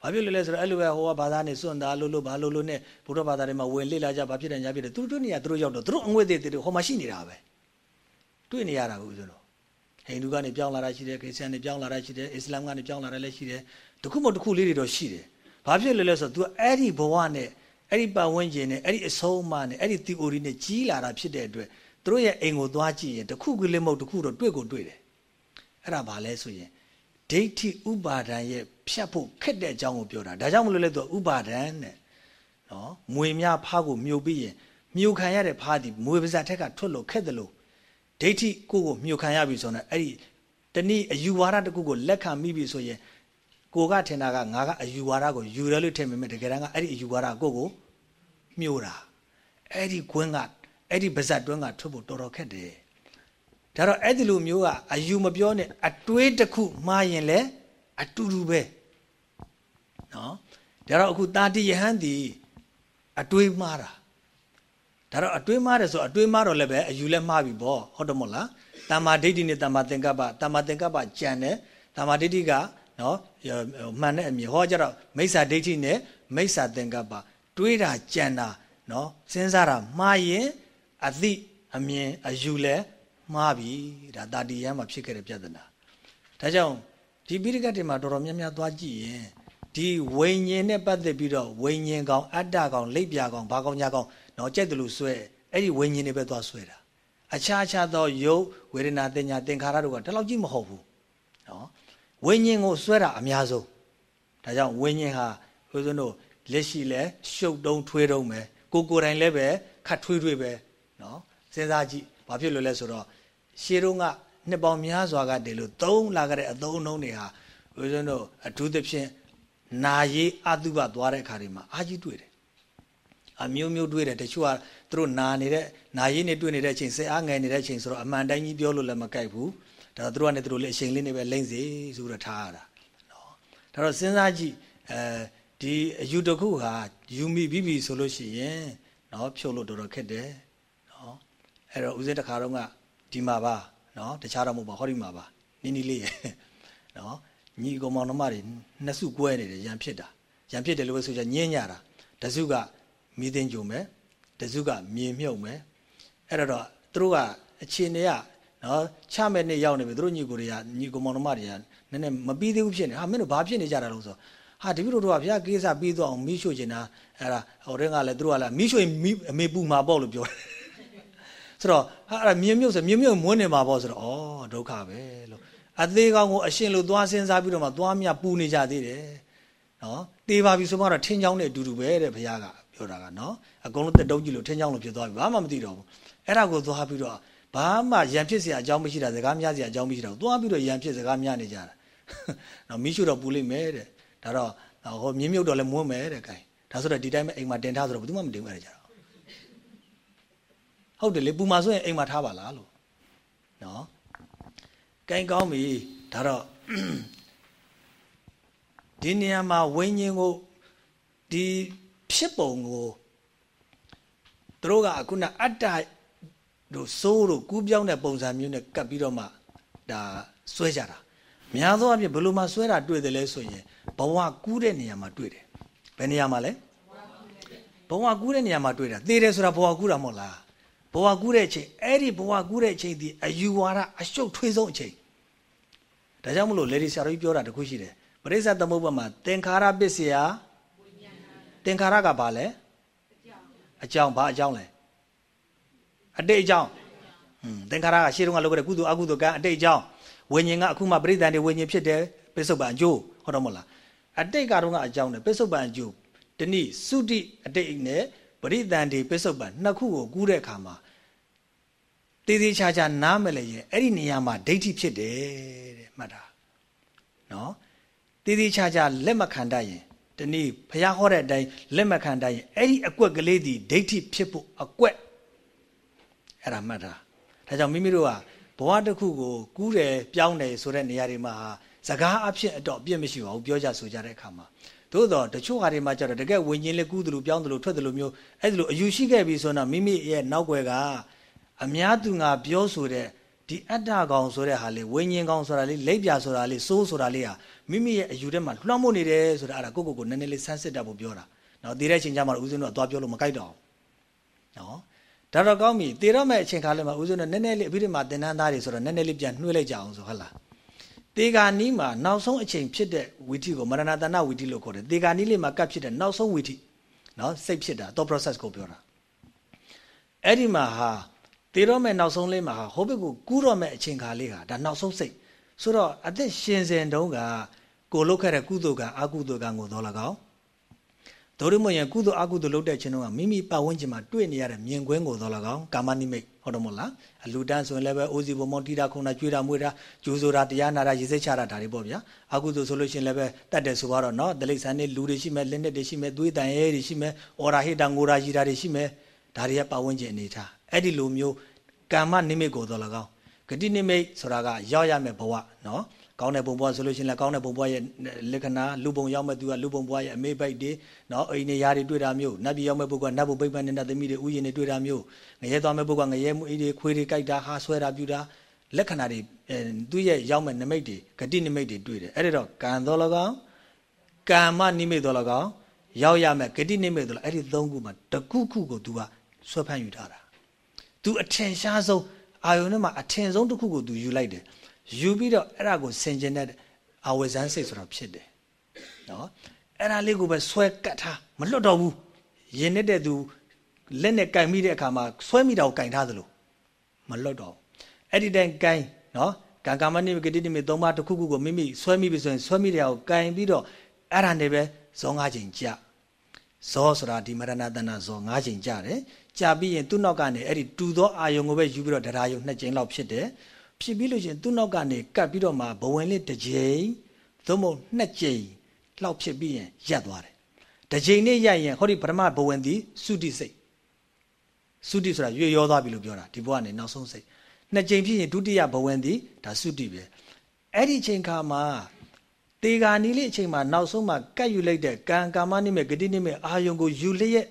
ဘာဖြစ်လို့လဲဆိုတော့အဲ့လိုပဲဟိုကဘာသာနဲ့စွန့်သားလို့လို့ဘာလို့လို့နဲ့ဘုရားဘာသာတွေမှာဝင်လေ့လာကြဘာဖြစ်တယ်ညာဖြစ်တယ်သူတို့တွေ့နေရသူတို့ရောက်တော့သူတို့အငွေ့သက်တွေဟိုမှာရှိနေတာပဲတွေ့နေရတာဘူးဦးဇင်းတို့ဟိန္ဒူကနေပြောင်းလာတာရှိတယ်ခရစ်ယာန်တွေပြောင်းလာတာရှိတယ်အစ္စလာမ်ကနေပြောင်းလာတာလည်းရှိတယ်တခုမတခုလေးတွေတော့ရှိတယ်ဘာဖြစ်လဲလဲဆိုတော့ तू အဲ့ဒီဘဝနဲ့အဲ့ဒီပတ်ဝန်းကျင်နဲ့အဲ့ဒီအဆုံးအမနဲ့အဲ့ဒီ theory နဲ့ကြီးလာတာဖြစ်တဲ့အတွက်သူတို့ရဲ့အိမ်ကိုသွားကြည့်ရင်တခုကလေးမဟုတ်တခုတော့တွေ့ကိုတွေ့တယ်အဲ့ဒါဘာလဲဆိုရင်ဒိဋ္ဌိဥပါဒံရဲ့ ဖြတ်ဖို့ခက်တဲ့အကြောင်းကိုပြောတာဒါကြောင့်မလို့လဲသူဥပါဒံတဲ့နော်မွေများဖားကိုမြုပ်ပြီးရင်မြုပ်ခံရတဲ့ဖားဒီမွေပါးစပ်ထက်ကထွက်လို့ခက်တယ်လို့ဒိဋ္ဌိကိုကိုမြုပ်ခံရပြီဆိုတော့အဲ့ဒီတနည်းအယူဝါဒတစ်ခုကိုလက်ခံမိပြီဆိုရင်ကိုကထင်တာကငါကအယူဝါဒကိုယူတယ်လို့ထင်ပေမဲ့တကယ်တမ်းကအဲ့ဒီအယူဝါဒကိုကိုမြိုးတာအဲ့ဒီကွင်းကအဲ့ဒီပါဇက်တွင်းကထွက်ဖို့တော်တော်ခက်တယ်ဒါတော့အဲ့ဒီလိုမျိုးကအယူမပြောနဲ့အတွေးတစ်ခုမှားရင်လည်း အတူတူပဲနော်ဒါတော့အခုတာတိယဟန်ဒီအတွေးမှားတာဒါတော့အတွေးမှားတယ်ဆိုအတွေးမှားတော့လည်းပဲအယူလည်းမှားပြီပေါ့ဟုတ်တယ်မို့လားတမ္မာဒိဋ္ဌိနဲ့တမ္မာသင်္ကပ္ပတမ္မာသင်္ကပ္ပကြံတယ်တမ္မာဒိဋ္ဌိကနော်မှန်တဲ့အမြင်ဟောကြတော့မိစ္ဆာဒိဋ္ဌိနဲ့မိစ္ဆာသင်္ကပ္ပတွေးတာကြံတာနော်စဉ်းစားတာမှားရင်အသိအမြင်အယူလဲမှားပြီဒါတာတီယံမှာဖြစ်ခဲ့တဲ့ပြဿနာဒါကြောင့် ဒီပိဋကတ်တွေမှာတော်တော်များများသွားကြည့်ရင်ဒီဝိညာဉ်နဲ့ပတ်သက်ပြီးတော့ဝိညာဉ်ကောင်အတ္တကောင်လိပ်ပြကောင်ဘာကောင်ညာကောင်နော်ကြက်တယ်လို့ဆွဲအဲ့ဒီဝိညာဉ်တွေပဲသွားဆွဲတာအခြားခြားသောယုတ်ဝေဒနာတင်ညာသင်္ခါရတို့ကတလောက်ကြီးမဟုတ်ဘူးနော်ဝိညာဉ်ကိုဆွဲတာအများဆုံးဒါကြောင့်ဝိညာဉ်ဟာဘုရားတို့လက်ရှိလဲရှုပ်တုံးထွေးတုံးပဲကိုကိုယ်တိုင်လည်းပဲခတ်ထွေးထွေးပဲနော်စဉ်းစားကြည့်ဘာဖြစ်လို့လဲဆိုတော့ရှေးတုန်းက နှစ်ပေါင်းများစွာကတည်းလို့သုံးလာကြတဲ့အသုံးအနှုန်းတွေဟာဘုရားတို့အထူးသဖြင့်နာရေးအတုပသွားတဲ့အခါတွေမှာအာကြီးတွေ့တယ်အမျိုးမျိုးတွေ့တယ်တချို့ကသူတို့နာနေတဲ့နာရေးနဲ့တွေ့နေတဲ့အချိန်စိတ်အားငယ်နေတဲ့အချိန်ဆိုတော့အမှန်တိုင်းကြီးပြောလို့လည်းမကိုက်ဘူးဒါသူတို့ကလည်းသူတို့လည်းအချိန်လေးနဲ့ပဲလိမ့်စေဆိုတော့ထားရတာနော်ဒါတော့စဉ်းစားကြည့်အဲဒီအယူတစ်ခုဟာယူမိပြီးပြီဆိုလို့ရှိရင်နော်ဖြုတ်လို့တော်တော်ခက်တယ်နော်အဲ့တော့ဦးစင်းတစ်ခါတော့ကဒီမှာပါ နော်တခြားတော့မဟုတ်ပါဟောဒီမှာပါနီးနီးလေးရနော်ညီကောင်မောင်နှမတွေနှစ်စုကွဲနေတယ်ရံဖြစ်တာရံဖြစ်တယ်လို့ပဲဆိုကြညင်းညတာတစုကမိသိင်းကြုံပဲတစုကမြေမြုပ်မယ်အဲ့တော့သူတို့ကအခြေအနေကနော်ချမဲ့နေ့ရောက်နေပြီသူတို့ညီကိုတွေကညီကိုမောင်နှမတွေကနည်းနည်းမပြီးသေးဘူးဖြစ်နေဟာမင်းတို့ဘာဖြစ်နေကြတာလို့ဆိုဟာတပည့်တို့ကဘုရားကိစ္စပြီးသွားအောင်မိရှို့ချင်တာအဲ့ဒါဟိုတဲ့ကလည်းသူတို့ကလည်းမိရှို့ရင်အမေပူမှာပေါ့လို့ပြောတယ် ဆိုတော့ဟာအဲ့ဒါမြင်မြုပ်ဆိုမြင်မြုပ်မွန်းနေမှာပေါ့ဆိုတော့ဩဒုက္ခပဲလို့အသေးကောင်ကိုအရှင်လို့သွားစဉ်းစားပြီးတော့မှသွားမြပူနေကြသေးတယ်နော်တေးပါပြီဆိုမှတော့ထင်းချောင်းနဲ့အတူတူပဲတဲ့ဘုရားကပြောတာကနော်အကုန်လုံးတက်တုံးကြီးလို့ထင်းချောင်းလို့ဖြစ်သွားပြီဘာမှမသိတော့ဘူးအဲ့ဒါကိုသွားပြီးတော့ဘာမှရံဖြစ်စရာအကြောင်းမရှိတာစကားများစရာအကြောင်းမရှိတာသွားပြီးတော့ရံဖြစ်စကားများနေကြတာနော်မိရှုတော့ပူလိမ့်မယ်တဲ့ဒါတော့ဟောမြင်းမြုပ်တော့လည်းမွန်းမယ်တဲ့ခိုင်ဒါဆိုတော့ဒီတိုင်းပဲအိမ်မှာတင်ထားဆိုတော့ဘယ်သူမှမတင်ဘူးအဲ့ဒါကြ ဟုတ်တယ်လေပူမှာဆိုရင်အိမ်မှာထားပါလားလို့နော်ကိုင်းကောင်းပြီဒါတော့ဒီနေရာမှာဝိညာဉ်ကိုဒီဖြစ်ပုံကိုသူတို့ကအခုနအတ္တတို့စိုးတို့ကူးပြောင်းတဲ့ပုံစံမျိုးနဲ့ကပ်ပြီးတော့မှဒါဆွဲကြတာများသောအားဖြင့်ဘယ်လိုမှဆွဲတာတွေ့တယ်လဲဆိုရင်ဘဝကူးတဲ့နေရာမှာတွေ့တယ်ဘယ်နေရာမှာလဲဘဝကူးတဲ့နေရာမှာတွေ့တာသေတယ်ဆိုတာဘဝကူးတာမဟုတ်လား ဘဝကူးတဲ့အချိန်အဲ့ဒီဘဝကူးတဲ့အချိန်ဒီအယူဝါဒအရှုပ်ထွေးဆုံးအချိန်ဒါကြောင့်မလို့လေဒီဆရာတော်ကြီးပြောတာတခုရှိတယ်ပရိစ္ဆသမုပ္ပါမှာသင်္ခါရပစ္စယသင်္ခါရကဘာလဲအကြောင်းဘာအကြောင်းလဲအတိတ်အကြောင်းဟွန်းသင်္ခါရကရှေ့တုန်းကလုပ်ခဲ့တဲ့ကုသိုလ်အကုသိုလ်ကံအတိတ်အကြောင်းဝိညာဉ်ကအခုမှပရိသန်တွေဝိညာဉ်ဖြစ်တယ်ပစ္စုပန်အကျိုးဟုတ်တော့မဟုတ်လားအတိတ်ကတော့ကအကြောင်းနဲ့ပစ္စုပန်အကျိုးတနည်းသုတိအတိတ်နဲ့ပရိသန်တွေပစ္စုပန်နှစ်ခုကိုကူးတဲ့အခါမှာ တည်တည်ချာချာနားမလဲရင်အဲ့ဒီနေရာမှာဒိဋ္ဌိဖြစ်တယ်တဲ့မှတ်တာနော်တည်တည်ချာချာလက်မခံတတ်ရင်တနည်းဘုရားဟောတဲ့အတိုင်းလက်မခံတတ်ရင်အဲ့ဒီအကွက်ကလေးဒီဒိဋ္ဌိဖြစ်ဖို့အကွက်အဲ့ဒါမှတ်တာဒါကြောင့်မိမိတို့ကဘဝတစ်ခုကိုကူးတယ်ပြောင်းတယ်ဆိုတဲ့နေရာတွေမှာစကားအဖြစ်အတော့အပြစ်မရှိပါဘူးပြောကြဆိုကြတဲ့အခါမှာသို့တော့တချို့ဟာတွေမှာကျတော့တကယ်ဝิญဉ်လေးကူးတယ်လို့ပြောင်းတယ်လို့ထွက်တယ်လို့မျိုးအဲ့ဒါလို့အယူရှိခဲ့ပြီဆိုတော့မိမိရဲ့နောက်ွယ်က အများသူငါပြောဆိုတဲ့ဒီအတ္တကောင်ဆိုတဲ့ဟာလေးဝိညာဉ်ကောင်ဆိုတာလေးလက်ပြဆိုတာလေးစိုးဆိုတာလေးဟာမိမိရဲ့အယူထဲမှာလွှမ်းမိုးနေတယ်ဆိုတာအဲ့ဒါကိုကိုကိုနည်းနည်းလေးဆန်းစစ်တတ်ဖို့ပြောတာနော်တည်တဲ့အချိန်ကျမှဦးဇင်းတို့ကသွားပြောလို့မကြိုက်တော့ဘူးနော်ဒါတော့ကောင်းပြီတည်တော့မဲ့အချိန်ခါလေးမှာဦးဇင်းတို့နည်းနည်းလေးအပြီးတည်းမှာသင်္ဍန်းသားတွေဆိုတော့နည်းနည်းလေးပြန်နှွှဲလိုက်ကြအောင်ဆိုဟုတ်လားတေဂာနီးမှာနောက်ဆုံးအချိန်ဖြစ်တဲ့ဝီထိကိုမရဏတဏဝီထိလို့ခေါ်တယ်တေဂာနီးလေးမှာကပ်ဖြစ်တဲ့နောက်ဆုံးဝီထိနော်စိတ်ဖြစ်တာတော့ process ကိုပြောတာအဲ့ဒီမှာဟာ တေတော့မဲ့နောက်ဆုံးလေးမှာဟာဟိုဘက်ကိုကူးတော့မဲ့အချိန်ခါလေးဟာဒါနောက်ဆုံးစိတ်ဆိုတော့အသက်ရှင်စဉ်တုန်းကကိုလုတ်ခဲ့တဲ့ကုသိုလ်ကအာကုသိုလ်ကကိုတော့လကောင်းဒုရမယကုသိုလ်အကုသိုလ်လုပ်တဲ့ခြင်းတော့မိမိပတ်ဝန်းကျင်မှာတွေ့နေရတဲ့မြင်ကွင်းကိုတော့လကောင်းကာမနိမိတ်ဟုတ်တယ်မို့လားအလူတန်းဆိုရင်လည်းပဲအိုးစီဘုံမောတိတာခုံတာကျွေးတာမွေးတာဂျိုးဆိုတာတရားနာတာရေစိတ်ချတာဒါတွေပေါ့ဗျာအကုသိုလ်ဆိုလို့ရှိရင်လည်းပဲတတ်တယ်ဆိုတော့နော်ဒလိဆန်နေလူတွေရှိမယ်လက်နဲ့တွေရှိမယ်သွေးတန်ရဲတွေရှိမယ်အော်ရာဟိတငိုရာရီတာတွေရှိမယ်ဒါတွေကပတ်ဝန်းကျင်အနေထား အဲ့ဒီလိုမျိုးကာမနိမိတ်ကိုတော့လကောင်းဂတိနိမိတ်ဆိုတာကရောက်ရမယ်ဘဝနော်ကောင်းတဲ့ဘုံဘွားဆိုလို့ရှိရင်လည်းကောင်းတဲ့ဘုံဘွားရဲ့လက္ခဏာလူဘုံရောက်မဲ့သူကလူဘုံဘွားရဲ့အမေးပိုက်တွေနော်အိမ်နေရာတွေတွေ့တာမျိုးနတ်ပြည်ရောက်မဲ့ပုဂ္ဂိုလ်ကနတ်ဘုံပိတ်ပန်းနေတဲ့သမီးတွေဥယျာဉ်တွေတွေ့တာမျိုးငရဲသွားမဲ့ပုဂ္ဂိုလ်ကငရဲမှုအိတွေခွေးတွေကြိုက်တာဟာဆွဲတာပြူတာလက္ခဏာတွေသူရဲ့ရောက်မဲ့နမိတ်တွေဂတိနမိတ်တွေတွေ့တယ်အဲ့ဒါတော့ကံတော်လကောင်ကမ္မနိမိတ်တော်လကောင်ရောက်ရမဲ့ဂတိနိမိတ်တော်အဲ့ဒီသုံးခုမှာတခုခုကို तू ကဆွဲဖမ်းယူထားတာ तू အထင်ရှားဆုံးအာယုန်ထဲမှာအထင်ဆုံးတစ်ခုကို तू ယူလိုက်တယ်ယူပြီးတော့အဲ့ဒါကိုဆင်ကျင်တဲ့အဝေဇန်းစိတ်ဆိုတာဖြစ်တယ်နော်အဲ့ဒါလေးကိုပဲဆွဲကတ်ထားမလွတ်တော့ဘူးရင်နေတဲ့သူလက်နဲ့ကင်မိတဲ့အခါမှာဆွဲမိတာကိုကင်ထားသလိုမလွတ်တော့အဲ့ဒီတိုင်ကင်နော်ကံကာမနိမိတ်တိတိမိသုံးပါးတစ်ခုခုကိုမိမိဆွဲမိပြီဆိုရင်ဆွဲမိတဲ့အောင်ကင်ပြီးတော့အဲ့ဒါနဲ့ပဲဇော၅ချိန်ကြာဇောဆိုတာဒီမရဏတဏဇော၅ချိန်ကြာတယ် ကြာပြီးရင်သူ့နောက်ကနေအဲ့ဒီတူသောအာယုံကိုပဲယူပြီးတော့တရားယုံနှစ်ချိန်လောက်ဖြစ်တယ်ဖြစ်ပြီးလို့ရှိရင်သူ့နောက်ကနေကတ်ပြီးတော့မှဘဝင်လေးတစ်ကြိမ်သို့မဟုတ်နှစ်ကြိမ်လောက်ဖြစ်ပြီးရင်ရပ်သွားတယ်တစ်ကြိမ်နဲ့ရပ်ရင်ဟောဒီပထမဘဝင်သည်သုတိစိတ်သုတိဆိုတာရွေရောသွားပြီလို့ပြောတာဒီဘဝကနေနောက်ဆုံးစိတ်နှစ်ကြိမ်ဖြစ်ရင်ဒုတိယဘဝင်သည်ဒါသုတိပဲအဲ့ဒီချိန်ခါမှာတေဂာနီလေးအချိန်မှာနောက်ဆုံးမှာကတ်ယူလိုက်တဲ့ကံကာမနိမေဂတိနိမေအာယုံကိုယူလျက်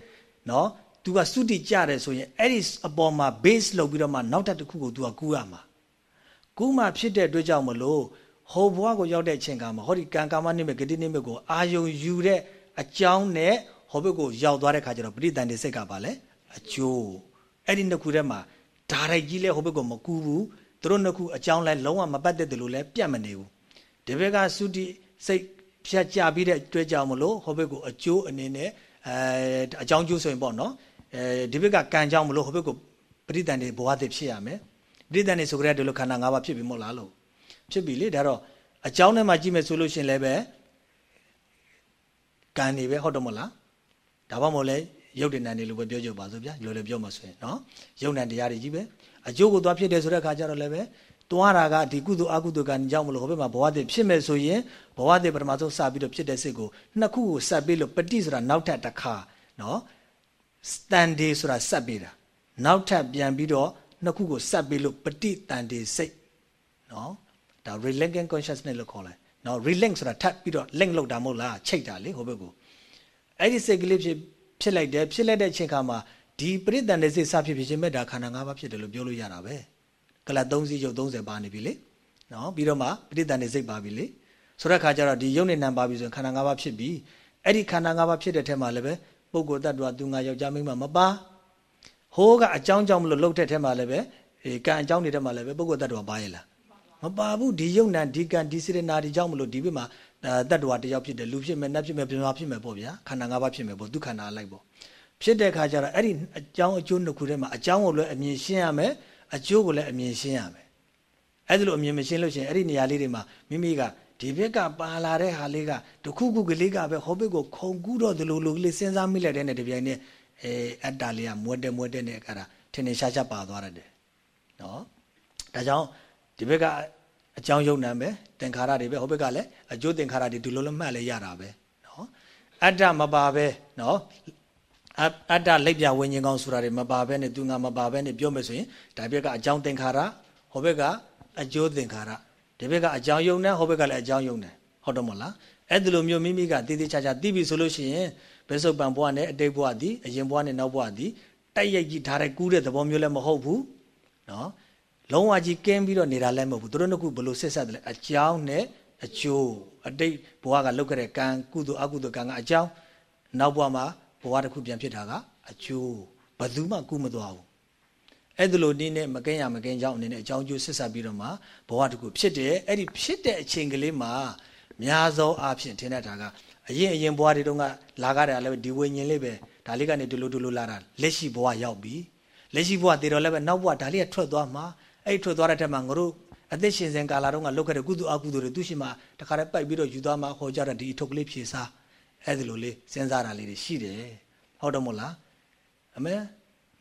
နော် तू ကသုတိကြတယ်ဆိုရင်အဲ့ဒီအပေါ်မှာ base လုပ်ပြီးတော့မှနောက်တစ်ခုကို तू ကကူးရမှာကုမှဖြစ်တဲ့အတွက်ကြောင့်မလို့ဟောဘဝကိုရောက်တဲ့အချိန်ကမှာဟောဒီကံကာမနိမိတ်ဂတိနိမိတ်ကိုအာယုံယူတဲ့အကြောင်းနဲ့ဟောဘက်ကိုရောက်သွားတဲ့ခါကျတော့ပရိသန္တိစိတ်ကပါလဲအအကျိုးအဲ့ဒီနှစ်ခုထဲမှာဒါရိုက်ကြီးလဲဟိုဘက်ကမကူဘူးသူတို့နှစ်ခုအကြောင်းလဲလုံးဝမပတ်သက်တယ်လို့လဲပြတ်မနေဘူးဒီဘက်ကသုတိစိတ်ဖြတ်ကြပြီးတဲ့တွေ့ကြမလို့ဟိုဘက်ကအကျိုးအနေနဲ့အဲအကြောင်းကျိုးဆိုရင်ပေါ့နော် အဲဒီဘက်ကကံကြောင့်မလို့ဟိုဘက်ကပရိသန်တွေဘဝတည်ဖြစ်ရမယ်ပရိသန်တွေဆိုကြတဲ့ဒီလိုခန္ဓာ၅ပါးဖြစ်ပြီမို့လားလို့ဖြစ်ပြီလေဒါတော့အကြောင်းထဲမှာကြည့်မယ်ဆိုလို့ရှင်လည်းပဲကံနေပဲဟုတ်တော့မလားဒါမှမဟုတ်လဲရုပ်တဏ္ဍာနေလို့ပဲပြောကြပါစို့ဗျာလိုလည်းပြောမှဆိုရင်နော်ရုပ်တဏ္ဍတရားတွေကြီးပဲအကျိုးကိုသွားဖြစ်တယ်ဆိုတဲ့အခါကျတော့လည်းပဲတွားတာကဒီကုသိုလ်အကုသိုလ်ကံကြောင့်မလို့ဟိုဘက်မှာဘဝတည်ဖြစ်မယ်ဆိုရင်ဘဝတည်ပထမဆုံးစပြီးတော့ဖြစ်တဲ့စိတ်ကိုနှစ်ခုကိုဆက်ပြီးလို့ပฏิဆိုတာနောက်ထပ်တစ်ခါနော် စတန်ဒေဆိုတာဆက်ပြီးတာနောက်ထပ်ပြန်ပြီးတော့နှစ်ခုကိုဆက်ပြီးလို့ပฏิတန်ဒေစိတ်နော်ဒါ relinking consciousness လို့ခေါ်လိုက်နော် relink ဆိုတာထပ်ပြီးတော့ link လုပ်တာမဟုတ်လားချိတ်တာလေဟိုဘက်ကိုအဲ့ဒီစိတ်ကလေးဖြစ်ဖြစ်လိုက်တယ်ဖြစ်လိုက်တဲ့အချိန်ခါမှာဒီပရိသန်တဲ့စိတ်စဖြစ်ဖြစ်ချင်းမဲ့ဒါခန္ဓာ၅ပါးဖြစ်တယ်လို့ပြောလို့ရတာပဲကလတ်3စီးရုပ်30ပါနေပြီလေနော်ပြီးတော့မှပရိသန်တဲ့စိတ်ပါပြီလေဆိုတဲ့ခါကျတော့ဒီရုပ်နဲ့နာမ်ပါပြီဆိုရင်ခန္ဓာ၅ပါးဖြစ်ပြီအဲ့ဒီခန္ဓာ၅ပါးဖြစ်တဲ့ထဲမှာလည်းပဲ ပုဂ္ဂိုလ်တ attva သူငါယောက်ျားမိန်းမမပါဟိုးကအကြောင်းကြောင့်မလို့လှုပ်တဲ့ထဲမှာလည်းပဲအဲကံအကြောင်းတွေထဲမှာလည်းပဲပုဂ္ဂိုလ်တ attva ပါရဲ့လားမပါဘူးဒီယုံနံဒီကံဒီစေရနာဒီကြောင့်မလို့ဒီဘက်မှာတတ္တဝါတယောက်ဖြစ်တယ်လူဖြစ်မယ်နတ်ဖြစ်မယ်ပြမဖြစ်မယ်ပေါ့ဗျာခန္ဓာ၅ပါးဖြစ်မယ်ပေါ့ဒုက္ခနာလိုက်ပေါ့ဖြစ်တဲ့ခါကျတော့အဲ့ဒီအကြောင်းအကျိုးနှစ်ခုထဲမှာအကြောင်းကိုလည်းအမြင်ရှင်းရမယ်အကျိုးကိုလည်းအမြင်ရှင်းရမယ်အဲ့ဒါလိုအမြင်မရှင်းလို့ရှိရင်အဲ့ဒီနေရာလေးတွေမှာမိမိက ဒီဘက်ကပါလာတဲ့ဟာလေးကတခုခုကလေးကပဲဟောဘက်ကိုခုံကူးတော့ဒီလိုလိုလေးစဉ်းစားမိလိုက်တဲ့နဲ့တပြိုင်နက်အဲအတ္တလေးကမွတ်တယ်မွတ်တယ်နဲ့အဲ့ဒါထင်ထင်ရှားရှားပါသွားတယ်နော်ဒါကြောင့်ဒီဘက်ကအကြောင်းယုံနံပဲသင်္ခါရတွေပဲဟိုဘက်ကလည်းအကျိုးသင်္ခါရတွေဒီလိုလိုမှတ်လဲရတာပဲနော်အတ္တမပါပဲနော်အတ္တလက်ပြဝิญဉ်ကောင်းဆိုတာတွေမပါဘဲနဲ့သူငါမပါဘဲနဲ့ပြောမယ်ဆိုရင်ဒါဘက်ကအကြောင်းသင်္ခါရဟိုဘက်ကအကျိုးသင်္ခါရ ဒီဘက်ကအကြောင်းယုံတယ်ဟိုဘက်ကလည်းအကြောင်းယုံတယ်ဟုတ်တော့မလားအဲ့ဒီလိုမျိုးမိမိကတည်တည်ချာချာသိပြီဆိုလို့ရှိရင်ဘယ်စုပ်ပံဘွားနဲ့အတိတ်ဘွားသည်အရင်ဘွားနဲ့နောက်ဘွားသည်တိုက်ရိုက်ကြီးထားတဲ့ကူးတဲ့သဘောမျိုးလည်းမဟုတ်ဘူးနော်လုံးဝကြီးကင်းပြီးတော့နေတာလည်းမဟုတ်ဘူးသူတို့နှစ်ခုဘလို့ဆက်ဆက်တယ်လဲအကြောင်းနဲ့အကျိုးအတိတ်ဘဝကလောက်ခဲ့တဲ့ကံကုသိုလ်အကုသိုလ်ကံကအကြောင်းနောက်ဘဝမှာဘဝတစ်ခုပြန်ဖြစ်တာကအကျိုးဘယ်သူမှကုမသွားဘူး အဲ့ဒါလိုနည်းနဲ့မကင်းရမကင်းကြောင်းအနေနဲ့အကြောင်းကျိုးဆက်ဆက်ပြီးတော့မှဘဝတစ်ခုဖြစ်တယ်အဲ့ဒီဖြစ်တဲ့အချိန်ကလေးမှာများသောအားဖြင့်ထင်တတ်တာကအရင်အရင်ဘဝတွေတုန်းကလာကြတယ်လည်းဒီဝိညာဉ်လေးပဲဒါလေးကနေဒီလိုဒီလိုလာတာလက်ရှိဘဝရောက်ပြီလက်ရှိဘဝတည်တော်လည်းပဲနောက်ဘဝဒါလေးကထွက်သွားမှာအဲ့ထွက်သွားတဲ့ထက်မှာငါတို့အသက်ရှင်စဉ်ကာလတုန်းကလုပ်ခဲ့တဲ့ကုသိုလ်အကုသိုလ်တွေသူရှိမှတခါတည်းပိုက်ပြီးတော့ယူသွားမှဟောကြတဲ့ဒီအထုပ်ကလေးဖြေစားအဲ့ဒီလိုလေးစဉ်းစားတာလေးတွေရှိတယ်ဟုတ်တော့မဟုတ်လားအမေ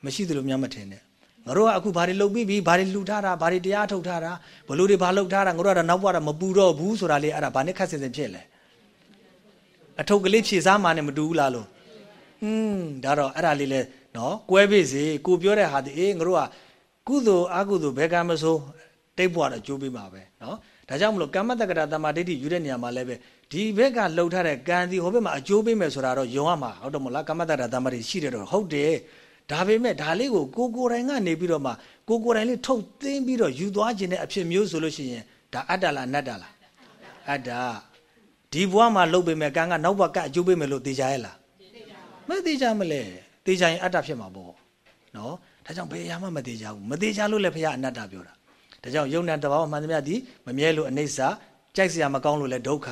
မရှိသလိုများမထင်နဲ့ ငါတို့ကအခုဘာတွေလုပ်ပြီးပြီဘာတွေလှူထားတာဘာတွေတရားထုတ်ထားတာဘလို့တွေဘာလုပ်ထားတာငါတို့ကတော့နောက်ဘဝတော့မပူတော့ဘူးဆိုတာလေးအဲ့ဒါဘာနဲ့ခက်စင်စင်ဖြစ်လဲအထုပ်ကလေးဖြေစားမှနဲ့မတူဘူးလားလို့อืมဒါတော့အဲ့ဒါလေးလဲနော်ကွဲပြီစေကိုပြောတဲ့ဟာဒီအေးငါတို့ကကုသိုလ်အကုသိုလ်ဘယ်ကံမဆိုတိတ်ဘွားတော့ကျိုးပေးမှာပဲနော်ဒါကြောင့်မလို့ကမ္မတက္ကရာတမ္မာဒိဋ္ဌိယူတဲ့နေရာမှာလည်းပဲဒီဘက်ကလှုပ်ထားတဲ့ကံဒီဟိုဘက်မှာအကျိုးပေးမယ်ဆိုတာတော့ယုံရမှာဟုတ်တယ်မလားကမ္မတက္ကရာတမ္မာဒိဋ္ဌိရှိတယ်တော့ဟုတ်တယ် ဒါပေမဲ့ဒါလေးကိုကိုကိုယ်တိုင်ကနေပြီးတော့မှကိုကိုယ်တိုင်လေးထုတ်သိမ်းပြီးတော့ယူသွားခြင်းတဲ့အဖြစ်မျိုးဆိုလို့ရှိရင်ဒါအတ္တလားအနတ္တလားအတ္တဒီဘဝမှာလှုပ်ပေမဲ့ကံကနောက်ဘဝကအကျိုးပေးမယ်လို့သိကြရဲ့လားမသိကြမလဲသိကြရင်အတ္တဖြစ်မှာပေါ့နော်ဒါကြောင့်ဘယ်အရာမှမသေးကြဘူးမသေးကြလို့လည်းဘုရားအနတ္တပြောတာဒါကြောင့်ယုံနာတဘာဝမှန်သမျှဒီမမြဲလို့အနိစ္စကြိုက်စရာမကောင်းလို့လည်းဒုက္ခ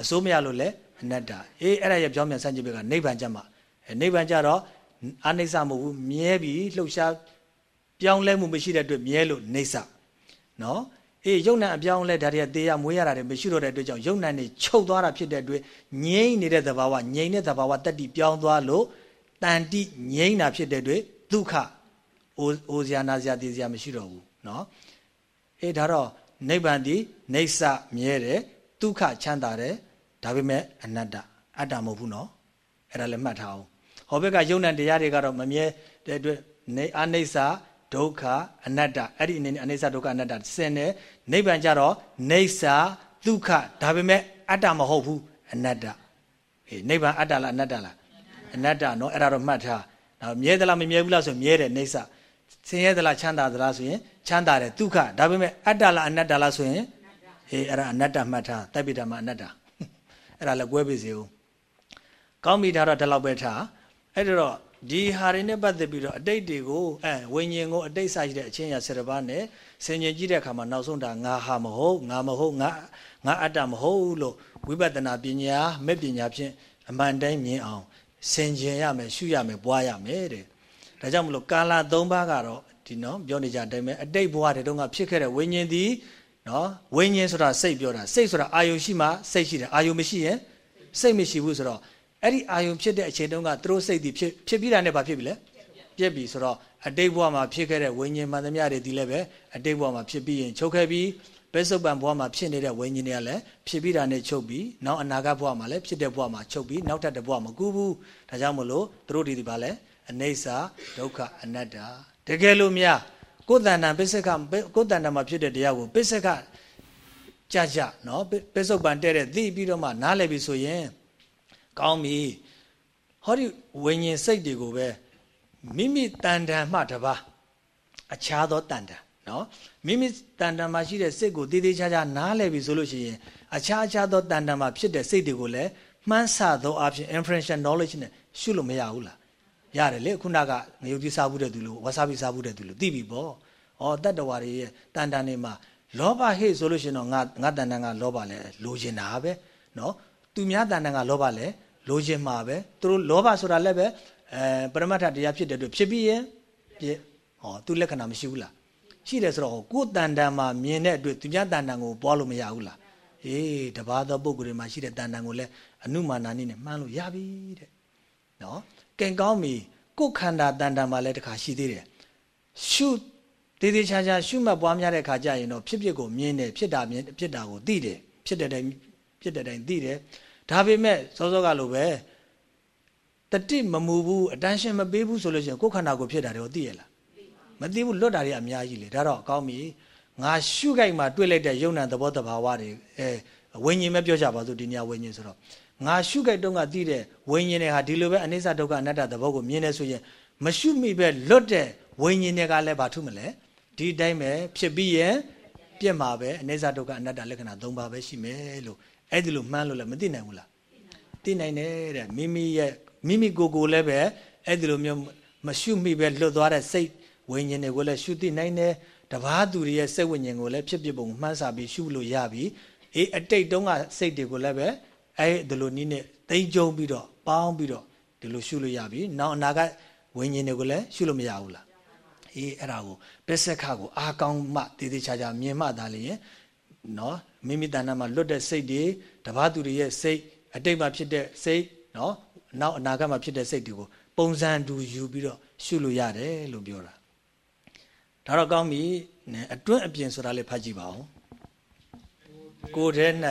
အစိုးမရလို့လည်းအနတ္တအေးအဲ့ဒါရဲ့ပြောင်းပြန်ဆန့်ကျင်ဘက်ကနိဗ္ဗာန်ကြမှာအဲနိဗ္ဗာန်ကြတော့ အနိစ္စမဟုတ်ဘူးမြဲပြီးလှုပ်ရှားပြောင်းလဲမှုမရှိတဲ့အတွက်မြဲလို့နေဆနော်အေးယုံ nant အပြောင်းလဲဒါတွေကတေးရမွေးရတာတွေမရှိတော့တဲ့အတွက်ကြောင့်ယုံ nant တွေချုပ်သွားတာဖြစ်တဲ့အတွက်ငြိမ့်နေတဲ့သဘာဝငြိမ့်တဲ့သဘာဝတက်တိပြောင်းသွားလို့တန်တိငြိမ့်တာဖြစ်တဲ့အတွက်ဒုက္ခအိုအိုဇာနာဇာတေးဇာမရှိတော့ဘူးနော်အေးဒါတော့နိဗ္ဗာန်ဒီနေဆမြဲတယ်ဒုက္ခချမ်းသာတယ်ဒါပေမဲ့အနတ္တအတ္တမဟုတ်ဘူးနော်အဲ့ဒါလည်းမှတ်ထားအောင် ဟောဘက်ကယုံ nant တရားတွေကတော့မမြဲတဲ့အတွက်နေအနိစ္စဒုက္ခအနတ္တအဲ့ဒီအနေနဲ့အနိစ္စဒုက္ခအနတ္တဆင်းနေနိဗ္ဗာန်ကြတော့နေဆာဒုက္ခဒါပေမဲ့အတ္တမဟုတ်ဘူးအနတ္တဟေးနိဗ္ဗာန်အတ္တလားအနတ္တလားအနတ္တနော်အဲ့ဒါတော့မှတ်ထားနော်မြဲသလားမမြဲဘူးလားဆိုမြဲတယ်နေဆာဆင်းရဲသလားချမ်းသာသလားဆိုရင်ချမ်းသာတယ်ဒုက္ခဒါပေမဲ့အတ္တလားအနတ္တလားဆိုရင်ဟေးအဲ့ဒါအနတ္တမှတ်ထားတိုက်ပိတ္တမှာအနတ္တအဲ့ဒါလည်းကွဲပြီစေဦးကောင်းပြီဒါတော့ဒီလောက်ပဲထား အဲ့ဒါတော့ဒီဟာတွေနဲ့ပတ်သက်ပြီးတော့အတိတ်တွေကိုအဲဝိညာဉ်ကိုအတိတ်ဆိုင်တဲ့အချင်းရဆယ်ပါးနဲ့ဆင်ញင်ကြည့်တဲ့အခါမှာနောက်ဆုံးတာငါဟာမဟုတ်ငါမဟုတ်ငါငါအတ္တမဟုတ်လို့ဝိပဿနာပညာမဲ့ပညာဖြင့်အမှန်တိုင်းမြင်အောင်ဆင်ခြင်ရမယ်ရှုရမယ်ပွားရမယ်တဲ့ဒါကြောင့်မလို့ကာလ၃ပါးကတော့ဒီနော်ပြောနေကြတဲ့အတိုင်းပဲအတိတ်ဘဝတွေတုန်းကဖြစ်ခဲ့တဲ့ဝိညာဉ်ဒီနော်ဝိညာဉ်ဆိုတာစိတ်ပြောတာစိတ်ဆိုတာအာယုရှိမှစိတ်ရှိတယ်အာယုမရှိရင်စိတ်မရှိဘူးဆိုတော့ အဲ့ဒီအာယုဖြစ်တဲ့အချိန်တုန်းကသူတို့စိတ်ဒီဖြစ်ဖြစ်ပြီးတာနဲ့ဘာဖြစ်ပြီလဲပြက်ပြီဆိုတော့အတိတ်ဘဝမှာဖြစ်ခဲ့တဲ့ဝိညာဉ်မှန်သမျှတွေဒီလည်းပဲအတိတ်ဘဝမှာဖြစ်ပြီးရင်ချုပ်ခဲ့ပြီးပဲစုပ်ပံဘဝမှာဖြစ်နေတဲ့ဝိညာဉ်တွေကလည်းဖြစ်ပြီးတာနဲ့ချုပ်ပြီးနောက်အနာဂတ်ဘဝမှာလည်းဖြစ်တဲ့ဘဝမှာချုပ်ပြီးနောက်ထပ်တဲ့ဘဝမကူဘူးဒါကြောင့်မလို့သူတို့ဒီဒီပါလဲအနေစာဒုက္ခအနတ္တတကယ်လို့များကိုယ်တဏ္ဍာပစ္စကကိုယ်တဏ္ဍာမှာဖြစ်တဲ့တရားကိုပစ္စကကြကြနော်ပစ္စုပန်တဲ့တဲ့သိပြီးတော့မှနားလည်ပြီဆိုရင် ကောင်းပြီဟောဒီဝိညာဉ်စိတ်တွေကိုပဲမိမိတန်တန်မှတပါအခြားသောတန်တန်နော်မိမိတန်တန်မှာရှိတဲ့စိတ်ကိုတည်တည်ချာချာနားလည်ပြီဆိုလို့ရှိရင်အခြားအခြားသောတန်တန်မှာဖြစ်တဲ့စိတ်တွေကိုလည်းမှန်းဆသောအဖြစ် inferential knowledge နဲ့ရှုလို့မရဘူးလားရတယ်လေခုနကငရုတ်ကြီးစားဘူးတဲ့သူလို့ဝါစာဘီစားဘူးတဲ့သူလို့သိပြီပေါ့ဩတတ္တဝါတွေရဲ့တန်တန်တွေမှာလောဘဟေ့ဆိုလို့ရှိရင်တော့ငါငါတန်တန်ကလောဘလဲလိုချင်တာပဲနော်သူများတန်တန်ကလောဘလဲ လိုချင်မှာပဲသူတို့လောဘဆိုတာလည်းပဲအဲပရမတ္ထတရားဖြစ်တဲ့အတွက်ဖြစ်ပြီးရင်ပြဟောသူလက္ခဏာမရှိဘူးလားရှိတယ်ဆိုတော့ကိုယ်တန်တန်မှာမြင်တဲ့အတွက်သူများတန်တန်ကိုပွားလို့မရဘူးလားအေးတပါးသောပုဂ္ဂိုလ်တွေမှာရှိတဲ့တန်တန်ကိုလည်းအနုမာနာနည်းနဲ့မှန်းလို့ရပြီတဲ့နော်ကင်ကောင်းပြီကိုယ်ခန္ဓာတန်တန်မှာလည်းတခါရှိသေးတယ်ရှုတည်တည်ချာချာရှုမှတ်ပွားများတဲ့ခါကျရင်တော့ဖြစ်ဖြစ်ကိုမြင်တယ်ဖြစ်တာမြင်ဖြစ်တာကိုသိတယ်ဖြစ်တဲ့တိုင်းဖြစ်တဲ့တိုင်းသိတယ် ဒါပေမဲ့စောစောကလိုပဲတတိမမူဘူးအတန်းရှင်းမပေးဘူးဆိုလို့ရှိရင်ကိုယ်ခန္ဓာကိုဖြစ်တာတွေကိုသိရလားမသိဘူးလွတ်တာတွေအများကြီးလေဒါတော့အကောင်းပြီငါရှုခိုက်မှာတွေ့လိုက်တဲ့ယုံ nant သဘောတဘာဝတွေအဲဝိညာဉ်ပဲပြောကြပါစို့ဒီနေရာဝိညာဉ်ဆိုတော့ငါရှုခိုက်တုန်းကသိတဲ့ဝိညာဉ်တွေဟာဒီလိုပဲအနိစ္စဒုက္ခအနတ္တသဘောကိုမြင်နေဆိုရင်မရှုမိပဲလွတ်တဲ့ဝိညာဉ်တွေကလည်းဘာထုမလဲဒီတိုင်းပဲဖြစ်ပြီးရင်ပြက်မှာပဲအနိစ္စဒုက္ခအနတ္တလက္ခဏာ၃ပါးပဲရှိမယ်လို့ အဲ့ဒီလိုမှန်းလို့လည်းမသိနိုင်ဘူးလားသိနိုင်တယ်တဲ့မိမိရဲ့မိမိကိုယ်ကိုလည်းပဲအဲ့ဒီလိုမျိုးမရှုမိပဲလွတ်သွားတဲ့စိတ်ဝိညာဉ်တွေကိုလည်းရှုသိနိုင်တယ်တပားသူတွေရဲ့စိတ်ဝိညာဉ်ကိုလည်းဖြစ်ဖြစ်ပုံမှန်းစာပြီးရှုလို့ရပြီအေးအတိတ်တုန်းကစိတ်တွေကိုလည်းပဲအဲ့ဒီလိုနည်းနဲ့သိကြုံပြီးတော့ပေါင်းပြီးတော့ဒီလိုရှုလို့ရပြီနောက်အနာဂတ်ဝိညာဉ်တွေကိုလည်းရှုလို့မရဘူးလားအေးအဲ့ဒါကိုပစ္စကကိုအာကောင်းမှတည်တည်ချာချာမြင်မှသာလျင်နော် မိမိတဏ္ဍာမှာလွတ်တဲ့စိတ်တွေတပားသူတွေရဲ့စိတ်အတိတ်မှာဖြစ်တဲ့စိတ်နော်နောက်အနာဂတ်မှာဖြစ်တဲ့စိတ်တွေကိုပုံစံတူယူပြီးတော့ရှုလို့ရတယ်လို့ပြောတာဒါတော့ကောင်းပြီအတွင်းအပြင်ဆိုတာလေးဖတ်ကြည့်ပါဦးကိုယ်ထဲ၌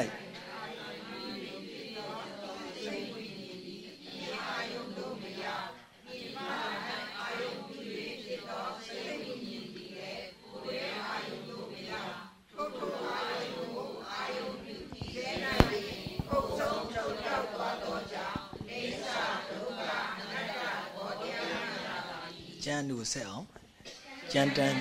ကျမ်းတို့ဆက်အောင်ကျမ်းတန်း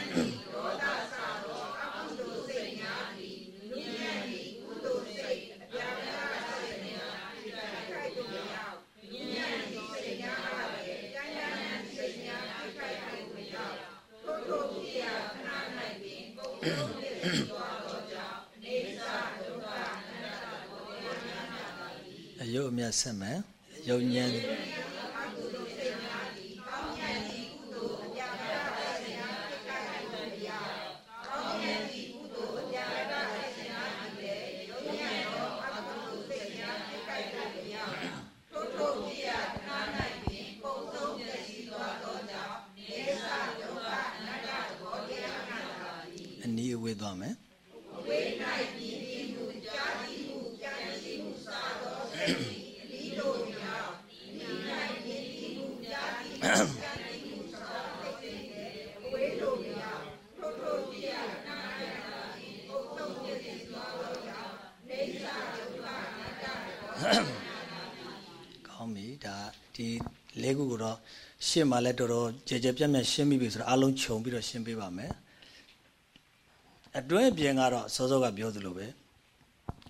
အယုတ်အမြတ်ဆက်မယ်ယုံဉာဏ် ရှင်းမှလည်းတော်တော်ကြဲကြဲပြတ်ပြတ်ရှင်းပြီးပြီဆိုတော့အလုံးခြုံပြီးတော့ရှင်းပေးပါမယ်အတွင်းပြင်ကတော့စောစောကပြောသလိုပဲ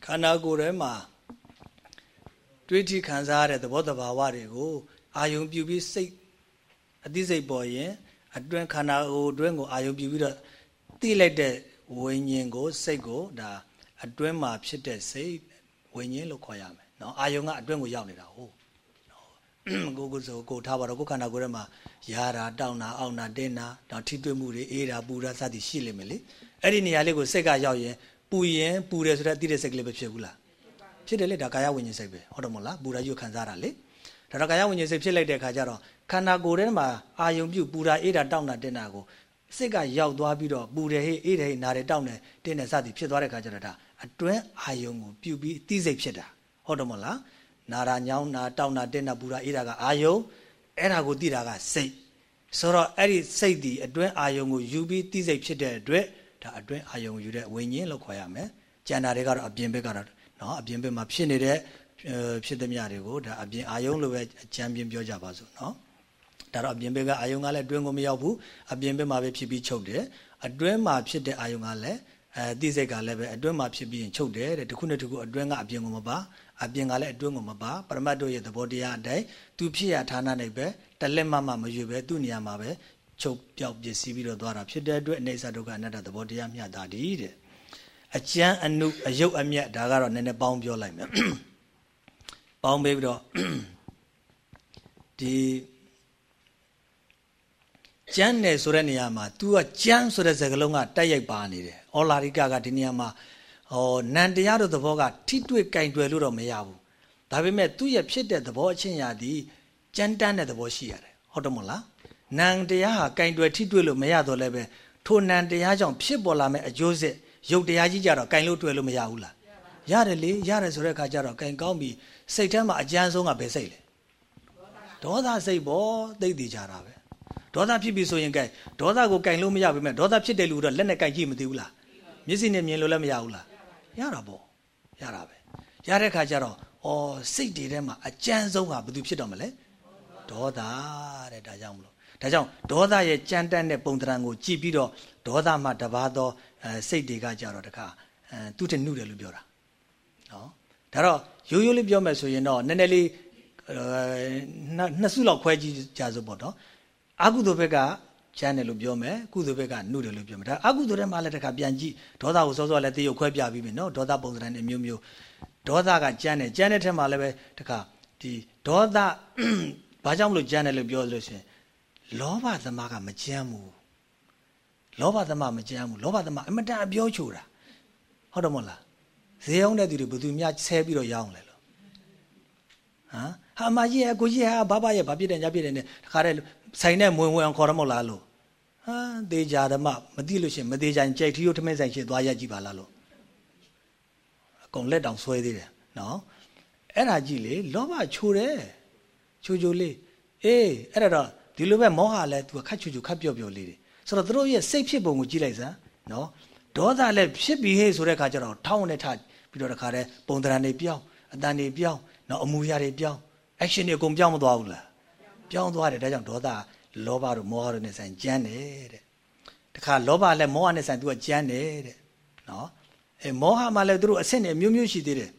ခန္ဓာကိုယ်ထဲမှာတွေးထိခံစားရတဲ့သဘောတဘာဝတွေကိုအာယုံပြုပြီးစိတ်အသိစိတ်ပေါ်ရင်အတွင်းခန္ဓာကိုယ်အတွင်းကိုအာယုံပြုပြီးတော့သိလိုက်တဲ့ဝိညာဉ်ကိုစိတ်ကိုဒါအတွင်းမှာဖြစ်တဲ့စိတ်ဝိညာဉ်လို့ခေါ်ရမယ်နော်အာယုံကအတွင်းကိုရောက်နေတာဟုတ် ကိုကိုဆိုကိုထားပါတော့ကိုခန္ဓာကိုယ်ထဲမှာရာတာတောင်းတာအောင့်တာတင်းတာတော့ထိတွေ့မှုတွေအေးတာပူတာစသည်ရှိလိမ့်မယ်လေအဲ့ဒီနေရာလေးကိုစိတ်ကရောက်ရင်ပူရင်ပူတယ်ဆိုတဲ့အတိတဲ့စိတ်ကလေးပဲဖြစ်ဘူးလားဖြစ်တယ်လေဒါကာယဝိညာဉ်စိတ်ပဲဟုတ်တယ်မဟုတ်လားပူတာယူခံစားတာလေဒါတော့ကာယဝိညာဉ်စိတ်ဖြစ်လိုက်တဲ့အခါကျတော့ခန္ဓာကိုယ်ထဲမှာအာယုံပြုတ်ပူတာအေးတာတောင်းတာတင်းတာကိုစိတ်ကရောက်သွားပြီးတော့ပူတယ်ဟေးအေးတယ်ဟေးနာတယ်တောင်းတယ်တင်းတယ်စသည်ဖြစ်သွားတဲ့အခါကျတော့ဒါအတွင်းအာယုံကိုပြုတ်ပြီးအသိစိတ်ဖြစ်တာဟုတ်တယ်မဟုတ်လား နာရာညောင်းနာတောင်းနာတင်းနာပူတာအေးတာကအာယုံအဲ့ဒါကိုသိတာကစိတ်ဆိုတော့အဲ့ဒီစိတ်ဒီအတွင်းအာယုံကိုယူပြီးသိစိတ်ဖြစ်တဲ့အတွက်ဒါအတွင်းအာယုံယူတဲ့ဝိညာဉ်လို့ခေါ်ရမယ်ကျန်တာတွေကတော့အပြင်ဘက်ကတော့နော်အပြင်ဘက်မှာဖြစ်နေတဲ့ဖြစ်သမျှတွေကိုဒါအပြင်အာယုံလို့ပဲအကြံပြင်းပြောကြပါစို့နော်ဒါတော့အပြင်ဘက်ကအာယုံကလည်းအတွင်းကိုမရောက်ဘူးအပြင်ဘက်မှာပဲဖြစ်ပြီးချုပ်တယ်အတွင်းမှာဖြစ်တဲ့အာယုံကလည်းအဲသိစိတ်ကလည်းပဲအတွင်းမှာဖြစ်ပြီးရင်ချုပ်တယ်တဲ့တခုနဲ့တခုအတွင်းကအပြင်ကိုမပါ အပြင်ကလည်းအတွင်းကိုမပါပရမတ်တို့ရဲ့သဘောတရားအတိုင်းသူဖြစ်ရဌာနနဲ့ပဲတလက်မမမရွေပဲသူ့နေရာမှာပဲချုပ်ပြောက်ပစ္စည်းပြီးတော့သွားတာဖြစ်တဲ့အတွက်အနေဆဒုက္ခအနတ္တသဘောတရားမျှတာတည်းတဲ့အကျမ်းအနုအယုတ်အမြတ်ဒါကတော့နည်းနည်းပေါင်းပြောလိုက်မယ်ပေါင်းပေးပြီးတော့ဒီကျမ်းနယ်ဆိုတဲ့နေရာမှာ तू ကကျမ်းဆိုတဲ့စကားလုံးကတိုက်ရိုက်ပါနေတယ်။အော်လာရိကကဒီနေရာမှာ ဟောနန်တရားတို့သဘောကထိတွေ့ကင်တွယ်လို့တော့မရဘူး။ဒါပေမဲ့သူ့ရဲ့ဖြစ်တဲ့သဘောအချင်းရာသည်ကြမ်းတမ်းတဲ့သဘောရှိရတယ်။ဟုတ်တယ်မဟုတ်လား။နန်တရားဟာကင်တွယ်ထိတွေ့လို့မရတော့လည်းပဲထိုနန်တရားကြောင့်ဖြစ်ပေါ်လာမဲ့အကျိုးဆက်ရုပ်တရားကြီးကြတော့ကင်လို့တွေ့လို့မရဘူးလား။ရတယ်လေရတယ်ဆိုတဲ့အခါကျတော့ကင်ကောင်းပြီစိတ်ထဲမှာအကြမ်းဆုံးကဘယ်စိတ်လဲ။ဒေါသစိတ်ပေါ့သိသိကြတာပဲဒေါသဖြစ်ပြီဆိုရင်ကဲဒေါသကိုကင်လို့မရပါဘူးဒေါသဖြစ်တယ်လို့တော့လက်နဲ့ကင်ကြည့်မသိဘူးလားမျက်စိနဲ့မြင်လို့လည်းမရဘူးလား ရတာပေါ့ရတာပဲရတဲ့ခါကျတော့ဩစိတ်တွေထဲမှာအကြမ်းဆုံးကဘာသူဖြစ်တော့မလဲဒေါသတဲ့ဒါကြောင့်မလို့ဒါကြောင့်ဒေါသရဲ့ကြမ်းတမ်းတဲ့ပုံသဏ္ဍာန်ကိုကြည့်ပြီးတော့ဒေါသမှတပါသောစိတ်တွေကကြတော့တခါအဲသူ့ထက်နှုတယ်လို့ပြောတာနော်ဒါတော့ရိုးရိုးလေးပြောမယ်ဆိုရင်တော့နည်းနည်းလေးနှစ်စုလောက်ခွဲကြည့်ကြစို့ပေါ့နော်အကုသိုလ်ဘက်က ချမ်းတယ်လို့ပြောမယ်ကုသိုလ်ဘက်ကနှုတယ်လို့ပြောမယ်ဒါအကုသိုလ်ထဲမှာလည်းတခါပြန်ကြည့်ဒေါသကိုစောစောလည်းတေရုပ်ခွဲပြပြီးပြီနော်ဒေါသပုံစံနဲ့မျိုးမျိုးဒေါသကကြမ်းတယ်ကြမ်းတဲ့ထဲမှာလည်းပဲတခါဒီဒေါသဘာကြောင့်မလို့ကြမ်းတယ်လို့ပြောလို့ရှိရင်လောဘသမားကမကြမ်းဘူးလောဘသမားမကြမ်းဘူးလောဘသမားအမတန်အပြောချိုတာဟုတ်တယ်မဟုတ်လားဈေးအောင်တဲ့သူတွေဘယ်သူများဆဲပြီးတော့ရောင်းလဲလို့ဟမ်ဟာမကြီးရဲ့ကိုကြီးဟာဘာဘာရဲ့ဘာဖြစ်တယ်ညာဖြစ်တယ်နဲ့တခါတည်း ဆိုင်နဲ့မဝင်ဝင်အောင်ခေါ်ရမို့လားလို့ဟာသေချာဓမ္မမသိလို့ရှိရင်မသေးချင်ကြိုက်ထီးရိုးထမင်းဆိုင်ရှိသွားရက်ကြည့်ပါလားလို့အကုန်လက်တောင်ဆွဲသေးတယ်နော်အဲ့ဒါကြည့်လေလောဘချိုတယ်ချိုချိုလေးအေးအဲ့ဒါတော့ဒီလိုပဲမောဟလည်းသူကခတ်ချိုချိုခတ်ပြော့ပြော့လေးတွေဆိုတော့တို့ရဲ့စိတ်ဖြစ်ပုံကိုကြည့်လိုက်စမ်းနော်ဒေါသလည်းဖြစ်ပြီးဟဲ့ဆိုတဲ့ခါကျတော့ထောင်းနဲ့ထပြီးတော့တခါတည်းပုံတရံတွေပြောင်းအတန်တွေပြောင်းနော်အမူအရာတွေပြောင်း action တွေအကုန်ပြောင်းမသွားဘူးလား ပြောင်းသွားတယ်ဒါကြောင့်ဒေါသလောဘတို့မောဟတို့နဲ့ဆိုင်ကြမ်းတယ်တဲ့တခါလောဘလည်းမောဟနဲ့ဆိုင်သူကကြမ်းတယ်တဲ့နော်အဲမောဟမှာလည်းသူတို့အဆင့်တွေမျိုးမျိုးရှိသေးတယ်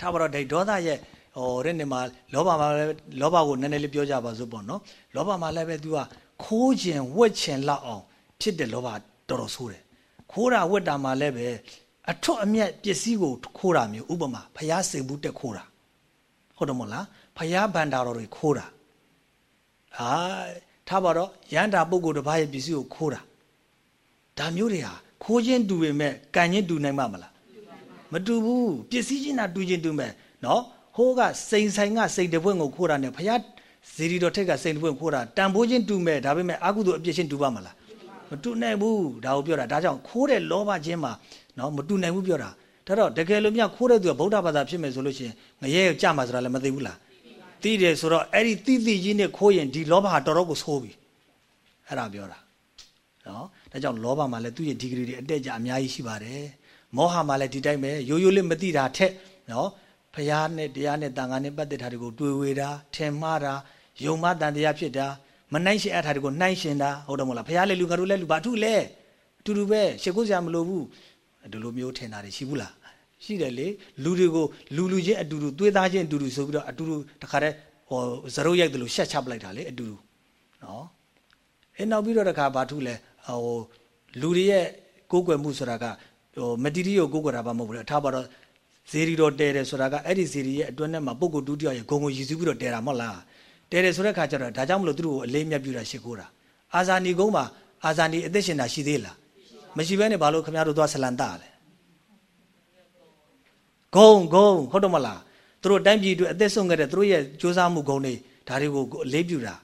ထားပါတော့ဒီဒေါသရဲ့ဟိုတဲ့နေမှာလောဘမှာလည်းလောဘကိုနည်းနည်းလေးပြောကြပါစို့ပေါ့နော်လောဘမှာလည်းပဲသူကခိုးခြင်းဝက်ခြင်းလောက်အောင်ဖြစ်တဲ့လောဘတော်တော်ဆိုးတယ်ခိုးတာဝက်တာမှာလည်းပဲအထွတ်အမြတ်ပစ္စည်းကိုခိုးတာမျိုးဥပမာဖျားစေဘူးတက်ခိုးတာဟုတ်တယ်မို့လားဖျားဗန္တာတော်တွေခိုးတာ ဟာထားပါတော့ရန်တာပုဂ္ဂိုလ်တစ်ပါးရဲ့ပစ္စည်းကိုခိုးတာဒါမျိုးတွေဟာခိုးခြင်းတူပေမဲ့ကံခြင်းတူနိုင်မှာမလားမတူဘူးပစ္စည်းချင်းတာတူခြင်းတူမဲ့နော်ဟိုးကစိန်ဆိုင်ကစိန်တပွင့်ကိုခိုးတာနဲ့ဖယားဇီရီတော်ထက်ကစိန်တပွင့်ခိုးတာတန်ဖိုးချင်းတူမဲ့ဒါပေမဲ့အာကုသိုလ်အပြစ်ချင်းတူပါမလားမတူနိုင်ဘူးဒါကိုပြောတာဒါကြောင့်ခိုးတဲ့လောဘချင်းမှာနော်မတူနိုင်ဘူးပြောတာဒါတော့တကယ်လို့မြခိုးတဲ့သူကဗုဒ္ဓဘာသာဖြစ်မယ်ဆိုလို့ရှိရင်ငရဲကြမှာဆိုတာလည်းမသိဘူးလား သိတယ်ဆိုတော့အဲ့ဒီသိသိကြီးနဲ့ခိုးရင်ဒီလောဘဟာတော်တော်ကိုဆိုးပြီအဲ့ဒါပြောတာနော်ဒါကြောင့်လောဘမှာလည်းသူ့ရဲ့ဒီဂရီတွေအတက်ကြအများကြီးရှိပါတယ်မောဟမှာလည်းဒီတိုင်းပဲရိုးရိုးလေးမသိတာထက်နော်ဖျားနဲ့တရားနဲ့တန်ခါနဲ့ပတ်သက်တာတွေကိုတွေ့ဝေတာထင်မှားတာယုံမှတန်တရားဖြစ်တာမနိုင်ရှင်အပ်တာတွေကိုနှိုင်းရှင်တာဟုတ်တယ်မဟုတ်လားဖျားလည်းလူငါတို့လည်းလူဘာထုလဲအတူတူပဲရှ िख ုစရာမလိုဘူးဒီလိုမျိုးထင်တာတွေရှိဘူးလား ရှိတယ်လေလူတွေကိုလူလူချင်းအတူတူသွေးသားချင်းအတူတူဆိုပြီးတော့အတူတူတခါတည်းဟိုဇရုပ်ရိုက်တယ်လို့ရှက်ချပလိုက်တာလေအတူတူနနော်အဲနောက်ပြီးတော့တခါဘာထုလဲဟိုလူတွေရဲ့ကိုးကွယ်မှုဆိုတာကဟိုမတီတီကိုကိုးကွယ်တာပါမဟုတ်ဘူးလေအထားပါတော့ဇေရီတော်တဲတယ်ဆိုတာကအဲ့ဒီဇေရီရဲ့အတွင်းထဲမှာပုဂ္ဂိုလ်ဒုတိယရဲ့ဂုံကိုရည်စူးပြီးတော့တဲတာမဟုတ်လားတဲတယ်ဆိုတဲ့ခါကျတော့ဒါကြောင့်မလို့သူတို့ကိုအလေးမြတ်ပြုတာရှိခိုးတာအာဇာနီကုန်းမှာအာဇာနီအသက်ရှင်တာရှိသေးလားမရှိဘဲနဲ့ဘာလို့ခမရတို့သွားဆလန်တာလဲ ဂုံဂုံဟုတ်တော့မလားသူတို့တိုင်းပြည်အတွက်အသက်ဆုံးခဲ့တဲ့သူတို့ရဲ့စ조사မှုဂုံတွေဒါတွေကိုအလေးပြုတာ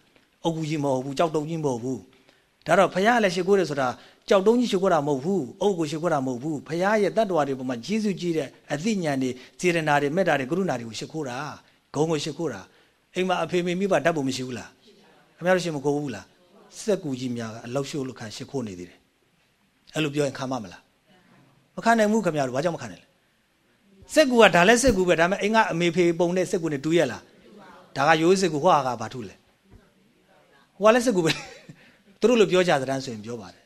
အုပ်ကူကြီးမဟုတ်ဘူးကြောက်တုံကြီးမဟုတ်ဘူးဒါတော့ဖះလည်းရှိခိုးတယ်ဆိုတာကြောက်တုံးကြီးရှိခိုးတာမဟုတ်ဘူးအုပ်ကိုရှိခိုးတာမဟုတ်ဘူးဖះရဲ့တတ္တဝါတွေပေါ်မှာဂျေစုကြီးတဲ့အသိဉာဏ်တွေစေရနာတွေမေတ္တာတွေကရုဏာတွေကိုရှိခိုးတာဂုံကိုရှိခိုးတာအိမ်မှာအဖေမေမိဘတတ်ဖို့မရှိဘူးလားခင်ဗျားတို့ရှိမကိုဘူးလားစက်ကူကြီးများကအလောက်ရှို့လို့ခံရှိခိုးနေသေးတယ်အဲ့လိုပြောရင်ခံမမလားမခံနိုင်ဘူးခင်ဗျားတို့ဘာကြောင့်မခံနိုင်လဲ စက်ကူကဒါလည်းစက်ကူပဲဒါပေမဲ့အိမ်ကအမေဖေပုံနဲ့စက်ကူနဲ့တူရလားဒါကရိုးစက်ကူဟောကဘာထုလဲဟိုကလည်းစက်ကူပဲသူတို့လိုပြောကြတဲ့တန်းဆိုရင်ပြောပါတယ်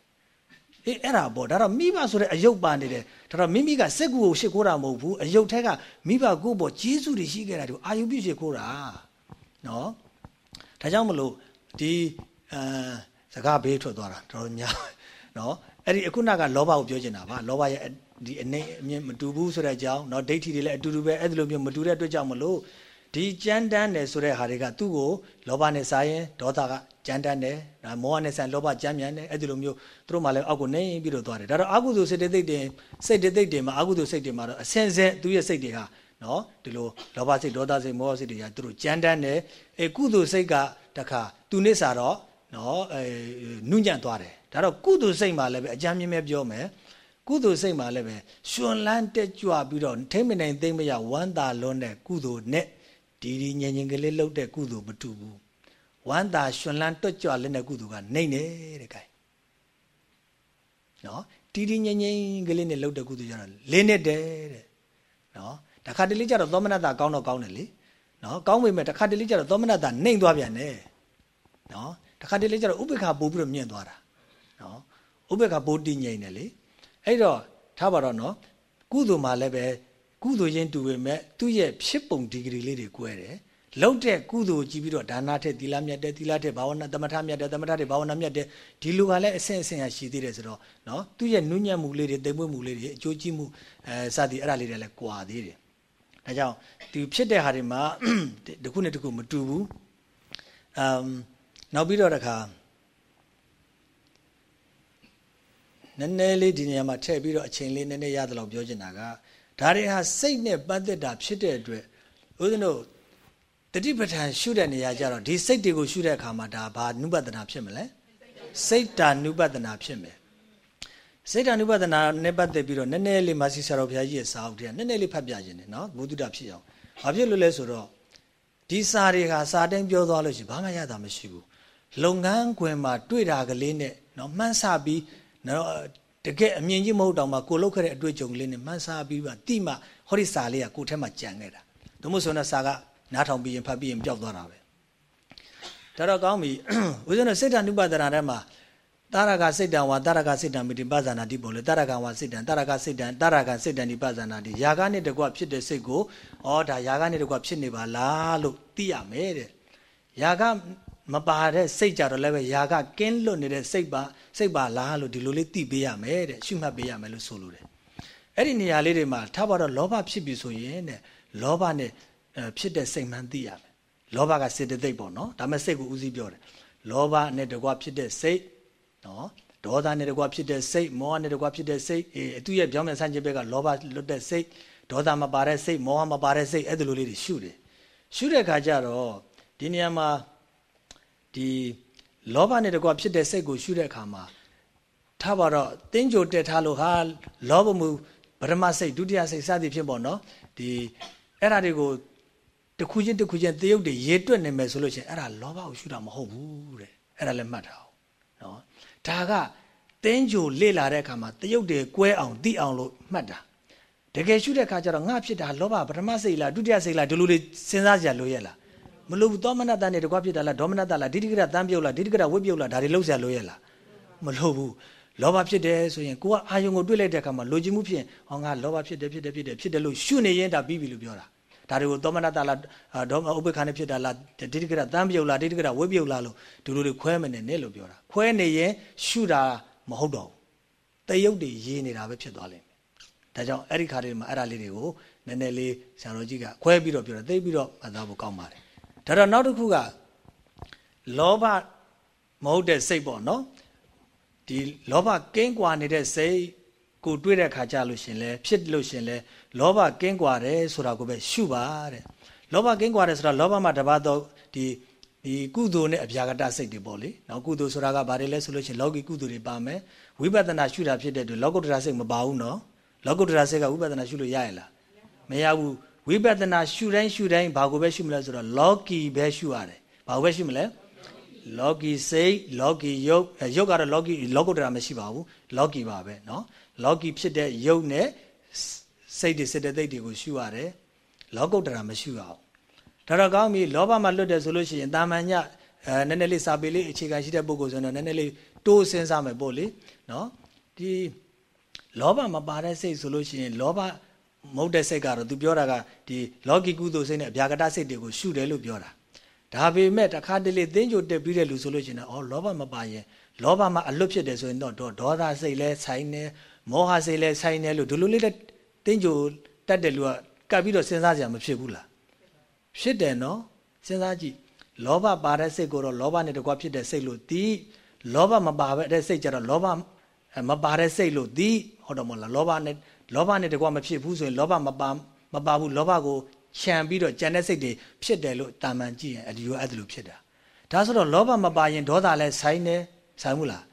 အေးအဲ့ဒါပေါ့ဒါတော့မိဘဆိုတဲ့အယုတ်ပါနေတယ်ဒါတော့မိမိကစက်ကူကိုရှစ်ခိုးတာမဟုတ်ဘူးအယုတ်ထဲကမိဘကိုပေါ့ဂျေစုတွေရှိခဲ့တာဒီအာယုပြုရှစ်ခိုးတာနော်ဒါကြောင့်မလို့ဒီအဲစကားဘေးထွက်သွားတာတော်တော်များနော်အဲ့ဒီအခုနကလောဘကိုပြောချင်တာပါလောဘရဲ့ ဒီအနေအမြင်မတူဘူးဆိုတဲ့အကြောင်းเนาะဒိဋ္ဌိတွေလည်းအတူတူပဲအဲ့ဒီလိုမျိုးမတူတဲ့အတွက်ကြောင့်မလို့ဒီကြမ်းတမ်းတယ်ဆိုတဲ့ဟာတွေကသူ့ကိုလောဘနဲ့စားရင်ဒေါသကကြမ်းတမ်းတယ်ဒါမောဟနဲ့ဆိုင်လောဘကြမ်းမြန်တယ်အဲ့ဒီလိုမျိုးသူတို့မှလည်းအောက်ကိုနေပြီးတော့သွားတယ်ဒါတော့အကုသိုလ်စိတ်တိတ်တင်စိတ်တိတ်တင်မှာအကုသိုလ်စိတ်တွေမှာတော့အစင်စင်သူ့ရဲ့စိတ်တွေဟာနော်ဒီလိုလောဘစိတ်ဒေါသစိတ်မောဟစိတ်တွေကသူတို့ကြမ်းတမ်းတယ်အဲကုသိုလ်စိတ်ကတခါသူနစ်စာတော့နော်အဲနုညံ့သွားတယ်ဒါတော့ကုသိုလ်စိတ်မှာလည်းပဲအကြမ်းမြင်မဲ့ပြောမယ် ကုသိုလ်စိတ်မှာလည်းပဲရှင်လန်းတက်ကြွပြီးတော့ထိမ့်မနိုင်သိမ့်မရဝမ်းသာလွန်းတဲ့ကုသိုလ်နဲ့ဒီဒီငြင်ငြင်ကလေးလှုပ်တဲ့ကုသိုလ်မတူဘူးဝမ်းသာရှင်လန်းတွတ်ကြွလက်တဲ့ကုသိုလ်ကနှိမ့်တယ်တဲ့ gain နော်ဒီဒီငြင်ငြင်ကလေးနဲ့လှုပ်တဲ့ကုသိုလ်ကျတော့လေးနဲ့တယ်တဲ့နော်တခါတလေကျတော့သောမနတာကောင်းတော့ကောင်းတယ်လေနော်ကောင်းပေမဲ့တခါတလေကျတော့သောမနတာနှိမ့်သွားပြန်တယ်နော်တခါတလေကျတော့ဥပေက္ခပို့ပြီးတော့မြင့်သွားတာနော်ဥပေက္ခပို့တည်ငြိမ်တယ်လေ အဲ့တော့ထားပါတော့နော်ကုသိုလ်မှာလည်းပဲကုသိုလ်ချင်းတူပေမဲ့သူ့ရဲ့ဖြစ်ပုံဒီဂရီလေးတွေကွဲတယ်လောက်တဲ့ကုသိုလ်ကြည့်ပြီးတော့ဒါနထက်သီလမြတ်တဲ့သီလထက်ဘာဝနာသမထမြတ်တဲ့သမထထက်ဘာဝနာမြတ်တဲ့ဒီလူကလည်းအဆင့်အဆင့်ရရှိသေးတယ်ဆိုတော့နော်သူ့ရဲ့နုညံ့မှုလေးတွေတိမ်မွေ့မှုလေးတွေအကျိုးကြည့်မှုအဲစသည်အဲ့ဒါလေးတွေလည်းကွာသေးတယ်ဒါကြောင့်ဒီဖြစ်တဲ့ဟာတွေမှာတစ်ခုနဲ့တစ်ခုမတူဘူးအမ်နောက်ပြီးတော့တခါ နည်းနည်းလေးဒီနေရာမှာထည့်ပြီးတော့အချိန်လေးနည်းနည်းရတယ်လို့ပြောချင်တာကဒါတွေဟာစိတ်နဲ့ပတ်သက်တာဖြစ်တဲ့အတွက်ဦးဇင်းတို့တတိပဋ္ဌာန်ရှုတဲ့နေရာကျတော့ဒီစိတ်တွေကိုရှုတဲ့အခါမှာဒါဘာနုပဒနာဖြစ်မလဲစိတ်တာနုပဒနာဖြစ်မယ်စိတ်တာနုပဒနာနဲ့ပတ်သက်ပြီးတော့နည်းနည်းလေးမာစီဆရာတော်ဘုရားကြီးရဲ့စာအုပ်ထဲနည်းနည်းလေးဖတ်ပြခြင်းတယ်နော်ဘုဒ္ဓတာဖြစ်အောင်ဘာဖြစ်လို့လဲဆိုတော့ဒီစာတွေကစာတိုင်းပြောသွားလို့ရှိရင်ဘာမှရတာမရှိဘူးလုပ်ငန်းခွင်မှာတွေ့တာကလေးနဲ့နော်မှန်းဆပြီး နော်တကယ်အမြင်ကြီးမဟုတ်တော့မှကိုလုတ်ခဲ့တဲ့အတွေ့အကြုံလေးနဲ့မှန်းဆပြီးမှတိမှဟောဒီစာလေးကကိုထဲမှာကြံခဲ့တာဒါမို့ဆိုတော့စာကနားထောင်ပြီးရင်ဖတ်ပြီးရင်ပျောက်သွားတာပဲဒါတော့ကောင်းပြီဦးဇင်းတို့စိတ်ဓာတ်နုပဒနာထဲမှာတာရကစိတ်တံဝါတာရကစိတ်တံမိတိပဇာနာတိပေါ်လေတာရကဝါစိတ်တံတာရကစိတ်တံတာရကစိတ်တံဒီပဇာနာတိယာကနဲ့တကွဖြစ်တဲ့စိတ်ကိုဩဒါယာကနဲ့တကွဖြစ်နေပါလားလို့သိရမယ်တဲ့ယာက မပါတဲ့စိတ်ကြတော့လည်းပဲယာကကင်းလွတ်နေတဲ့စိတ်ပါစိတ်ပါလားလို့ဒီလိုလေးသိပေးရမယ်တဲ့ရှုမှတ်ပေးရမယ်လို့ဆိုလိုတယ်အဲ့ဒီနေရာလေးတွေမှာထားပါတော့လောဘဖြစ်ပြီဆိုရင်တဲ့လောဘနဲ့ဖြစ်တဲ့စိတ်မှန်သိရမယ်လောဘကစေတသိက်ပေါ့နော်ဒါမဲ့စိတ်ကိုဦးစီးပြောတယ်လောဘနဲ့တကွဖြစ်တဲ့စိတ်နော်ဒေါသနဲ့တကွဖြစ်တဲ့စိတ်မောဟနဲ့တကွဖြစ်တဲ့စိတ်အေးအတူရဲ့ပြောင်းပြန်ဆန့်ကျင်ဘက်ကလောဘလွတ်တဲ့စိတ်ဒေါသမပါတဲ့စိတ်မောဟမပါတဲ့စိတ်အဲ့ဒီလိုလေးတွေရှုတယ်ရှုတဲ့အခါကျတော့ဒီနေရာမှာ ဒီလောဘနဲ့တကွဖြစ်တဲ့စိတ်ကိုရှုတဲ့အခါမှာထားပါတော့တင်းကြိုတက်ထားလို့ဟာလောဘမှုပရမစိတ်ဒုတိယစိတ်စသည်ဖြစ်ပေါ့နော်ဒီအဲ့ဓာတွေကိုတခုချင်းတခုချင်းတရုပ်တွေရေတွက်နေမယ်ဆိုလို့ရှိရင်အဲ့ဒါလောဘကိုရှုတာမဟုတ်ဘူးတဲ့အဲ့ဒါလည်းမှတ်ထားအောင်နော်ဒါကတင်းကြိုလေ့လာတဲ့အခါမှာတရုပ်တွေကွဲအောင်သိအောင်လို့မှတ်တာတကယ်ရှုတဲ့အခါကျတော့ငါဖြစ်တာလောဘပထမစိတ်လားဒုတိယစိတ်လားဒီလိုလေးစဉ်းစားကြလို့ရလား မလို့ဘူးသောမနတနဲ့တကွဖြစ်တာလားဒေါမနတလားဒိဋ္ဌိကရတန်းပြုတ်လားဒိဋ္ဌိကရဝိပြုတ်လားဒါတွေလုံးဆရာလို့ရလားမလို့ဘူးလောဘဖြစ်တယ်ဆိုရင်ကိုကအာယုံကိုတွေ့လိုက်တဲ့အခါမှာလိုချင်မှုဖြစ်ရင်ဟောငါလောဘဖြစ်တယ်ဖြစ်တယ်ဖြစ်တယ်ဖြစ်တယ်လို့ရှုနေရင်ဒါပြီးပြီလို့ပြောတာဒါတွေကိုသောမနတလားဒေါဥပ္ပခါနဲ့ဖြစ်တာလားဒိဋ္ဌိကရတမ်းပြုတ်လားဒိဋ္ဌိကရဝိပြုတ်လားလို့ဒီလိုတွေခွဲမနေနဲ့လို့ပြောတာခွဲနေရင်ရှုတာမဟုတ်တော့ဘူးတယုတ်တွေရေးနေတာပဲဖြစ်သွားလိမ့်မယ်ဒါကြောင့်အဲ့ဒီခါလေးမှာအဲ့ဒါလေးတွေကိုနည်းနည်းလေးဆရာတော်ကြီးကခွဲပြီးတော့ပြောတယ်သိပြီးတော့မှတ်သားဖို့ကောင်းပါတယ် ဒါတော့နောက်တစ်ခုကလောဘမဟုတ်တဲ့စိတ်ပေါ့နော်ဒီလောဘကင်းကွာနေတဲ့စိတ်ကိုတွေးတဲ့ခါကြလို့ရှင်လဲဖြစ်လို့ရှင်လဲလောဘကင်းကွာတယ်ဆိုတာကိုပဲရှုပါတဲ့လောဘကင်းကွာတယ်ဆိုတာလောဘမှာတပါတော့ဒီဒီကုသိုလ်နဲ့အဗျာကတစိတ်တွေပေါ့လေနော်ကုသိုလ်ဆိုတာကဘာတွေလဲဆိုလို့ရှင်လောကီကုသိုလ်တွေပါမယ်ဝိပဿနာရှုတာဖြစ်တဲ့အတွက်လောကုတ္တရာစိတ်မပါဘူးနော်လောကုတ္တရာစိတ်ကဝိပဿနာရှုလို့ရရလားမရဘူး ဝိပဿနာရှုတိုင်းရှုတိုင်းဘာကိုပဲရှုမလဲဆိုတော့လောကီပဲရှုရတယ်ဘာကိုပဲရှုမလဲလောကီစိတ်လောကီယုတ်ယုတ်ကတော့လောကီလောကုတ္တရာမရှိပါဘူးလောကီပါပဲเนาะလောကီဖြစ်တဲ့ယုတ်နဲ့စိတ်တွေစေတသိက်တွေကိုရှုရတယ်လောကုတ္တရာမရှုရအောင်ဒါတော့ကောင်းပြီလောဘမှာလွတ်တယ်ဆိုလို့ရှိရင်တာမန်ညအဲနည်းနည်းလေးစာပေလေးအခြေခံရှိတဲ့ပုဂ္ဂိုလ်ဆိုတော့နည်းနည်းလေးတိုးစဉ်းစားမယ်ပို့လေเนาะဒီလောဘမပါတဲ့စိတ်ဆိုလို့ရှိရင်လောဘ မဟုတ်တဲ့စိတ်ကတော့သူပြောတာကဒီလောကီကုသိုလ်စိတ်နဲ့အဗျာကတစိတ်တွေကိုရှုတယ်လို့ပြောတာဒါပေမဲ့တခါတလေသင်္ကြိုတက်ပြီးတဲ့လူဆိုလို့ရှိရင်အော်လောဘမပါရင်လောဘမှာအလွတ်ဖြစ်တယ်ဆိုရင်တော့ဒေါသစိတ်လဲဆိုင်နေမောဟစိတ်လဲဆိုင်နေလို့ဒီလိုလေးသင်္ကြိုတက်တဲ့လူကကပ်ပြီးတော့စဉ်းစားကြမဖြစ်ဘူးလားဖြစ်တယ်နော်စဉ်းစားကြည့်လောဘပါတဲ့စိတ်ကိုတော့လောဘနဲ့တကွဖြစ်တဲ့စိတ်လို့တီးလောဘမပါတဲ့စိတ်ကြတော့လောဘမပါတဲ့စိတ်လို့တီးဟုတ်တော့မလားလောဘနဲ့ လောဘနဲ့တကွမဖြစ်ဘူးဆိုရင်လောဘမပါမပါဘူးလောဘကိုခြံပြီးတော့ကြံတဲ့စိတ်တွေဖြစ်တယ်လို့တာမန်ကြည့်ရင်အဒီရောအဲ့ဒါလိုဖြစ်တာဒါဆိုတော့လောဘမပါရင်ဒေါသလည်းဆိုင်တယ်ဆိုင်ဘူးလား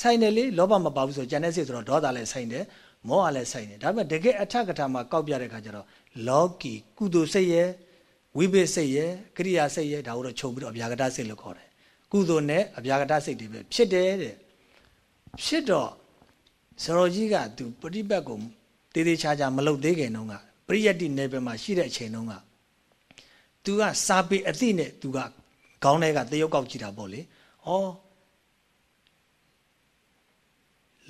ဆိုင်တယ်လေလောဘမပါဘူးဆိုကြံတဲ့စိတ်ဆိုတော့ဒေါသလည်းဆိုင်တယ်မောဟလည်းဆိုင်တယ်ဒါပေမဲ့တကယ်အထက်ကထာမှာကောက်ပြတဲ့ခါကျတော့လောကီကုသိုလ်စိတ်ရဲ့ဝိဘိစိတ်ရဲ့ကရိယာစိတ်ရဲ့ဒါကိုတော့ခြုံပြီးတော့အဗျာကတစိတ်လို့ခေါ်တယ်ကုသိုလ်နဲ့အဗျာကတစိတ်တွေပဲဖြစ်တယ်တဲ့ဖြစ်တော့ဆရာကြီးကသူပฏิပတ်ကို တေးသေးချာချာမလုပ်သေးခင်တုန်းကပရိယတ္တိနယ်ပယ်မှာရှိတဲ့အချိန်တုန်းက तू ကစာပေအသိနဲ့ तू ကခေါင်းထဲကတရုတ်ကောက်ကြည့်တာပေါ့လေ။ဩ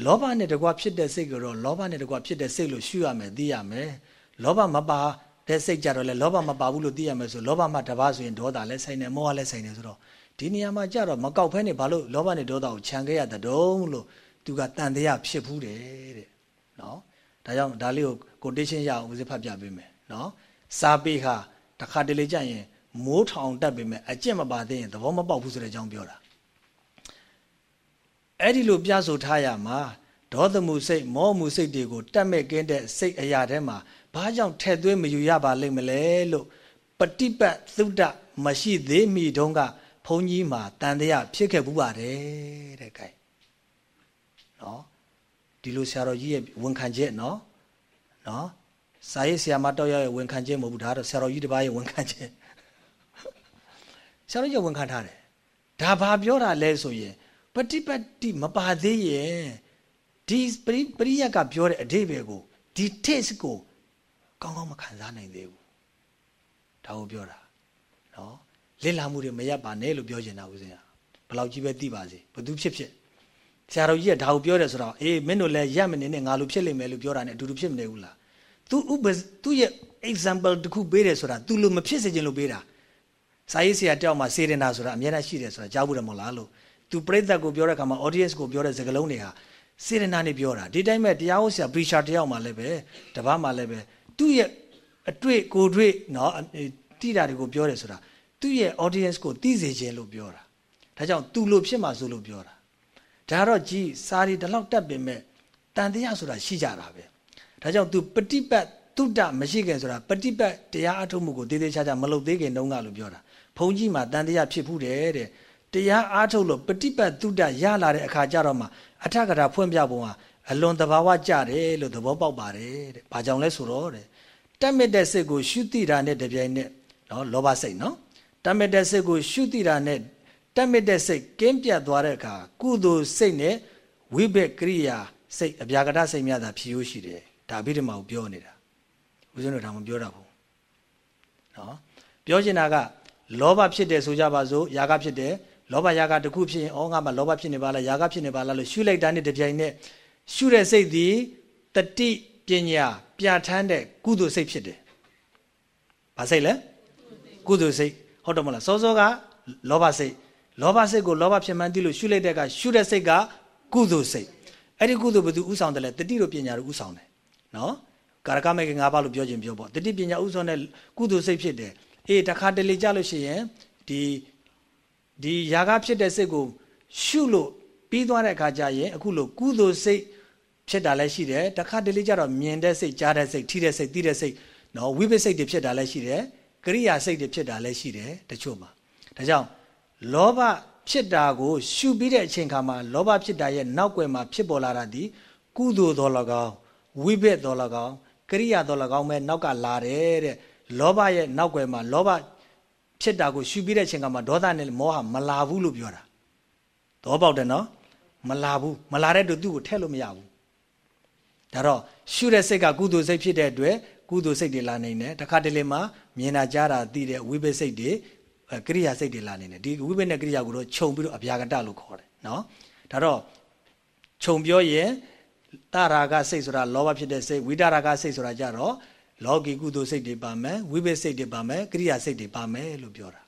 လောဘနဲ့တကွာဖြစ်တဲ့စိတ်ကတော့လောဘနဲ့တကွာဖြစ်တဲ့စိတ်လို့ရှုရမယ်သိရမယ်။လောဘမပါတဲ့စိတ်ကြတော့လေလောဘမပါဘူးလို့သိရမယ်ဆိုလောဘမှတပါဆိုရင်ဒေါသလည်းဆိုင်တယ်မောဟလည်းဆိုင်တယ်ဆိုတော့ဒီနေရာမှာကြတော့မကောက်ဖဲနဲ့ဘာလို့လောဘနဲ့ဒေါသကိုခြံခဲ့ရတဲ့တုံးလို့သူကတန်တရားဖြစ်ဘူးတယ်တဲ့။နော်။ ဒါကြောင့်ဒါလေးကို quotation ရအောင်ဦးစဖတ်ပြပေးမယ်နော်စာပေခါတခါတလေကြရင်မိုးထောင်တတ်ပေမဲ့အကျင့်မပါသေးရင်သဘောမပေါက်ဘူးဆိုတဲ့အကြောင်းပြောတာအဲ့ဒီလိုပြဆိုထားရမှာဒေါသမှုစိတ်မောမှုစိတ်တွေကိုတတ်မဲ့ကင်းတဲ့စိတ်အရာထဲမှာဘာကြောင့်ထဲ့သွင်းမယူရပါလိမ့်မလဲလို့ပฏิပတ်သုဒ္ဓမရှိသေးမီတုန်းကဘုန်းကြီးမှာတန်တရားဖြစ်ခဲ့ဘူးပါတယ်တဲ့ gain နော် ဒီလိုဆရာတော်ကြီးရဲ့ဝန်ခံချက်နော်နော်စာရေးဆရာမတောက်ရရဲ့ဝန်ခံချက်မဟုတ်ဘူးဒါတော့ဆရာတော်ကြီးတစ်ပါးရဲ့ဝန်ခံချက်ဆရာတော်ကြီးဝန်ခံထားတယ်ဒါဘာပြောတာလဲဆိုရင်ပฏิပတ်တိမပါသေးရဲ့ဒီပရိပရိယကပြောတဲ့အဓိပ္ပာယ်ကိုဒီ taste ကိုကောင်းကောင်းမခံစားနိုင်သေးဘူးဒါကိုပြောတာနော်လစ်လာမှုတွေမရပ်ပါနဲ့လို့ပြောချင်တာဦးဇင်းကဘယ်လောက်ကြီးပဲသိပါစေဘသူဖြစ်ဖြစ် ဆရာတော်ကြီးကဒါကိုပြောတယ်ဆိုတော့အေးမင်းတို့လည်းရက်မနေနဲ့ငါလိုဖြစ်လိမ့်မယ်လို့ပြောတာနဲ့အတူတူဖြစ်မနေဘူးလားသူဥပသူရဲ့ example တခုပေးတယ်ဆိုတာသူလိုမဖြစ်စေချင်လို့ပေးတာစာရေးဆရာတယောက်မှာစေတင်တာဆိုတာအများအားရှိတယ်ဆိုတာကြားဘူးတယ်မဟုတ်လားလို့သူပြိဿကိုပြောတဲ့အခါမှာ audience ကိုပြောတဲ့စကားလုံးတွေဟာစေတင်တာနဲ့ပြောတာဒီတိုင်းပဲတရားဟောဆရာ preacher တယောက်မှာလည်းပဲတပတ်မှာလည်းပဲသူ့ရဲ့အတွေ့ကိုတွေ့နော်တိတာတွေကိုပြောတယ်ဆိုတာသူ့ရဲ့ audience ကိုသိစေချင်လို့ပြောတာဒါကြောင့်သူလိုဖြစ်မှာဆိုလို့ပြောတာ ဒါတော့ကြည်စာရီဒီလောက်တက်ပင်မဲ့တန်တရားဆိုတာရှိကြတာပဲဒါကြောင့် तू ပฏิပတ်တုဒ္ဒမရှိခင်ဆိုတာပฏิပတ်တရားအထုတ်မှုကိုတေးသေးချာချာမလုပ်သေးခင်တုန်းကလို့ပြောတာဘုန်းကြီးမှာတန်တရားဖြစ်ဘူးတယ်တဲ့တရားအားထုတ်လို့ပฏิပတ်တုဒ္ဒရလာတဲ့အခါကျတော့မှအထက်ကထာဖွင့်ပြပုံကအလွန်တဘာဝကြတယ်လို့သဘောပေါက်ပါတယ်တဲ့။ဘာကြောင့်လဲဆိုတော့တဲ့တက်မြတဲ့စိတ်ကိုရှုတိတာနဲ့တပြိုင်နက်နော်လောဘစိတ်နော်တက်မြတဲ့စိတ်ကိုရှုတိတာနဲ့ တက်မြတဲ့စိတ်ကင်းပြတ်သွားတဲ့အခါကုသိုလ်စိတ်နဲ့ဝိဘက်ကရိယာစိတ်အဗျာကတစိတ်များသာဖြစ်ရရှိတယ်ဒါဗိဓမာကိုပြောနေတာဦးဇင်းတို့ဒါမှပြောတာဘူးနော်ပြောချင်တာကလောဘဖြစ်တယ်ဆိုကြပါစို့ຢာကဖြစ်တယ်လောဘຢာကတစ်ခုဖြစ်ရင်ဩငါမှလောဘဖြစ်နေပါလားຢာကဖြစ်နေပါလားလို့ရှုလိုက်တာနဲ့တပြိုင်နက်ရှုတဲ့စိတ်သည်တတိပညာပြဋ္ဌာန်းတဲ့ကုသိုလ်စိတ်ဖြစ်တယ် ဘာစိတ်လဲကုသိုလ်စိတ်ဟုတ်တယ်မလားစောစောကလောဘစိတ် လောဘစိတ်ကိုလောဘဖြစ်မှန်းသိလို့ရှုလိုက်တဲ့ကရှုတဲ့စိတ်ကကုသိုလ်စိတ်အဲ့ဒီကုသိုလ်ဘယ်သူဥဆောင်တယ်လဲတတိတို့ပညာတို့ဥဆောင်တယ်နော်ကာရကမေကငါးပါးလို့ပြောခြင်းပြောပေါ့တတိပညာဥဆောင်တဲ့ကုသိုလ်စိတ်ဖြစ်တယ်အေးတခါတလေကြလို့ရှိရင်ဒီဒီຢာကဖြစ်တဲ့စိတ်ကိုရှုလို့ပြီးသွားတဲ့အခါကျရင်အခုလို့ကုသိုလ်စိတ်ဖြစ်တာလည်းရှိတယ်တခါတလေကြတော့မြင်တဲ့စိတ်ကြားတဲ့စိတ်ထိတဲ့စိတ်သိတဲ့စိတ်နော်ဝိပဿစိတ်တွေဖြစ်တာလည်းရှိတယ်ကရိယာစိတ်တွေဖြစ်တာလည်းရှိတယ်တချို့မှာဒါကြောင့် လောဘဖြစ်တာကို ရှုပြီးတဲ့အချိန်ခါမှာလောဘဖြစ်တာရဲ့နောက်ွယ်မှာဖြစ်ပေါ်လာတာဒီကုသိုလ်တော်၎င်းဝိဘက်တော်၎င်းကရိယာတော်၎င်းပဲနောက်ကလာတယ်တဲ့လောဘရဲ့နောက်ွယ်မှာလောဘဖြစ်တာကိုရှုပြီးတဲ့အချိန်ခါမှာဒေါသနဲ့မောဟမလာဘူးလို့ပြောတာသဘောပေါက်တယ်နော်မလာဘူးမလာတဲ့တူသူ့ကိုထည့်လို့မရဘူးဒါတော့ရှုတဲ့စိတ်ကကုသိုလ်စိတ်ဖြစ်တဲ့အတွက်ကုသိုလ်စိတ်တွေလာနေတယ်တခါတလေမှာမြင်တာကြားတာသိတဲ့ဝိပဿစိတ်တွေ ကရိယာစိတ်တွေလာနေတယ်ဒီဝိပဿနဲ့ကရိယာကိုတော့ခြုံပြီးတော့အဗျာကတလို့ခေါ်တယ်နော်ဒါတော့ခြုံပြောရင်တရာဂစိတ်ဆိုတာလောဘဖြစ်တဲ့စိတ်ဝိတရာဂစိတ်ဆိုတာကြတော့လောကီကုသိုလ်စိတ်တွေပါမယ်ဝိပဿစိတ်တွေပါမယ်ကရိယာစိတ်တွေပါမယ်လို့ပြောတာ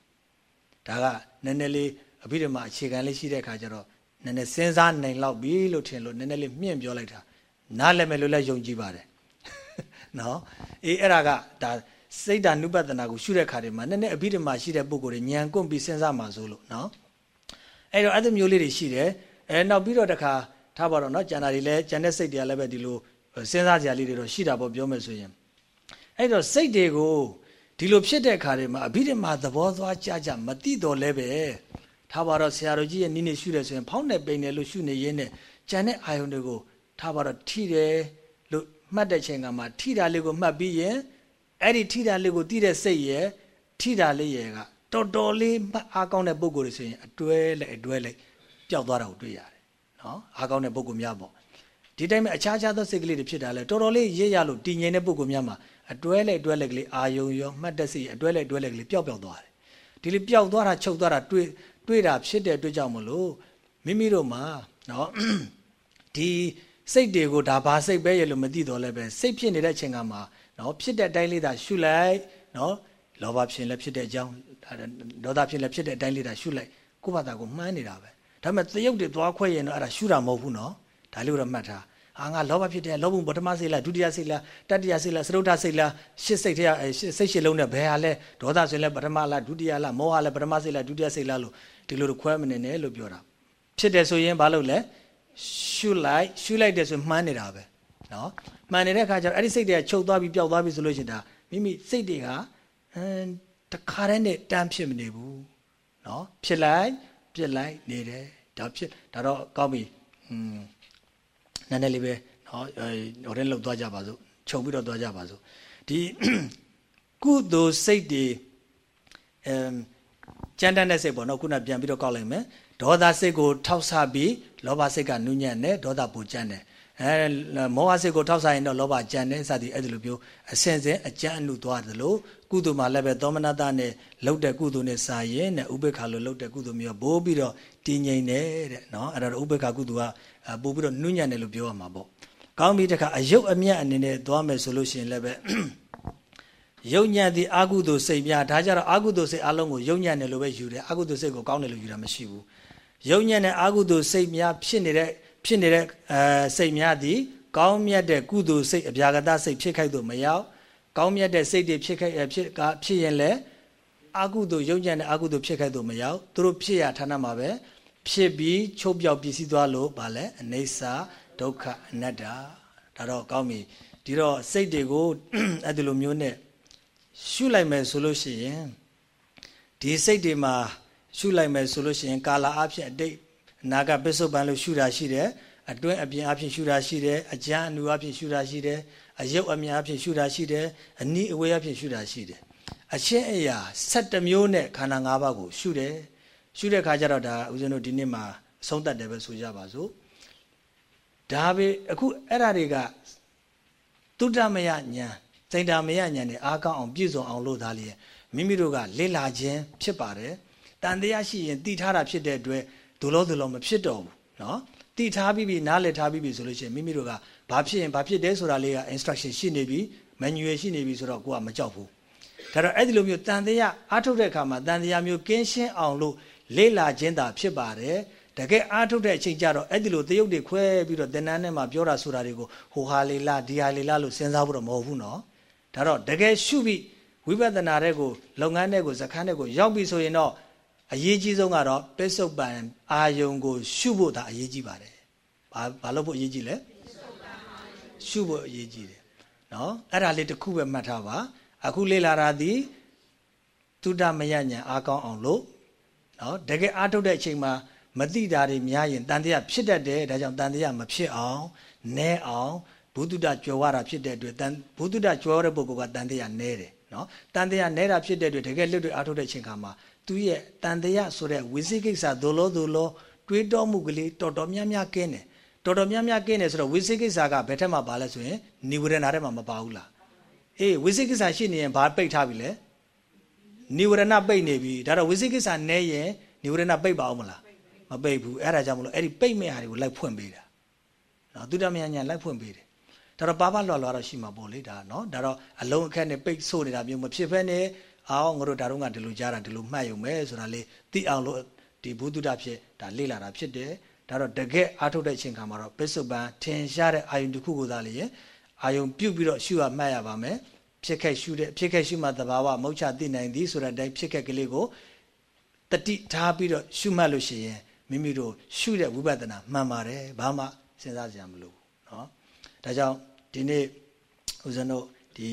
ဒါကနည်းနည်းလေးအဘိဓမ္မာအခြေခံလေးရှိတဲ့အခါကျတော့နည်းနည်းစဉ်းစားနိုင်လောက်ပြီလို့ထင်လို့နည်းနည်းလေးမြင့်ပြောလိုက်တာနားလည်မယ်လို့လည်းယုံကြည်ပါတယ်နော်အေးအဲ့ဒါကဒါ စိတ်ဓာနုပဒနာကိုရှုတဲ့ခါတွေမှာနည်းနည်းအဘိဓမ္မာရှိတဲ့ပုံကိုယ်တွေညံကွန့်ပြီးစဉ်းစားမှဆိုလို့နော်အဲ့တော့အဲ့ဒီမျိုးလေးတွေရှိတယ်အဲနောက်ပြီးတော့တခါထားပါတော့နော်ကျန်တာတွေလည်းကျန်တဲ့စိတ်တွေကလည်းပဲဒီလိုစဉ်းစားကြရလေးတွေတော့ရှိတာပေါ့ပြောမယ်ဆိုရင်အဲ့တော့စိတ်တွေကိုဒီလိုဖြစ်တဲ့ခါတွေမှာအဘိဓမ္မာသဘောသွားကြကြမသိတော့လဲပဲထားပါတော့ဆရာတော်ကြီးရဲ့နိနေရှုတယ်ဆိုရင်ဖောင်းနေပိန်တယ်လို့ရှုနေရင်းနဲ့ကျန်တဲ့အာယုန်တွေကိုထားပါတော့ထိတယ်လို့မှတ်တဲ့ချိန်ကမှထိတာလေးကိုမှတ်ပြီးရင် အဲ့ဒီထိတာလေးကိုသိတဲ့စိတ်ရဲ့ထိတာလေးရဲ့ကတော်တော်လေးအားကောင်းတဲ့ပုံကိုယ်တွေဆိုရင်အတွဲလိုက်အတွဲလိုက်ပျောက်သွားတာကိုတွေ့ရတယ်နော်အားကောင်းတဲ့ပုံကိုယ်များပေါ့ဒီတိုင်းမှာအခြားခြားသောစိတ်ကလေးတွေဖြစ်တာလဲတော်တော်လေးရရလို့တည်ငြိမ်တဲ့ပုံကိုယ်များမှာအတွဲလိုက်အတွဲလိုက်ကလေးအာယုံရောမှတ်တဲ့စိတ်အတွဲလိုက်အတွဲလိုက်ကလေးပျောက်ပျောက်သွားတယ်ဒီလိုပျောက်သွားတာချုပ်သွားတာတွေ့တွေ့တာဖြစ်တဲ့အတွက်ကြောင့်မလို့မိမိတို့မှာနော်ဒီစိတ်တွေကိုဒါဘာစိတ်ပဲရလို့မသိတော့လည်းပဲစိတ်ဖြစ်နေတဲ့အချိန်ကမှာ နော်ဖြစ်တဲ့အတိုင်းလေးသာရှုလိုက်နော်လောဘဖြစ်လည်းဖြစ်တဲ့အကြောင်းဒေါသဖြစ်လည်းဖြစ်တဲ့အတိုင်းလေးသာရှုလိုက်ကိုယ့်ဘာသာကိုမှန်းနေတာပဲဒါပေမဲ့သရုပ်တွေသွားခွဲရင်တော့အဲ့ဒါရှုတာမဟုတ်ဘူးနော်ဒါလေးတော့မှတ်ထားဟာငါလောဘဖြစ်တဲ့လောဘပထမစိတ်လားဒုတိယစိတ်လားတတိယစိတ်လားသရုပ်ထစိတ်လားရှစ်စိတ်ထဲစိတ်ရှစ်လုံးနဲ့ဘယ်ဟာလဲဒေါသဆိုရင်လည်းပထမလားဒုတိယလားမောဟလည်းပထမစိတ်လားဒုတိယစိတ်လားလို့ဒီလိုတော့ခွဲမနေနဲ့လို့ပြောတာဖြစ်တယ်ဆိုရင်ဘာလို့လဲရှုလိုက်ရှုလိုက်တယ်ဆိုမှန်းနေတာပဲနော် မှန်နေတဲ့အခါကျတော့အဲ့ဒီစိတ်တွေကချုပ်သွားပြီးပျောက်သွားပြီဆိုလို့ရှိရင်ဒါမိမိစိတ်တွေကအဲတခါတည်းနဲ့တန်းဖြစ်မနေဘူးနော်ဖြစ်လိုက်ပြစ်လိုက်နေတယ်ဒါဖြစ်ဒါတော့ကောင်းပြီอืมနည်းနည်းလေးပဲနော်ဟိုတဲ့လောက်သွားကြပါစို့ခြုံပြီးတော့သွားကြပါစို့ဒီကုသိုလ်စိတ်တွေအမ်ကြမ်းတမ်းတဲ့စိတ်ပေါ့နော်ခုနပြန်ပြီးတော့ကောက်လိုက်မယ်ဒေါသစိတ်ကိုထောက်ဆပြီးလောဘစိတ်ကနုညံ့တယ်ဒေါသပူကြမ်းတယ် အဲမောဟစိတ်ကိုထောက်ဆရင်တော့လောဘကြမ်းတယ်စသည်အဲ့ဒီလိုမျိုးအစင်စင်အကြမ်းအနုသွားတယ်လို့ကုသိုလ်မှာလည်းပဲသောမနတနဲ့လှုပ်တဲ့ကုသိုလ်နဲ့စာရင်နဲ့ဥပေက္ခလို့လှုပ်တဲ့ကုသိုလ်မျိုးဘိုးပြီးတော့တည်ငြိမ်တယ်တဲ့နော်အဲ့ဒါဥပေက္ခကုသိုလ်ကပို့ပြီးတော့နုညံ့တယ်လို့ပြောရမှာပေါ့ကောင်းပြီတခါအယုတ်အမြတ်အနေနဲ့သွားမယ်ဆိုလို့ရှိရင်လည်းပဲယုံညံ့သည့်အာကုသိုလ်စိတ်များဒါကြတော့အာကုသိုလ်စိတ်အလုံးကိုယုံညံ့တယ်လို့ပဲယူတယ်အာကုသိုလ်စိတ်ကိုကောင်းတယ်လို့ယူတာမရှိဘူးယုံညံ့တဲ့အာကုသိုလ်စိတ်များဖြစ်နေတဲ့ ဖြစ်နေတဲ့အဲစိတ်များသည်ကောင်းမြတ်တဲ့ကုသိုလ်စိတ်အပြာကတစိတ်ဖြစ်ခိုက်သို့မရောက်ကောင်းမြတ်တဲ့စိတ်တွေဖြစ်ခိုက်ဖြစ်ကဖြစ်ရင်လည်းအာကုသိုလ်ယုံညံ့တဲ့အာကုသိုလ်ဖြစ်ခိုက်သို့မရောက်သူတို့ဖြစ်ရဌာနမှာပဲဖြစ်ပြီးချုပ်ပြောက်ပြည့်စည်သွားလို့ဗာလဲအနေစာဒုက္ခအနတ္တဒါတော့ကောင်းပြီဒီတော့စိတ်တွေကိုအဲ့ဒီလိုမျိုးနဲ့ရှုလိုက်မယ်ဆိုလို့ရှိရင်ဒီစိတ်တွေမှာရှုလိုက်မယ်ဆိုလို့ရှိရင်ကာလအဖြစ်အတိတ်အ နာဂတ်ပစ္စုပန်လို့ရှုတာရှိတယ်အတွင်းအပြင်အဖြစ်ရှုတာရှိတယ်အကြမ်းအနူအဖြစ်ရှုတာရှိတယ်အယုတ်အမြအဖြစ်ရှုတာရှိတယ်အနိအဝေးအဖြစ်ရှုတာရှိတယ်အချင်းအရာ7မျိုးနဲ့ခန္ဓာ၅ပါးကိုရှုတယ်ရှုတဲ့ခါကျတော့ဒါဦးဇင်းတို့ဒီနေ့မှာအဆုံးသတ်တယ်ပဲဆိုကြပါစို့ဒါပဲအခုအဲ့ဓာတွေကတုဒ္ဓမယညာစိန်တာမယညာနဲ့အားကောင်းအောင်ပြည့်စုံအောင်လို့သားလျက်မိမိတို့ကလေ့လာခြင်းဖြစ်ပါတယ်တန်တရားရှိရင်တည်ထားတာဖြစ်တဲ့အတွက် ဒုလောဒုလောမဖြစ်တော့ဘူးနော်တည်ထားပြီးပြီနားလည်ထားပြီးပြီဆိုလို့ရှိရင်မိမိတို့ကဘာဖြစ်ရင်ဘာဖြစ်တယ်ဆိုတာလေးက instruction ရှိနေပြီ manual ရှိနေပြီဆိုတော့ကိုကမကြောက်ဘူးဒါတော့အဲ့ဒီလိုမျိုးတန်တရားအားထုတ်တဲ့အခါမှာတန်တရားမျိုးကင်းရှင်းအောင်လို့လေ့လာခြင်းသာဖြစ်ပါတယ်တကယ်အားထုတ်တဲ့အချိန်ကျတော့အဲ့ဒီလိုတရုပ်တွေခွဲပြီးတော့တဏ္ဍာနဲ့မှပြောတာဆိုတာတွေကိုဟိုဟာလေးလားဒီဟာလေးလားလို့စဉ်းစားဖို့တော့မဟုတ်ဘူးနော်ဒါတော့တကယ်ရှုပြီးဝိပဿနာတဲ့ကိုလုပ်ငန်းတဲ့ကိုဇခန်းတဲ့ကိုရောက်ပြီဆိုရင်တော့ အရေးကြီးဆုံးကတော့ပစ္စုပန်အာယုံကို ရှုဖို့ဒါအရေးကြီးပါတယ်ဘာဘာလို့ဖို့အရေးကြီးလဲရှုဖို့အရေးကြီးတယ်နော်အဲ့ဒါလေးတစ်ခုပဲမှတ်ထားပါအခုလေ့လာတာဒီတုဒ္ဓမယညာအားကောင်းအောင်လို့နော်တကယ်အားထုတ်တဲ့အချိန်မှာမတိတာတွေများရင်တန်တရားဖြစ်တတ်တယ်ဒါကြောင့်တန်တရားမဖြစ်အောင်နဲအောင်ဘုဒ္ဓတကြွယ်ဝတာဖြစ်တဲ့အတွက်တန်ဘုဒ္ဓတကြွယ်ဝတဲ့ပုဂ္ဂိုလ်ကတန်တရားနဲတယ်နော်တန်တရားနဲတာဖြစ်တဲ့အတွက်တကယ်လွတ်တွေအားထုတ်တဲ့အချိန်ခါမှာ သူရဲ့တန်တရားဆိုတဲ့ဝိသိကိစ္စဒိုလောဒိုလောတွေးတောမှုကလေးတော်တော်များများကင်းတယ်တော်တော်များများကင်းတယ်ဆိုတော့ဝိသိကိစ္စကဘယ်ထက်မှပါလဲဆိုရင်နိဝရဏထဲမှာမပါဘူးလားအေးဝိသိကိစ္စရှိနေရင်ဘာပိတ်ထားပြီလဲနိဝရဏပိတ်နေပြီဒါတော့ဝိသိကိစ္စနဲရင်နိဝရဏပိတ်ပါအောင်မလားမပိတ်ဘူးအဲ့ဒါကြောင့်မလို့အဲ့ဒီပိတ်မဲ့ဟာတွေကိုလိုက်ဖွင့်ပေးတာနော်သူတမယညာလိုက်ဖွင့်ပေးတယ်ဒါတော့ပါပါလွားလွားတော့ရှိမှာပေါ့လေဒါနော်ဒါတော့အလုံးအခက်နဲ့ပိတ်ဆို့နေတာမျိုးမဖြစ်ဖက်နဲ့ အောင်းငါတို့ဒါတော့ကဒီလိုကြားတာဒီလိုမှတ်ရုံပဲဆိုတာလေးသိအောင်လို့ဒီဘုဒ္ဓဖြစ်ဒါလေ့လာတာဖြစ်တယ်ဒါတော့တကယ်အားထုတ်တဲ့အချိန်ခါမှာတော့ပစ္စုပန်ထင်ရှားတဲ့အာယုန်တစ်ခုကိုသာလေအာယုန်ပြုတ်ပြီးတော့ရှုရမှတ်ရပါမယ်ဖြစ်ခဲ့ရှုတဲ့ဖြစ်ခဲ့ရှုမှသဘာဝမုတ်ချသိနိုင်သည်ဆိုတဲ့အတိုင်းဖြစ်ခဲ့ကလေးကိုတတိထားပြီးတော့ရှုမှတ်လို့ရှိရင်မိမိတို့ရှုတဲ့ဝိပဿနာမှန်ပါတယ်ဘာမှစဉ်းစားကြမလို့เนาะဒါကြောင့်ဒီနေ့ဦးဇင်းတို့ဒီ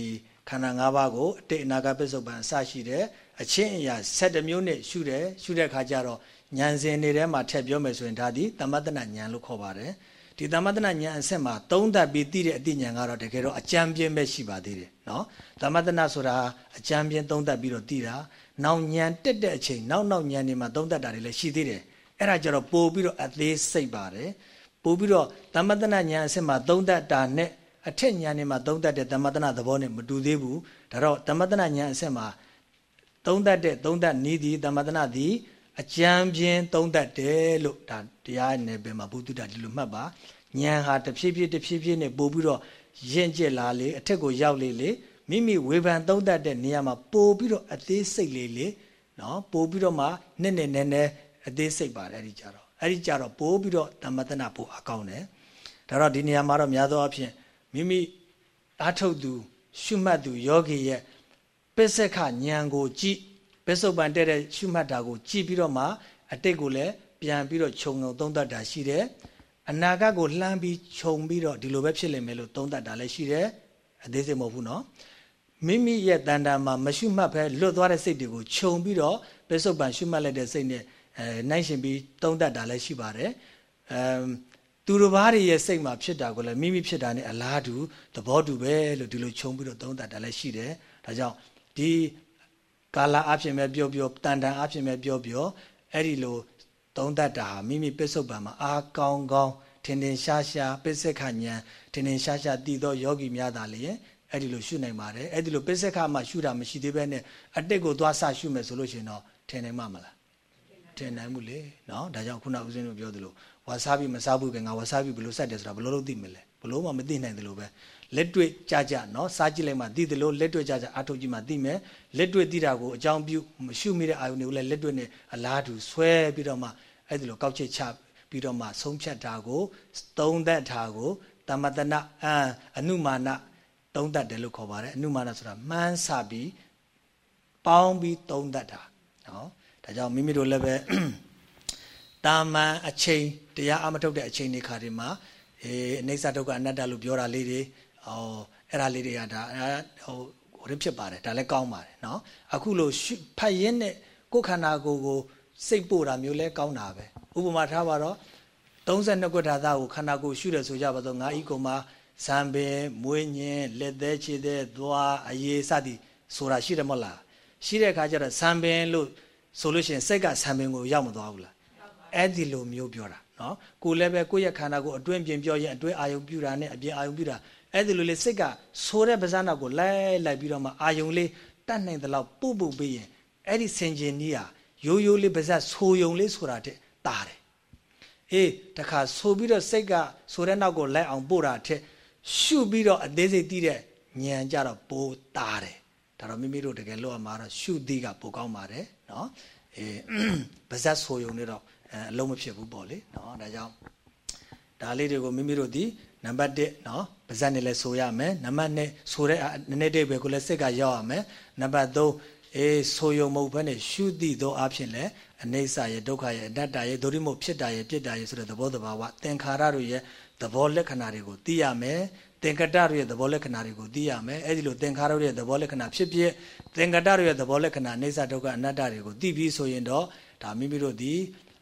ခန္ဓာ၅ပါးကိုအတိတ်အနာဂတ်ပစ္စုပန်အစရှိတဲ့အချင်းအရာ7မျိုးနဲ့ရှုတယ်ရှုတဲ့အခါကျတော့ဉာဏ်စဉ်တွေထဲမှာထည့်ပြောမယ်ဆိုရင်ဒါဒီသမတနာဉာဏ်လို့ခေါ်ပါတယ်ဒီသမတနာဉာဏ်အစစ်မှာသုံးသပ်ပြီးသိတဲ့အတိဉာဏ်ကတော့တကယ်တော့အကြံပြင်းပဲရှိပါသေးတယ်နော်သမတနာဆိုတာအကြံပြင်းသုံးသပ်ပြီးတော့သိတာနောက်ဉာဏ်တက်တဲ့အချိန်နောက်နောက်ဉာဏ်တွေမှာသုံးသပ်တာတွေလည်းရှိသေးတယ်အဲ့ဒါကြတော့ပို့ပြီးတော့အသေးစိတ်ပါတယ်ပို့ပြီးတော့သမတနာဉာဏ်အစစ်မှာသုံးသပ်တာနဲ့ အထက်ဉာဏ်နဲ့မှာသုံးသပ်တဲ့သမတနာသဘောနဲ့မတူသေးဘူးဒါတော့သမတနာဉာဏ်အစစ်မှာသုံးသပ်တဲ့သုံးသပ်နည်းဒီသမတနာသည်အကြံပြင်းသုံးသပ်တယ်လို့ဒါတရားနယ်ပယ်မှာဘုသူတ္တဒီလိုမှတ်ပါဉာဏ်ဟာတဖြည်းဖြည်းတဖြည်းဖြည်းနဲ့ပို့ပြီးတော့ရင့်ကျက်လာလေအထက်ကိုရောက်လေလေမိမိဝေဖန်သုံးသပ်တဲ့နေရာမှာပို့ပြီးတော့အသေးစိတ်လေးလေနော်ပို့ပြီးတော့မှနည်းနည်းနည်းနည်းအသေးစိတ်ပါတယ်အဲ့ဒီကြတော့အဲ့ဒီကြတော့ပို့ပြီးတော့တမတနာပို့အကောင်းတယ်ဒါတော့ဒီနေရာမှာတော့များသောအားဖြင့် မိမိအားထုတ်သူ ရှုမှတ်သူယောဂီရဲ့ပစ္စကဉာဏ်ကိုကြည့်ပစ္စုပန်တဲ့တဲ့ရှုမှတ်တာကိုကြည့်ပြီးတော့မှအတိတ်ကိုလည်းပြန်ပြီးတော့ခြုံငုံသုံးသပ်တာရှိတယ်အနာဂတ်ကိုလှမ်းပြီးခြုံပြီးတော့ဒီလိုပဲဖြစ်လိမ့်မယ်လို့သုံးသပ်တာလည်းရှိတယ်အသေးစိတ်မဟုတ်ဘူးနော်မိမိရဲ့တန်တာမှာမရှုမှတ်ဘဲလွတ်သွားတဲ့စိတ်တွေကိုခြုံပြီးတော့ပစ္စုပန်ရှုမှတ်လိုက်တဲ့စိတ်နဲ့အဲနိုင်ရှင်ပြီးသုံးသပ်တာလည်းရှိပါတယ်အဲ သူတို့ဘာတွေရဲ့စိတ်မှာဖြစ်တာကိုလည်းမိမိဖြစ်တာနဲ့အလားတူသဘောတူပဲလို့ဒီလိုခြုံပြီးတော့သုံးသပ်တာလည်းရှိတယ်ဒါကြောင့်ဒီကာလအဖြစ်ပဲပြောပြောတန်တန်အဖြစ်ပဲပြောပြောအဲ့ဒီလိုသုံးတတ်တာမိမိပစ္စုပန်မှာအာကောင်းကောင်းထင်ထင်ရှားရှားပစ္စခဉာဏ်ထင်ထင်ရှားရှားတည်သောယောဂီများသာလျင်အဲ့ဒီလိုရှုနိုင်ပါတယ်အဲ့ဒီလိုပစ္စခမှရှုတာမရှိသေးပဲနဲ့အတိတ်ကိုသွားဆရှုမယ်ဆိုလို့ရှိရင်တော့ထင်နိုင်မှာမလားထင်နိုင်မှုလေနော်ဒါကြောင့်ခုနဦးဇင်းတို့ပြောသလို ဝါစာဘီမစားဘူးပဲငါဝါစာဘီဘယ်လိုစက်တယ်ဆိုတာဘယ်လိုလုပ်သိမလဲဘယ်လိုမှမသိနိုင်တယ်လို့ပဲလက်တွေ့ကြကြနော်စားကြည့်လိုက်မှသိတယ်လို့လက်တွေ့ကြကြအထုတ်ကြည့်မှသိမယ်လက်တွေ့သိတာကိုအကြောင်းပြုမရှုမိတဲ့အာယုန်တွေကိုလည်းလက်တွေ့နဲ့အလားတူဆွဲပြီးတော့မှအဲ့ဒီလိုကောက်ချက်ချပြီးတော့မှဆုံးဖြတ်တာကိုသုံးသက်တာကိုတမတနာအံအနုမာနသုံးသက်တယ်လို့ခေါ်ပါတယ်အနုမာနဆိုတာမှန်းဆပြီးပေါင်းပြီးသုံးသက်တာနော်ဒါကြောင့်မိမိတို့လည်းပဲ တာမန်အချိန်တရားအမထုတ်တဲ့အချိန်တွေခါဒီမှာအေးအိဋ္ဌဒုက္ခအနတ္တလို့ပြောတာလေးတွေဟောအဲ့ဒါလေးတွေကဒါဟိုဟိုရဖြစ်ပါတယ်ဒါလည်းကောင်းပါတယ်เนาะအခုလို့ဖတ်ရင်းနဲ့ကိုယ်ခန္ဓာကိုယ်ကိုစိတ်ပို့တာမျိုးလဲကောင်းတာပဲဥပမာထားပါတော့32ခုထာသားကိုခန္ဓာကိုယ်ရှုတယ်ဆိုကြပါတော့ငါဤကုမှာဇံပင်မွေးညင်းလက်သေးခြေသေးသွားအရေးစသည်ဆိုတာရှိတယ်မဟုတ်လားရှိတဲ့အခါကျတော့ဇံပင်လို့ဆိုလို့ရှိရင်စိတ်ကဇံပင်ကိုရောက်မသွားဘူးလား အဲ့ဒီလိုမျိုးပြောတာနော်ကိုလည်းပဲကိုယ့်ရဲ့ခန္ဓာကိုအတွင်းပြင်ပြောရင်အတွင်းအာယုံပြူတာနဲ့အပြင်အာယုံပြူတာအဲ့ဒီလိုလေးစိတ်ကဆိုးတဲ့ပါးစပ်နောက်ကိုလိုက်လိုက်ပြီးတော့မှအာယုံလေးတတ်နိုင်တဲ့လောက်ပုတ်ပုတ်ပေးရင်အဲ့ဒီစင်ကျင်ကြီးဟာရိုးရိုးလေးပါးစပ်ဆိုယုံလေးဆိုတာတဲ့တာတယ်အေးတခါဆိုပြီးတော့စိတ်ကဆိုတဲ့နောက်ကိုလိုက်အောင်ပို့တာထက်ရှုပြီးတော့အသေးစိတ်တည်တဲ့ဉာဏ်ကြတော့ပိုတာတယ်ဒါဒါတော့မိမိတို့တကယ်လို့ရမှာတော့ရှုတိကပိုကောင်းပါတယ်နော်အေးဗဇက်ဆိုယုံနေတော့ အလုံးမဖြစ်ဘူးပေါ့လေနော်ဒါကြောင့်ဒါလေးတွေကိုမိမိတို့ဒီနံပါတ်1နော်ပါဇက်နဲ့လည်းဆိုရမယ်နံပါတ်2ဆိုတဲ့နည်းနည်းတည်းပဲကိုလည်းစိတ်ကရောက်ရမယ်နံပါတ်3အေးဆိုယုံမဟုတ်ဘဲနဲ့ရှုတိသောအဖြစ်လဲအနေဆာရဲ့ဒုက္ခရဲ့အတ္တရဲ့ဒုရိမို့ဖြစ်တာရဲ့ပြစ်တာရဲ့ဆိုတဲ့သဘောတဘာဝသင်္ခါရတို့ရဲ့သဘောလက္ခဏာတွေကိုသိရမယ်သင်္ကတတို့ရဲ့သဘောလက္ခဏာတွေကိုသိရမယ်အဲ့ဒီလိုသင်္ခါရတို့ရဲ့သဘောလက္ခဏာဖြစ်ဖြစ်သင်္ကတတို့ရဲ့သဘောလက္ခဏာအနေဆာဒုက္ခအနတ္တတွေကိုသိပြီးဆိုရင်တော့ဒါမိမိတို့ဒီ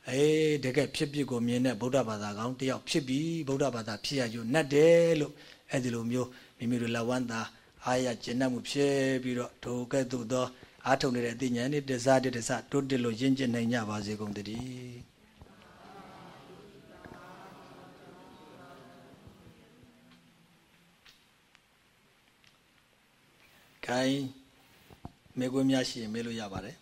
အေးတကယ်ဖြစ်ဖြစ်ကိုမြင်တဲ့ဗုဒ္ဓဘာသာကောင်းတယောက်ဖြစ်ပြီးဗုဒ္ဓဘာသာဖြစ်ရယူနဲ့တယ်လို့အဲ့ဒီလိုမျိုးမိမိတို့လဝန္တာအာရကျင့်တတ်မှုဖြစ်ပြီးတော့ဒုကဲ့သို့သောအာထုံနေတဲ့အသိဉာဏ်နဲ့တစားတစတိုးတက်လို့ရင့်ကျက်နိုင်ကြပါစေကုန်တည်းခိုင်းမေကွေးများရှိရင်မေးလို့ရပါတယ်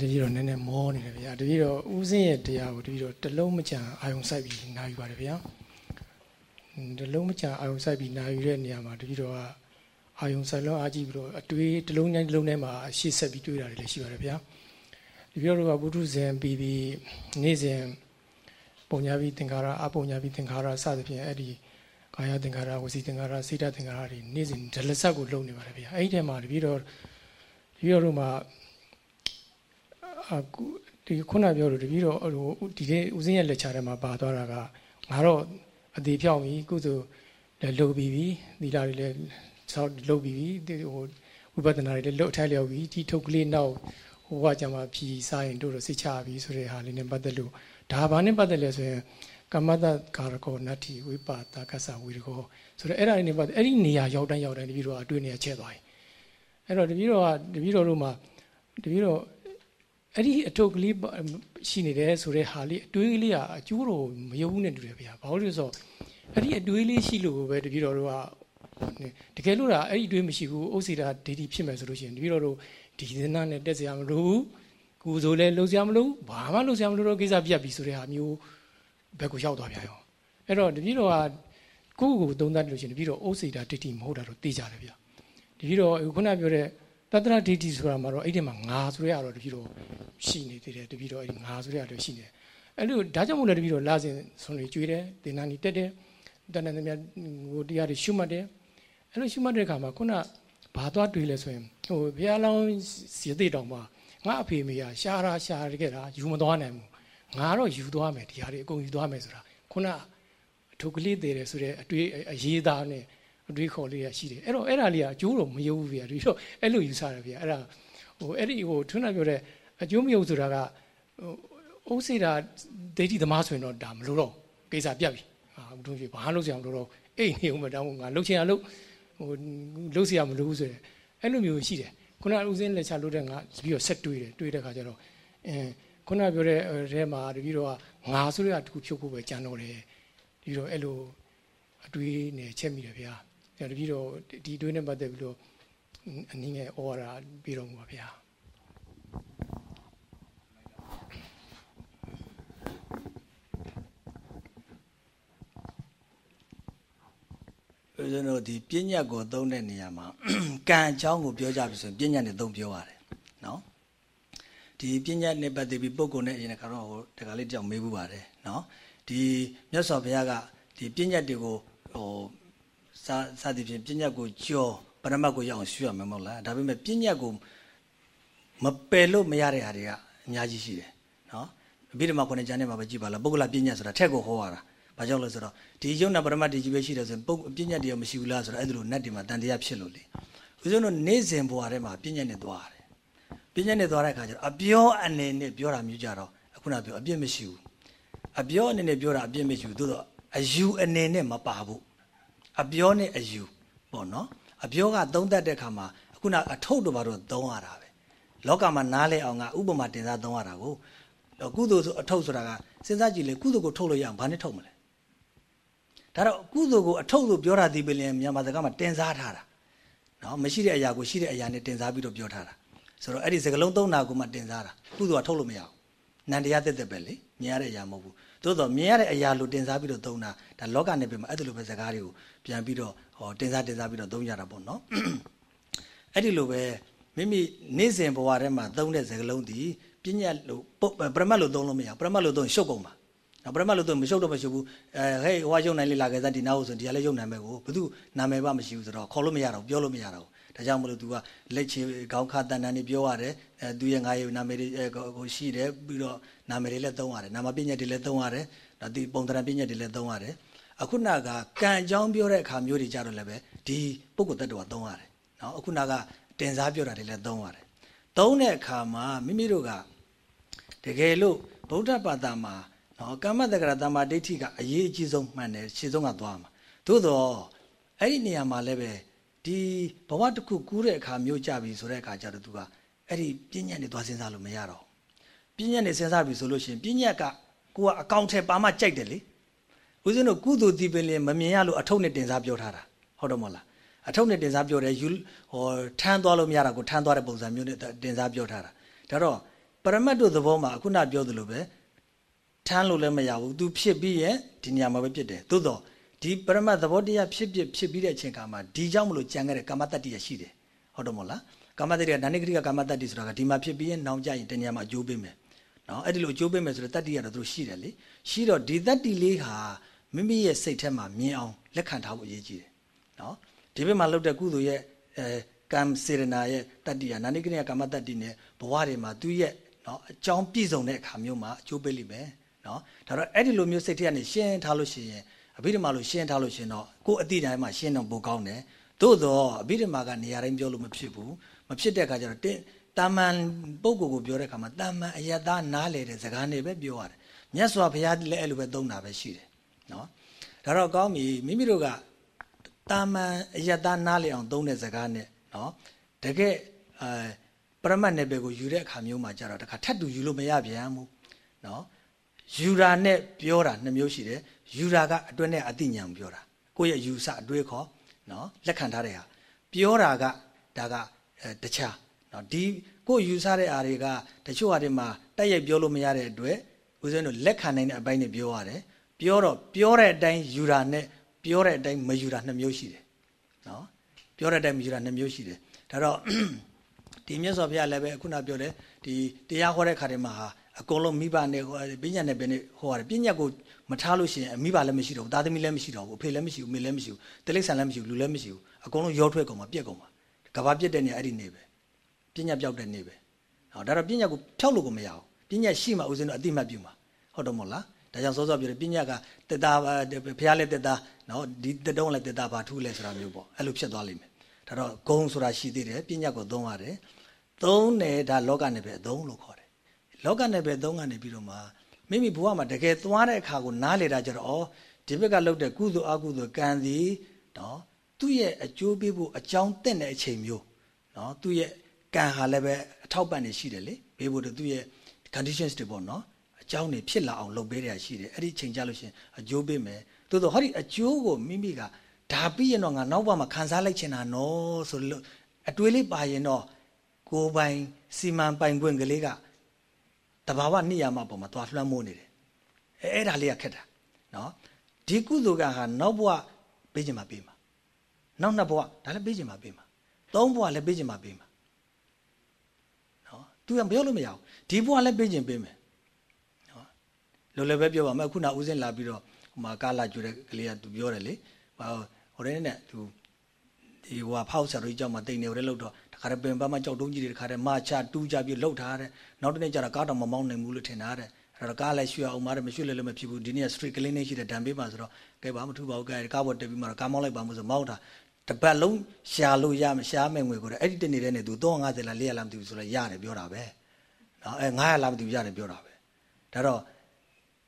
တတိတော့နည်းနည်းမောနေတယ်ဗျာတတိတော့ဦးစင်းရဲ့တရားကိုတတိတော့တလုံးမကြံအာယုံစိုက်ပြီးနာယူပါတယ်ဗျာတလုံးမကြံအာယုံစိုက်ပြီးနာယူတဲ့နေရာမှာတတိတော့ကအာယုံစိုက်လုံးအားကြည့်ပြီးတော့အတွေးတလုံးတိုင်းတလုံးထဲမှာရှေ့ဆက်ပြီးတွေးတာတွေလည်းရှိပါတယ်ဗျာတတိတော့ကဘုထုဇဉ်ပြီးပြီးနေ့စဉ်ပုံညာပြီးသင်္ခါရအပုံညာပြီးသင်္ခါရစသဖြင့်အဲ့ဒီကာယသင်္ခါရဝစီသင်္ခါရစိတ္တသင်္ခါရတွေနေ့စဉ်ဒလဆက်ကိုလုပ်နေပါတယ်ဗျာအဲ့ဒီထဲမှာတတိတော့တတိတော့မှာ အခုဒီခုနပြောလို့တပည့်တော်ဟိုဒီနေ့ဦးစင်းရဲ့လက်ချထဲမှာပါသွားတာကငါတော့အသေးဖြောင်းပြီကုသိုလ်လည်းလုပ်ပြီးပြီသီလတွေလည်းဆောက်လုပ်ပြီးပြီဟိုဝိပဿနာတွေလည်းလုပ်အထိုက်လျောက်ပြီဒီထုတ်ကလေးနောက်ဟိုကကြမှာဖြီစားရင်တို့တော့စိတ်ချပြီဆိုတဲ့ဟာလေးနဲ့ပတ်သက်လို့ဒါဘာနဲ့ပတ်သက်လဲဆိုရင်ကမ္မတကာရကောနတ္တိဝိပါဒကသဝိရကောဆိုတော့အဲ့ဒါတွေနဲ့ပတ်သက်အဲ့ဒီနေရာရောက်တိုင်းရောက်တိုင်းတပည့်တော်ကအတွေ့နေရချက်သွားပြီအဲ့တော့တပည့်တော်ကတပည့်တော်တို့မှာတပည့်တော် အဲ့ဒီအထုပ်ကလေးရှိနေတယ်ဆိုတဲ့ဟာလေးအတွေးကလေးကအကျိုးတော်မယုံဘူးနဲ့တူတယ်ဗျာဘာလို့လဲဆိုတော့အဲ့ဒီအတွေးလေးရှိလို့ပဲတပည့်တော်တို့ကတကယ်လို့ဒါအဲ့ဒီအတွေးမရှိဘူးဥစ္စေတာဒေဒီဖြစ်မယ်ဆိုလို့ရှိရင်တပည့်တော်တို့ဒီသနာနဲ့တက်စရာမလိုဘူးကိုယ်ဆိုလဲလှုပ်ရှားမလို့ဘာမှလှုပ်ရှားမလို့တော့ကိစ္စပြတ်ပြီဆိုတဲ့ဟာမျိုးဘက်ကိုရောက်သွားပြန်ရောအဲ့တော့တပည့်တော်ကကိုယ့်ကိုယ်သုံးသပ်လို့ရှိရင်တပည့်တော်ဥစ္စေတာဒိဋ္ဌိမဟုတ်တာတော့သိကြတယ်ဗျာတပည့်တော်ခုနပြောတဲ့ တတရဒိဋ္ဌိဆိုတာမှာတော့အဲ့ဒီမှာငါဆိုတဲ့အရာတော့တပြီတော့ရှိနေသေးတယ်တပြီတော့အဲ့ဒီငါဆိုတဲ့အရာတော့ရှိနေတယ်အဲ့လိုဒါကြောင့်မို့လဲတပြီတော့လာစဉ်ဆွန်တွေကျွေးတယ်ဒေနာနီတက်တယ်တဏ္ဍာမြတ်ဟိုတရားတွေရှုမှတ်တယ်အဲ့လိုရှုမှတ်တဲ့အခါမှာခုနဘာသွားတွေ့လဲဆိုရင်ဟိုဘုရားလောင်းစီသိတောင်မှာငါအဖေမေကရှားရာရှားရခဲ့တာယူမသွားနိုင်ဘူးငါတော့ယူသွားမယ်ဒီဟာတွေအကုန်ယူသွားမယ်ဆိုတာခုနအထုကလေးသေးတယ်ဆိုတဲ့အတွေ့အရေးသားနဲ့ အတွေးခေါ်လေးရရှိတယ်အဲ့တော့အဲ့ဒါလေးကအကျိုးတော့မယုတ်ဘူးဗျာဒီတော့အဲ့လိုယူဆတယ်ဗျာအဲ့ဒါဟိုအဲ့ဒီဟိုထွန်းတာပြောတဲ့အကျိုးမယုတ်ဆိုတာကဟိုအုပ်စေတာဒိဋ္ဌိသမားဆိုရင်တော့ဒါမလို့တော့ကိစ္စပြပြီဟာဘုသူကြီးဘာလို့ဆရာမလို့တော့အိတ်နေဦးမတောင်းဘူးငါလှုပ်ချင်အောင်လှုပ်ဟိုလှုပ်ဆရာမလို့ဘူးဆိုရင်အဲ့လိုမျိုးရှိတယ်ခုနဦးစင်းလက်ချလှုပ်တဲ့ငါပြီးတော့ဆက်တွေးတယ်တွေးတဲ့ခါကျတော့အင်းခုနပြောတဲ့ထဲမှာတပည့်တော်ကငါဆိုရတခုဖြုတ်ဖို့ပဲကြံတော့တယ်ဒီတော့အဲ့လိုအတွေးနဲ့ချက်မိတယ်ဗျာ တပည့်တော်ဒီတွေးနဲ့ပတ်သက်ပြီးတော့အနည်းငယ်ဩဝါဒပြီးတော်မူပါဗျာဦးဇင်းတို့ဒီပညာကိုသုံးတဲ့နေရာမှာကံအကြောင်းကိုပြောကြပြီဆိုရင်ပညာနဲ့သုံးပြောရတယ်နော်ဒီပညာနဲ့ပတ်သက်ပြီးပုဂ္ဂိုလ်နဲ့အရင်ကတော့ဟိုတခါလေးကြောက်မေးဘူးပါတယ်နော်ဒီမြတ်စွာဘုရားကဒီပညာတွေကိုဟို စာစသည်ဖြင့်ပညာကိုကြောပရမတ်ကိုရအောင်ရှုရမယ်မဟုတ်လားဒါပေမဲ့ပညာကိုမပယ်လို့မရတဲ့ဟာတွေကအများကြီးရှိတယ်နော်အဘိဓမ္မာခုနှစ်ကျမ်းထဲမှာပဲကြည့်ပါလားပုဂ္ဂလပညာဆိုတာထက်ကိုဟောရတာဘာကြောင့်လဲဆိုတော့ဒီယုံနာပရမတ်ဒီကြီးပဲရှိတယ်ဆိုရင်ပုဂ္ဂပညာတရားမရှိဘူးလားဆိုတော့အဲ့ဒါလိုနတ်တွေမှာတန်တရားဖြစ်လို့လေဦးဇင်းတို့နေ့စဉ်ဘဝထဲမှာပညာနဲ့သွားရတယ်ပညာနဲ့သွားတဲ့အခါကျတော့အပြောအနေနဲ့ပြောတာမျိုးကြတော့အခုနပြောအပြစ်မရှိဘူးအပြောအနေနဲ့ပြောတာအပြစ်မရှိဘူးသို့တော့အယူအနေနဲ့မပါဘူး အပြောနဲ့အယူပေါ့နော်အပြောကသုံးတတ်တဲ့အခါမှာအခုနအထုပ်တို့ဘာလို့သုံးရတာပဲလောကမှာနားလဲအောင်ကဥပမာတင်စားသုံးရတာကိုကုသိုလ်ဆိုအထုပ်ဆိုတာကစဉ်းစားကြည့်လေကုသိုလ်ကိုထုတ်လို့ရအောင်ဘာနဲ့ထုတ်မလဲဒါတော့ကုသိုလ်ကိုအထုပ်လို့ပြောတာဒီပင်လျံမြန်မာစကားမှာတင်စားထားတာနော်မရှိတဲ့အရာကိုရှိတဲ့အရာနဲ့တင်စားပြီးတော့ပြောထားတာဆိုတော့အဲ့ဒီစကလုံးသုံးနာကိုမှတင်စားတာကုသိုလ်ကထုတ်လို့မရဘူးနန္တရားတက်တက်ပဲလေမြင်ရတဲ့အရာမဟုတ်ဘူး သို့တော့မြင်ရတဲ့အရာလို့တင်စားပြီးတော့သုံးတာဒါလောကနဲ့ပြင်မှာအဲ့ဒီလိုပဲစကားတွေကိုပြန်ပြီးတော့ဟောတင်စားတင်စားပြီးတော့သုံးကြတာပေါ့နော်အဲ့ဒီလိုပဲမိမိနေ့စဉ်ဘဝထဲမှာသုံးတဲ့စကားလုံးဒီပညာလို့ပရမတ်လို့သုံးလို့မရဘူးပရမတ်လို့သုံးရှုပ်ကုန်ပါနော်ပရမတ်လို့သုံးမရှုပ်တော့မရှုပ်ဘူးအဲဟဲ့ဟိုကရုံနိုင်လေလာခဲ့စဒီနာဟုတ်ဆိုဒီကလည်းရုံနိုင်မဲ့ကိုဘသူနာမည်ပါမရှိဘူးဆိုတော့ခေါ်လို့မရတော့ပြောလို့မရတော့ ဒါကြောင့်မလို့ तू ကလက်ချေခေါင်းခါတန်တန်နေပြောရတယ်အဲသူရဲ့ငါရဲ့နာမည်တွေကိုရှိတယ်ပြီးတော့နာမည်တွေလည်းသုံးရတယ်နာမပညာတွေလည်းသုံးရတယ်ဒါဒီပုံသဏ္ဍာန်ပညာတွေလည်းသုံးရတယ်အခုနကကံအကြောင်းပြောတဲ့အခါမျိုးတွေကြတော့လည်းပဲဒီပုဂ္ဂိုလ်တ attva သုံးရတယ်နော်အခုနကတင်စားပြောတာတွေလည်းသုံးရတယ်သုံးတဲ့အခါမှာမိမိတို့ကတကယ်လို့ဗုဒ္ဓဘာသာမှာနော်ကမ္မတက္ကရာတမ္မာဒိဋ္ဌိကအရေးအကြီးဆုံးမှန်တယ်ရှင်းဆုံးကသွားမှာသို့တော့အဲ့ဒီနေရာမှာလည်းပဲ ဒီဘဝတစ်ခုကူးတဲ့အခါမျိုးကြပြီဆိုတဲ့အခါကျတော့သူကအဲ့ဒီပြဉ္ညာနေသွားစဉ်းစားလို့မရတော့ပြဉ္ညာနေစဉ်းစားပြီဆိုလို့ရှိရင်ပြဉ္ညာကကိုကအကောင့်ထဲပါမှကြိုက်တယ်လေဦးဇင်းတို့ကုသိုလ်ဒီပင်လင်မမြင်ရလို့အထုပ်နဲ့တင်စားပြောထားတာဟုတ်တယ်မဟုတ်လားအထုပ်နဲ့တင်စားပြောတယ်ယူဟောထမ်းသွားလို့မရတာကိုထမ်းသွားတဲ့ပုံစံမျိုးနဲ့တင်စားပြောထားတာဒါတော့ပရမတ်တို့သဘောမှာအခုနပြောသလိုပဲထမ်းလို့လည်းမရဘူးသူဖြစ်ပြီးရဲ့ဒီနေရာမှာပဲဖြစ်တယ်သို့တော့ ဒီပရမတ်သဘောတရားဖြစ်ဖြစ်ဖြစ်ပြီးတဲ့အချိန်ခါမှာဒီကြောင့်မလို့ကြံခဲ့တဲ့ကာမတတ္တိရရှိတယ်ဟုတ်တယ်မို့လားကာမတတ္တိကနာနိကတိကကာမတတ္တိဆိုတာကဒီမှာဖြစ်ပြီးရင်နောင်ကြရင်တဏှာမှာအကျိုးပေးမယ်နော်အဲ့ဒီလိုအကျိုးပေးမယ်ဆိုတော့တတ္တိရတော့သူတို့ရှိတယ်လေရှိတော့ဒီတတ္တိလေးဟာမိမိရဲ့စိတ်ထဲမှာမြင်အောင်လက်ခံထားဖို့အရေးကြီးတယ်နော်ဒီဘက်မှာလှုပ်တဲ့ကုသိုလ်ရဲ့အဲကံစေရနာရဲ့တတ္တိရနာနိကတိကကာမတတ္တိနဲ့ဘဝတွေမှာသူရဲ့နော်အကြောင်းပြည့်စုံတဲ့အခါမျိုးမှာအကျိုးပေးလိမ့်မယ်နော်ဒါတော့အဲ့ဒီလိုမျိုးစိတ်ထဲကနေရှင်းထားလို့ရှိရင် အဘိဓမ္မာလို့ရှင်းထားလို့ရှင်တော့ကိုယ်အတိတိုင်းမှာရှင်းတော့ပိုကောင်းတယ်သို့တော့အဘိဓမ္မာကနေရာတိုင်းပြောလို့မဖြစ်ဘူးမဖြစ်တဲ့အခါကျတော့တင်းတာမန်ပုဂ္ဂိုလ်ကိုပြောတဲ့အခါမှာတာမန်အယတနားလေတဲ့စကားနဲ့ပဲပြောရတယ်မြတ်စွာဘုရားလည်းအဲ့လိုပဲသုံးတာပဲရှိတယ်နော်ဒါတော့ကောင်းပြီမိမိတို့ကတာမန်အယတနားလေအောင်သုံးတဲ့စကားနဲ့နော်တကယ်အဲပရမတ်နယ်ပယ်ကိုယူတဲ့အခါမျိုးမှာကျတော့တခါထပ်တူယူလို့မရပြန်ဘူးနော်ယူရာနဲ့ပြောတာနှစ်မျိုးရှိတယ် ယူရာကအတွင်းနဲ့အတိညာဏ်ပြောတာကိုယ့်ရဲ့ယူဆအတွေးခေါ်နော်လက်ခံထားတဲ့ဟာပြောတာကဒါကတခြားနော်ဒီကိုယ့်ယူဆတဲ့အားတွေကတချို့ဟာတွေမှာတိုက်ရိုက်ပြောလို့မရတဲ့အတွက်ဦးဇင်းတို့လက်ခံနိုင်တဲ့အပိုင်းတွေပြောရတယ်ပြောတော့ပြောတဲ့အတိုင်းယူရာနဲ့ပြောတဲ့အတိုင်းမယူရာနှစ်မျိုးရှိတယ်နော်ပြောတဲ့အတိုင်းမယူရာနှစ်မျိုးရှိတယ်ဒါတော့ဒီမြတ်စွာဘုရားလည်းပဲခုနပြောတယ်ဒီတရားဟောတဲ့ခါတွေမှာဟာအကုန်လုံးမိဘနဲ့ဟိုပညာနဲ့ပဲနဲ့ဟောရတယ်ပညာကို မထားလို့ရှိရင်မိဘလည်းမရှိတော့ဘူးသားသမီးလည်းမရှိတော့ဘူးအဖေလည်းမရှိဘူးမေလည်းမရှိဘူးတိလိษံလည်းမရှိဘူးလူလည်းမရှိဘူးအကုန်လုံးရောထွက်ကုန်မှာပြက်ကုန်မှာကဘာပြက်တဲ့နေအဲ့ဒီနေပဲပညာပြောက်တဲ့နေပဲဟောဒါတော့ပညာကိုဖြောက်လို့ကိုမရဘူးပညာရှိမှဦးဇင်းတို့အတိမတ်ပြုမှာဟုတ်တော့မဟုတ်လားဒါကြောင့်စောစောပြောတယ်ပညာကတက်တာဘုရားလည်းတက်တာနော်ဒီတက်တုံးလည်းတက်တာဘာထူးလဲဆိုတာမျိုးပေါ့အဲ့လိုဖြစ်သွားလိမ့်မယ်ဒါတော့ဂုံဆိုတာရှိသေးတယ်ပညာကိုသုံးရတယ်သုံးတယ်ဒါလောကနဲ့ပဲအသုံးလို့ခေါ်တယ်လောကနဲ့ပဲသုံးကနေပြီးတော့မှ မိမိဘဝမှာတကယ်သွားတဲ့အခါကိုနားလေတာကြတော့ဩဒီဘက်ကလှုပ်တဲ့ကုသိုလ်အကုသိုလ်ကံစီနော်သူ့ရဲ့အကျိုးပေးဖို့အကြောင်းတင့်တဲ့အချိန်မျိုးနော်သူ့ရဲ့ကံဟာလည်းပဲအထောက်ပံ့နေရှိတယ်လေဘေးဖို့သူ့ရဲ့ conditions တွေပေါ့နော်အကြောင်းတွေဖြစ်လာအောင်လုပ်ပေးရရှိတယ်အဲ့ဒီချိန်ကြလို့ရှင်အကျိုးပေးမယ်သို့တော့ဟောဒီအကျိုးကိုမိမိကဒါပြီးရင်တော့ငါနောက်ဘဝမှာခံစားလိုက်ချင်တာနော်ဆိုလို့အတွေးလေးပါရင်တော့ကိုယ်ပိုင်စီမံပိုင်ခွင့်ကလေးက တဘာဝနိယာမပေါ်မှာသွားလွှမ်းမိုးနေတယ်အဲအဲ့ဒါလေးကခက်တာနော်ဒီကုသိုလ်ကဟာနောက်ဘဝပေးခြင်းမှာပေးမှာနောက်နှစ်ဘဝဒါလည်းပေးခြင်းမှာပေးမှာသုံးဘဝလည်းပေးခြင်းမှာပေးမှာနော်သူကပြောလို့မရဘူးဒီဘဝလည်းပေးခြင်းပေးမယ်နော်လောလောပဲပြောပါမယ်ခုနဦးစင်းလာပြီးတော့ဟိုမှာကာလာကျွတဲ့ကလေးကသူပြောတယ်လေဟိုဟိုတဲ့နဲ့သူဒီဟိုဖောက်ဆရာတို့ကြောင့်မတိတ်နေတယ်လို့တော့တ ခါတည်းပင်ပန်းမကြောက်တုံးကြီးတွေတခါတည်းမချတူးကြပြီးလှုပ်ထားတယ်နောက်တစ်နေ့ကျတော့ကားတော့မမောင်းနိုင်ဘူးလို့ထင်တာတဲ့အဲ့တော့ကားလည်းရွှေအောင်မားတယ်မရွှေလည်းလည်းမဖြစ်ဘူးဒီနေ့ street cleaning ရှိတဲ့ဒံပေးမှာဆိုတော့ကဲဘာမထူပါဘူးကဲကားပေါ်တက်ပြီးမှတော့ကားမောင်းလိုက်ပါမှုဆိုမောင်းတာတပတ်လုံးရှာလို့ရမရှားမယ်ငွေကိုအဲ့ဒီတနေ့တည်းနဲ့သူ350လား400လားမသိဘူးဆိုတော့ရတယ်ပြောတာပဲနော်အဲ900လားမသိဘူးရတယ်ပြောတာပဲဒါတော့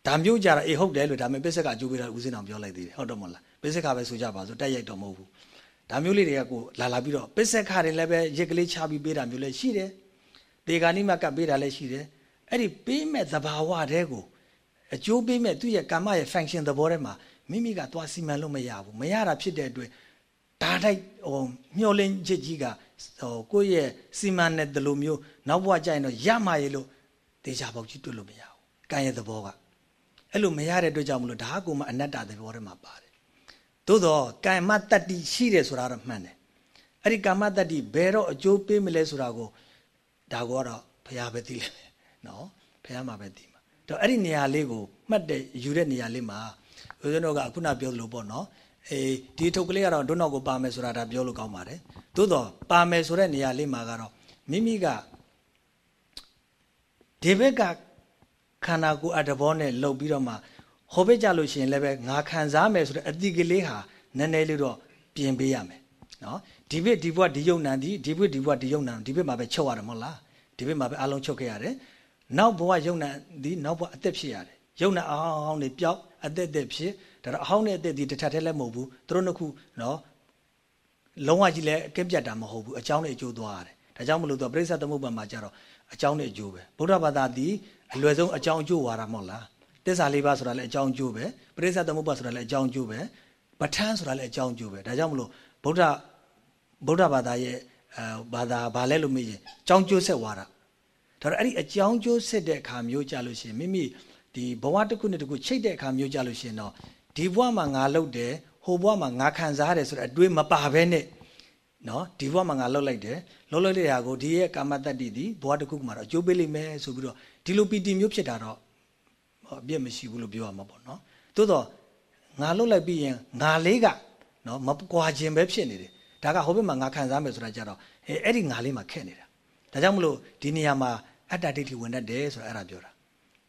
ဒါမျိုးကြတာအေးဟုတ်တယ်လို့ဒါပေမဲ့ပစ္စကအကျိုးပေးတာဦးစင်းအောင်ပြောလိုက်သေးတယ်ဟုတ်တော့မလားပစ္စကပဲဆိုကြပါဆိုတက်ရိုက်တော့မဟုတ်ဘူး ဒါမျိုးလေးတွေကကိုလာလာပြီးတော့ပစ္စကတွေလည်းပဲရက်ကလေးချပြီးပေးတာမျိုးလည်းရှိတယ်ဒေဂာနိမကပ်ပေးတာလည်းရှိတယ်အဲ့ဒီပေးမဲ့သဘာဝတဲကိုအကျိုးပေးမဲ့သူ့ရဲ့ကာမရဲ့ function သဘောထဲမှာမိမိကသွားစီမံလို့မရဘူးမရတာဖြစ်တဲ့အတွက်ဒါတိုက်ဟိုမျောလင်းချက်ကြီးကဟိုကိုယ့်ရဲ့စီမံတဲ့ဒီလိုမျိုးနောက်ဘဝကျရင်တော့ရမှာရေလို့တေချာပေါက်ကြီးတွတ်လို့မရဘူးကံရဲ့သဘောကအဲ့လိုမရတဲ့အတွက်ကြောင့်မလို့ဒါကမှအနတ္တသဘောထဲမှာပါတယ် သို့တော့ကံမတတ္တိရှိတယ်ဆိုတာတော့မှန်တယ်အဲ့ဒီကာမတတ္တိဘယ်တော့အကျိုးပေးမလဲဆိုတာကိုဒါကတော့ဘုရားပဲသိလိမ့်မယ်နော်ဘုရားမှာပဲသိမှာတော့အဲ့ဒီနေရာလေးကိုမှတ်တဲ့ယူတဲ့နေရာလေးမှာဦးဇင်းတို့ကခုနပြောသလိုပေါ့နော်အေးဒီထုတ်ကလေးကတော့ဒုနောက်ကိုပါမယ်ဆိုတာဒါပြောလို့ကောင်းပါတယ်သို့တော့ပါမယ်ဆိုတဲ့နေရာလေးမှာကတော့မိမိကဒီဘက်ကခန္ဓာကိုယ်အတဘောနဲ့လှုပ်ပြီးတော့မှ ဟောဘက်ကြလို့ရှိရင်လည်းပဲငါခံစားမယ်ဆိုတဲ့အတိကလေးဟာနည်းနည်းလေးတော့ပြင်ပေးရမယ်နော်ဒီဘက်ဒီဘက်ဒီယုံနံဒီဒီဘက်ဒီဘက်ဒီယုံနံဒီဘက်မှာပဲချုပ်ရတယ်မဟုတ်လားဒီဘက်မှာပဲအလုံးချုပ်ခဲ့ရတယ်နောက်ဘဝယုံနံဒီနောက်ဘဝအသက်ဖြစ်ရတယ်ယုံနံအဟောင်းအဟောင်းတွေပျောက်အသက်သက်ဖြစ်ဒါတော့အဟောင်းနဲ့အသက်ဒီတစ်ထပ်တည်းလည်းမဟုတ်ဘူးသူတို့နှစ်ခုနော်လုံးဝကြီးလည်းအကင်းပြတ်တာမဟုတ်ဘူးအကြောင်းနဲ့အကျိုးသွားရတယ်ဒါကြောင့်မလို့သူပရိစ္ဆသမုပ္ပါမှာကြတော့အကြောင်းနဲ့အကျိုးပဲဗုဒ္ဓဘာသာဒီအလွယ်ဆုံးအကြောင်းအကျိုးဝါတာမဟုတ်လား သစ္စာလေးပါးဆိုတာလည်းအကြောင်းအကျိုးပဲပရိစ္ဆသမုပ္ပါဆိုတာလည်းအကြောင်းအကျိုးပဲပဋ္ဌာန်းဆိုတာလည်းအကြောင်းအကျိုးပဲဒါကြောင့်မလို့ဗုဒ္ဓဗုဒ္ဓဘာသာရဲ့အဲဘာသာဘာလဲလို့မေးရင်အကြောင်းကျိုးဆက်ဝါတာဒါတော့အဲ့ဒီအကြောင်းကျိုးဆက်တဲ့အခါမျိုးကြလို့ရှိရင်မိမိဒီဘဝတစ်ခုနဲ့တစ်ခုချိတ်တဲ့အခါမျိုးကြလို့ရှိရင်တော့ဒီဘဝမှာငါလှုပ်တယ်ဟိုဘဝမှာငါခံစားရတယ်ဆိုတဲ့အတွေးမပါဘဲနဲ့နော်ဒီဘဝမှာငါလှုပ်လိုက်တယ်လှုပ်လိုက်တဲ့ဟာကိုဒီရဲ့ကာမတတ္တိဒီဘဝတစ်ခုမှာတော့အကျိုးပေးလိမ့်မယ်ဆိုပြီးတော့ဒီလိုပီတိမျိုးဖြစ်တာတော့ အပြည့်မရှိဘူးလို့ပြောရမှာပေါ့နော်သို့တော့ငါလှုပ်လိုက်ပြီးရင်ငါလေးကနော်မကွာခြင်းပဲဖြစ်နေတယ်ဒါကဟိုဘက်မှာငါခံစားမယ်ဆိုတာကြတော့အဲအဲ့ဒီငါလေးမှာခက်နေတာဒါကြောင့်မလို့ဒီနေရာမှာအတ္တဒိဋ္ဌိဝင်တတ်တယ်ဆိုတာအဲ့ဒါပြောတာ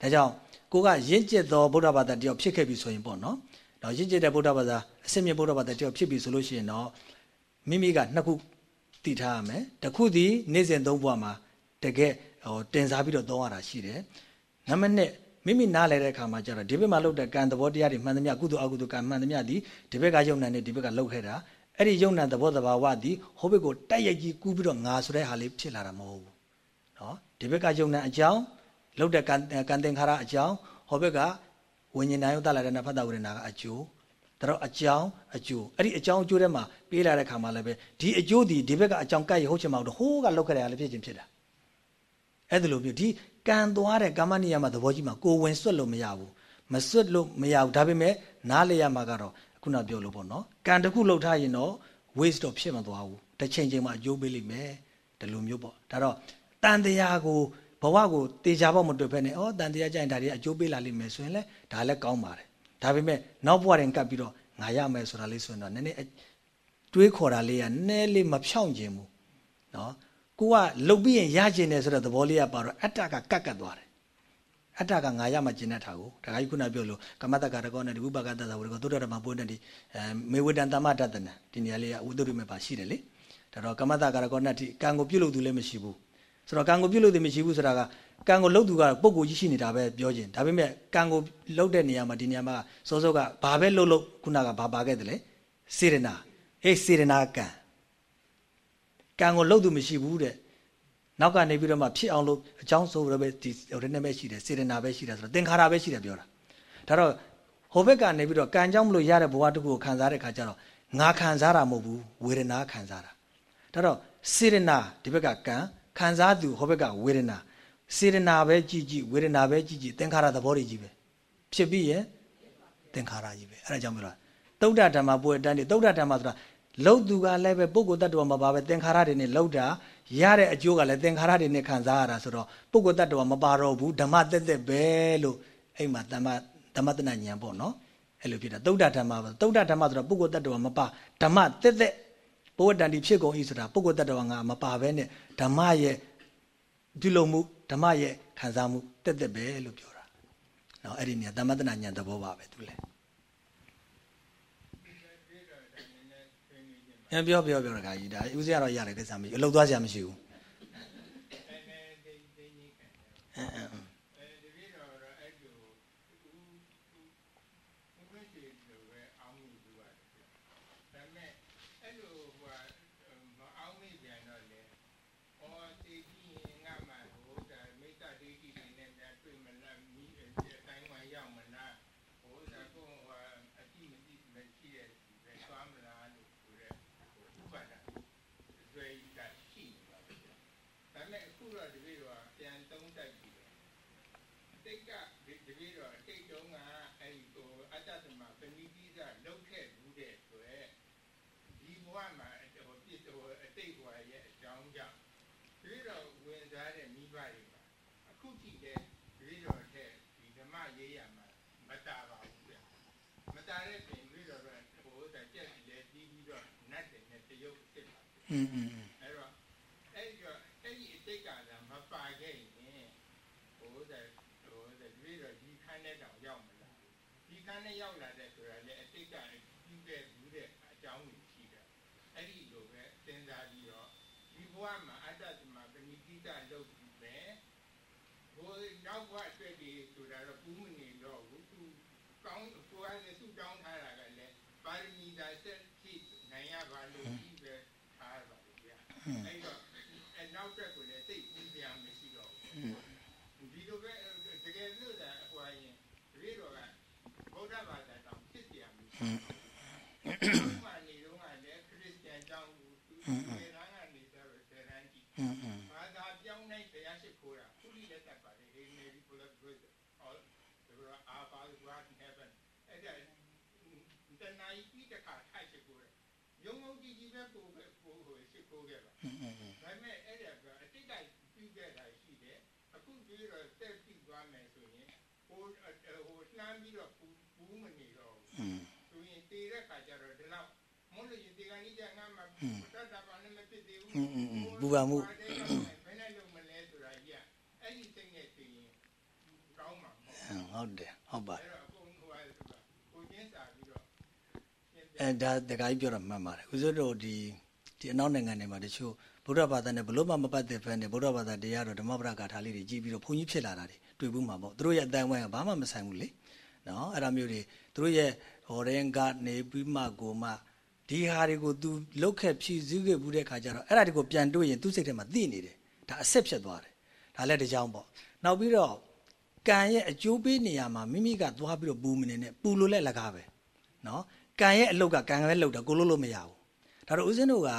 ဒါကြောင့်ကိုကရင့်ကျက်သောဗုဒ္ဓဘာသာတယောက်ဖြစ်ခဲ့ပြီဆိုရင်ပေါ့နော်တော့ရင့်ကျက်တဲ့ဗုဒ္ဓဘာသာအစစ်မြစ်ဗုဒ္ဓဘာသာတယောက်ဖြစ်ပြီဆိုလို့ရှိရင်တော့မိမိကနှစ်ခုတည်ထားရမယ်တစ်ခုသည်နေ့စဉ်သုံးဘဝမှာတကယ်ဟိုတင်စားပြီးတော့သုံးရတာရှိတယ်နံပါတ်1 မိမိနားလဲတဲ့အခါမှာကျတော့ဒီဘက်မှာလုပ်တဲ့ကံသဘောတရားတွေမှန်သမျှကုသိုလ်အကုသိုလ်ကံမှန်သမျှဒီဒီဘက်ကယုံနံနေဒီဘက်ကလုပ်ခဲ့တာအဲ့ဒီယုံနံသဘောတဘာဝသည်ဟိုဘက်ကိုတိုက်ရိုက်ကြီးကူးပြီးတော့ငါဆိုတဲ့ဟာလေးဖြစ်လာတာမဟုတ်ဘူးနော်ဒီဘက်ကယုံနံအကြောင်းလုပ်တဲ့ကံကံသင်္ခါရအကြောင်းဟိုဘက်ကဝိညာဉ်နာယုတလာတဲ့နဖတ်တာဝရဏကအကျိုးဒါတော့အကြောင်းအကျိုးအဲ့ဒီအကြောင်းအကျိုးထဲမှာပေးလာတဲ့ခါမှာလည်းပဲဒီအကျိုးဒီဒီဘက်ကအကြောင်းကပ်ရဟုတ်ချင်မအောင်ဟိုးကလောက်ခဲ့တယ်ဟာလည်းဖြစ်ချင်းဖြစ်တာအဲ့ဒါလိုမျိုးဒီ ကံသွားတဲ့ကာမနိယမသဘောကြီးမှာကိုဝင်ဆွတ်လို့မရဘူးမဆွတ်လို့မရဘူးဒါပေမဲ့နားလေရမှာကတော့ခုနပြောလို့ပေါ့နော်ကံတစ်ခုလှုပ်ထားရင်တော့ waste တော့ဖြစ်မသွားဘူးတစ်ချိန်ချိန်မှာအကျိုးပေးလိမ့်မယ်ဒီလိုမျိုးပေါ့ဒါတော့တန်တရားကိုဘဝကိုတေချာပေါ့မတွေ့ဖက်နဲ့ဩတန်တရားကြရင်ဒါတွေအကျိုးပေးလာလိမ့်မယ်ဆိုရင်လည်းဒါလည်းကောင်းပါတယ်ဒါပေမဲ့နောက်ဘဝရင်ကပ်ပြီးတော့ငါရမယ်ဆိုတာလေးဆိုရင်တော့နည်းနည်းတွေးခေါ်တာလေးကနည်းနည်းလေးမဖြောင့်ခြင်းဘူးနော် ကိုကလှုပ်ပြီးရင်ရကျင်တယ်ဆိုတဲ့သဘောလေးကပါတော့အတ္တကကတ်ကတ်သွားတယ်အတ္တကငါရမှကျင်တဲ့ထားကိုဒါကြီးခုနပြောလို့ကမ္မတက္ကရကောနဲ့ဒီဝိပါကတ္တသာဝရကောသုတ္တရမပုဒ္ဒတိအဲမေဝတံတမတတနာဒီနေရာလေးကဝိသုရိမေပါရှိတယ်လေဒါတော့ကမ္မတက္ကရကောနဲ့ဒီကံကိုပြုတ်လို့သူလည်းမရှိဘူးဆိုတော့ကံကိုပြုတ်လို့သူမရှိဘူးဆိုတာကကံကိုလှုပ်သူကပုံကိုကြီးရှိနေတာပဲပြောခြင်းဒါပေမဲ့ကံကိုလှုပ်တဲ့နေရာမှာဒီနေရာမှာစောစောကဘာပဲလှုပ်လို့ခုနကဘာပါခဲ့တယ်လဲစေရနာအေးစေရနာကံ ကံကိုလှုပ်သူမရှိဘူးတဲ့နောက်ကနေပြီးတော့မှဖြစ်အောင်လို့အကြောင်းဆိုရပဲဒီဟိုနဲ့ပဲရှိတယ်စေတနာပဲရှိတယ်ဆိုတော့သင်္ခါရပဲရှိတယ်ပြောတာဒါတော့ဟိုဘက်ကနေပြီးတော့ကံကြောင့်မလို့ရတဲ့ဘဝတစ်ခုကိုခံစားတဲ့ခါကျတော့ငါခံစားတာမဟုတ်ဘူးဝေဒနာခံစားတာဒါတော့စေတနာဒီဘက်ကကံခံစားသူဟိုဘက်ကဝေဒနာစေတနာပဲကြည်ကြည်ဝေဒနာပဲကြည်ကြည်သင်္ခါရသဘောတွေကြီးပဲဖြစ်ပြီးရင်သင်္ခါရကြီးပဲအဲ့ဒါကြောင့်မလို့သုဒ္ဓဓမ္မပွဲတန်းနေသုဒ္ဓဓမ္မဆိုတာ လှုပ်သူကလည်းပဲပုဂ္ဂိုလ်တ attva မှာပါပဲသင်္ခါရတွေနဲ့လှုပ်တာရတဲ့အကျိုးကလည်းသင်္ခါရတွေနဲ့ခံစားရတာဆိုတော့ပုဂ္ဂိုလ်တ attva မပါတော့ဘူးဓမ္မတက်တက်ပဲလို့အဲ့မှာဓမ္မဓမ္မတဏဉာဏ်ပေါ့နော်အဲ့လိုဖြစ်တာသုဒ္ဓဓမ္မပဲသုဒ္ဓဓမ္မဆိုတာပုဂ္ဂိုလ်တ attva မပါဓမ္မတက်တက်ဘဝတန်တိဖြစ်ကုန်ဤဆိုတာပုဂ္ဂိုလ်တ attva ငါမပါဘဲနဲ့ဓမ္မရဲ့ဒီလိုမှုဓမ္မရဲ့ခံစားမှုတက်တက်ပဲလို့ပြောတာနော်အဲ့ဒီနေရာဓမ္မတဏဉာဏ်သဘောပါပဲသူလည်း။ ပြန်ပြောပြောပြောတခါကြီးဒါဦးစရတော့ရတယ်ကိစ္စမရှိအလုပ်သွားစရာမရှိဘူး။အဲအဲ อืมอืม အဲ့တော့အဲ့ဒီတော့အဲ့ဒီအတိတ်ကလည်းမပါခဲ့ရင်ဟိုတဲ့ဟိုတဲ့ပြီးတော့ဒီခန်းနဲ့တောင်ရောက်မလာဘူးဒီခန်းနဲ့ရောက်လာတဲ့ဆိုတာလေအတိတ်ကပြီးခဲ့ဘူးတဲ့အကြောင်းကိုရှိတယ်အဲ့ဒီလိုပဲစဉ်းစားပြီးတော့ဒီဘဝမှာအတ္တသမပဏိတိတလုပ်ပြီးပဲဟိုနောက်ဘဝအတွက်ဒီဆိုတာတော့ဘူးမနေတော့ဘူးသူကောင်းကိုယ်ကလည်းသူ့တောင်းထားတာကလည်းပါရမီသာဆက် အဲ့တော့အဲ့နောက်တက်ကိုလည်းသိပြီးပြန်မရှိတော့ဘူးဒီလိုပဲတကယ်လို့သာဟိုအရင်ဒီလိုကဗုဒ္ဓဘာသာတောင်ဖြစ်ပြန်ပြီဒီမှာနေတော့ကလည်းခရစ်ယာန်တောင်ကိုသူကရန်ကနေတော့ဆယ်ရန်ကြီးဘာသာပြောင်းနိုင်တရားရှိခိုးတာခုလိလက်တက်ပါတယ် Hail Mary full of grace all the our father who art in heaven အဲ့ဒါတဏှာကြီးတစ်ခါထိုက်ရှိခိုးတယ်ရုံုံကြည်ကြည်ပဲကိုပဲ ထိုးခဲ့ပါဒါပေမဲ့အဲ့ဒါကအတိတ်ကပြုခဲ့တာရှိတယ်အခုပြီးတော့တက်ပြီးသွားမယ်ဆိုရင်ဟိုဟိုလှမ်းပြီးတော့ဘူးမနေတော့ဘူးဆိုရင်တည်တဲ့ခါကျတော့ဒီလောက်မလို့ရင်ဒီကနေ့ကျငါမှတတ်တာပါနဲ့မဖြစ်သေးဘူးဘူပါမှုဘယ်နဲ့လုံးမလဲဆိုတာကြီးကအဲ့ဒီစိတ်နဲ့သိရင်ကောင်းမှာဟုတ်တယ်ဟုတ်ပါအဲ့တော့အကုန်ဟိုဟိုကျင်းစာပြီးတော့အဲဒါတခါကြီးပြောတာမှန်ပါတယ်ဦးဇောတို့ဒီ ဒီအနောက်နိုင်ငံတွေမှာတချို့ဗုဒ္ဓဘာသာနဲ့ဘလို့မှမပတ်သက်ဖက်နဲ့ဗုဒ္ဓဘာသာတရားတော်ဓမ္မပဒဂါထာလေးတွေကြည်ပြီးတော့ဘုန်းကြီးဖြစ်လာတာတွေတွေ့ဘူးမှာပေါ့သူတို့ရဲ့အတန်ဝိုင်းကဘာမှမဆိုင်ဘူးလေနော်အဲ့ဒါမျိုးတွေသူတို့ရဲ့ဟော်ရင်ကနေပြီးမှကိုမှဒီဟာတွေကို तू လုတ်ခက်ဖြည့်စည်းခဲ့ဘူးတဲ့ခါကျတော့အဲ့ဒါတွေကိုပြန်တွေ့ရင်သူ့စိတ်ထဲမှာသိနေတယ်ဒါအဆက်ဖြစ်သွားတယ်ဒါလည်းတစ်ကြောင်းပေါ့နောက်ပြီးတော့ကံရဲ့အကျိုးပေးနေရမှာမိမိကသွားပြီးတော့ပူမနေနဲ့ပူလို့လည်းလကားပဲနော်ကံရဲ့အလုတ်ကကံပဲလုတ်တာကိုလို့လို့မရဘူး ဒါတော့ဦးဇင်းတို့က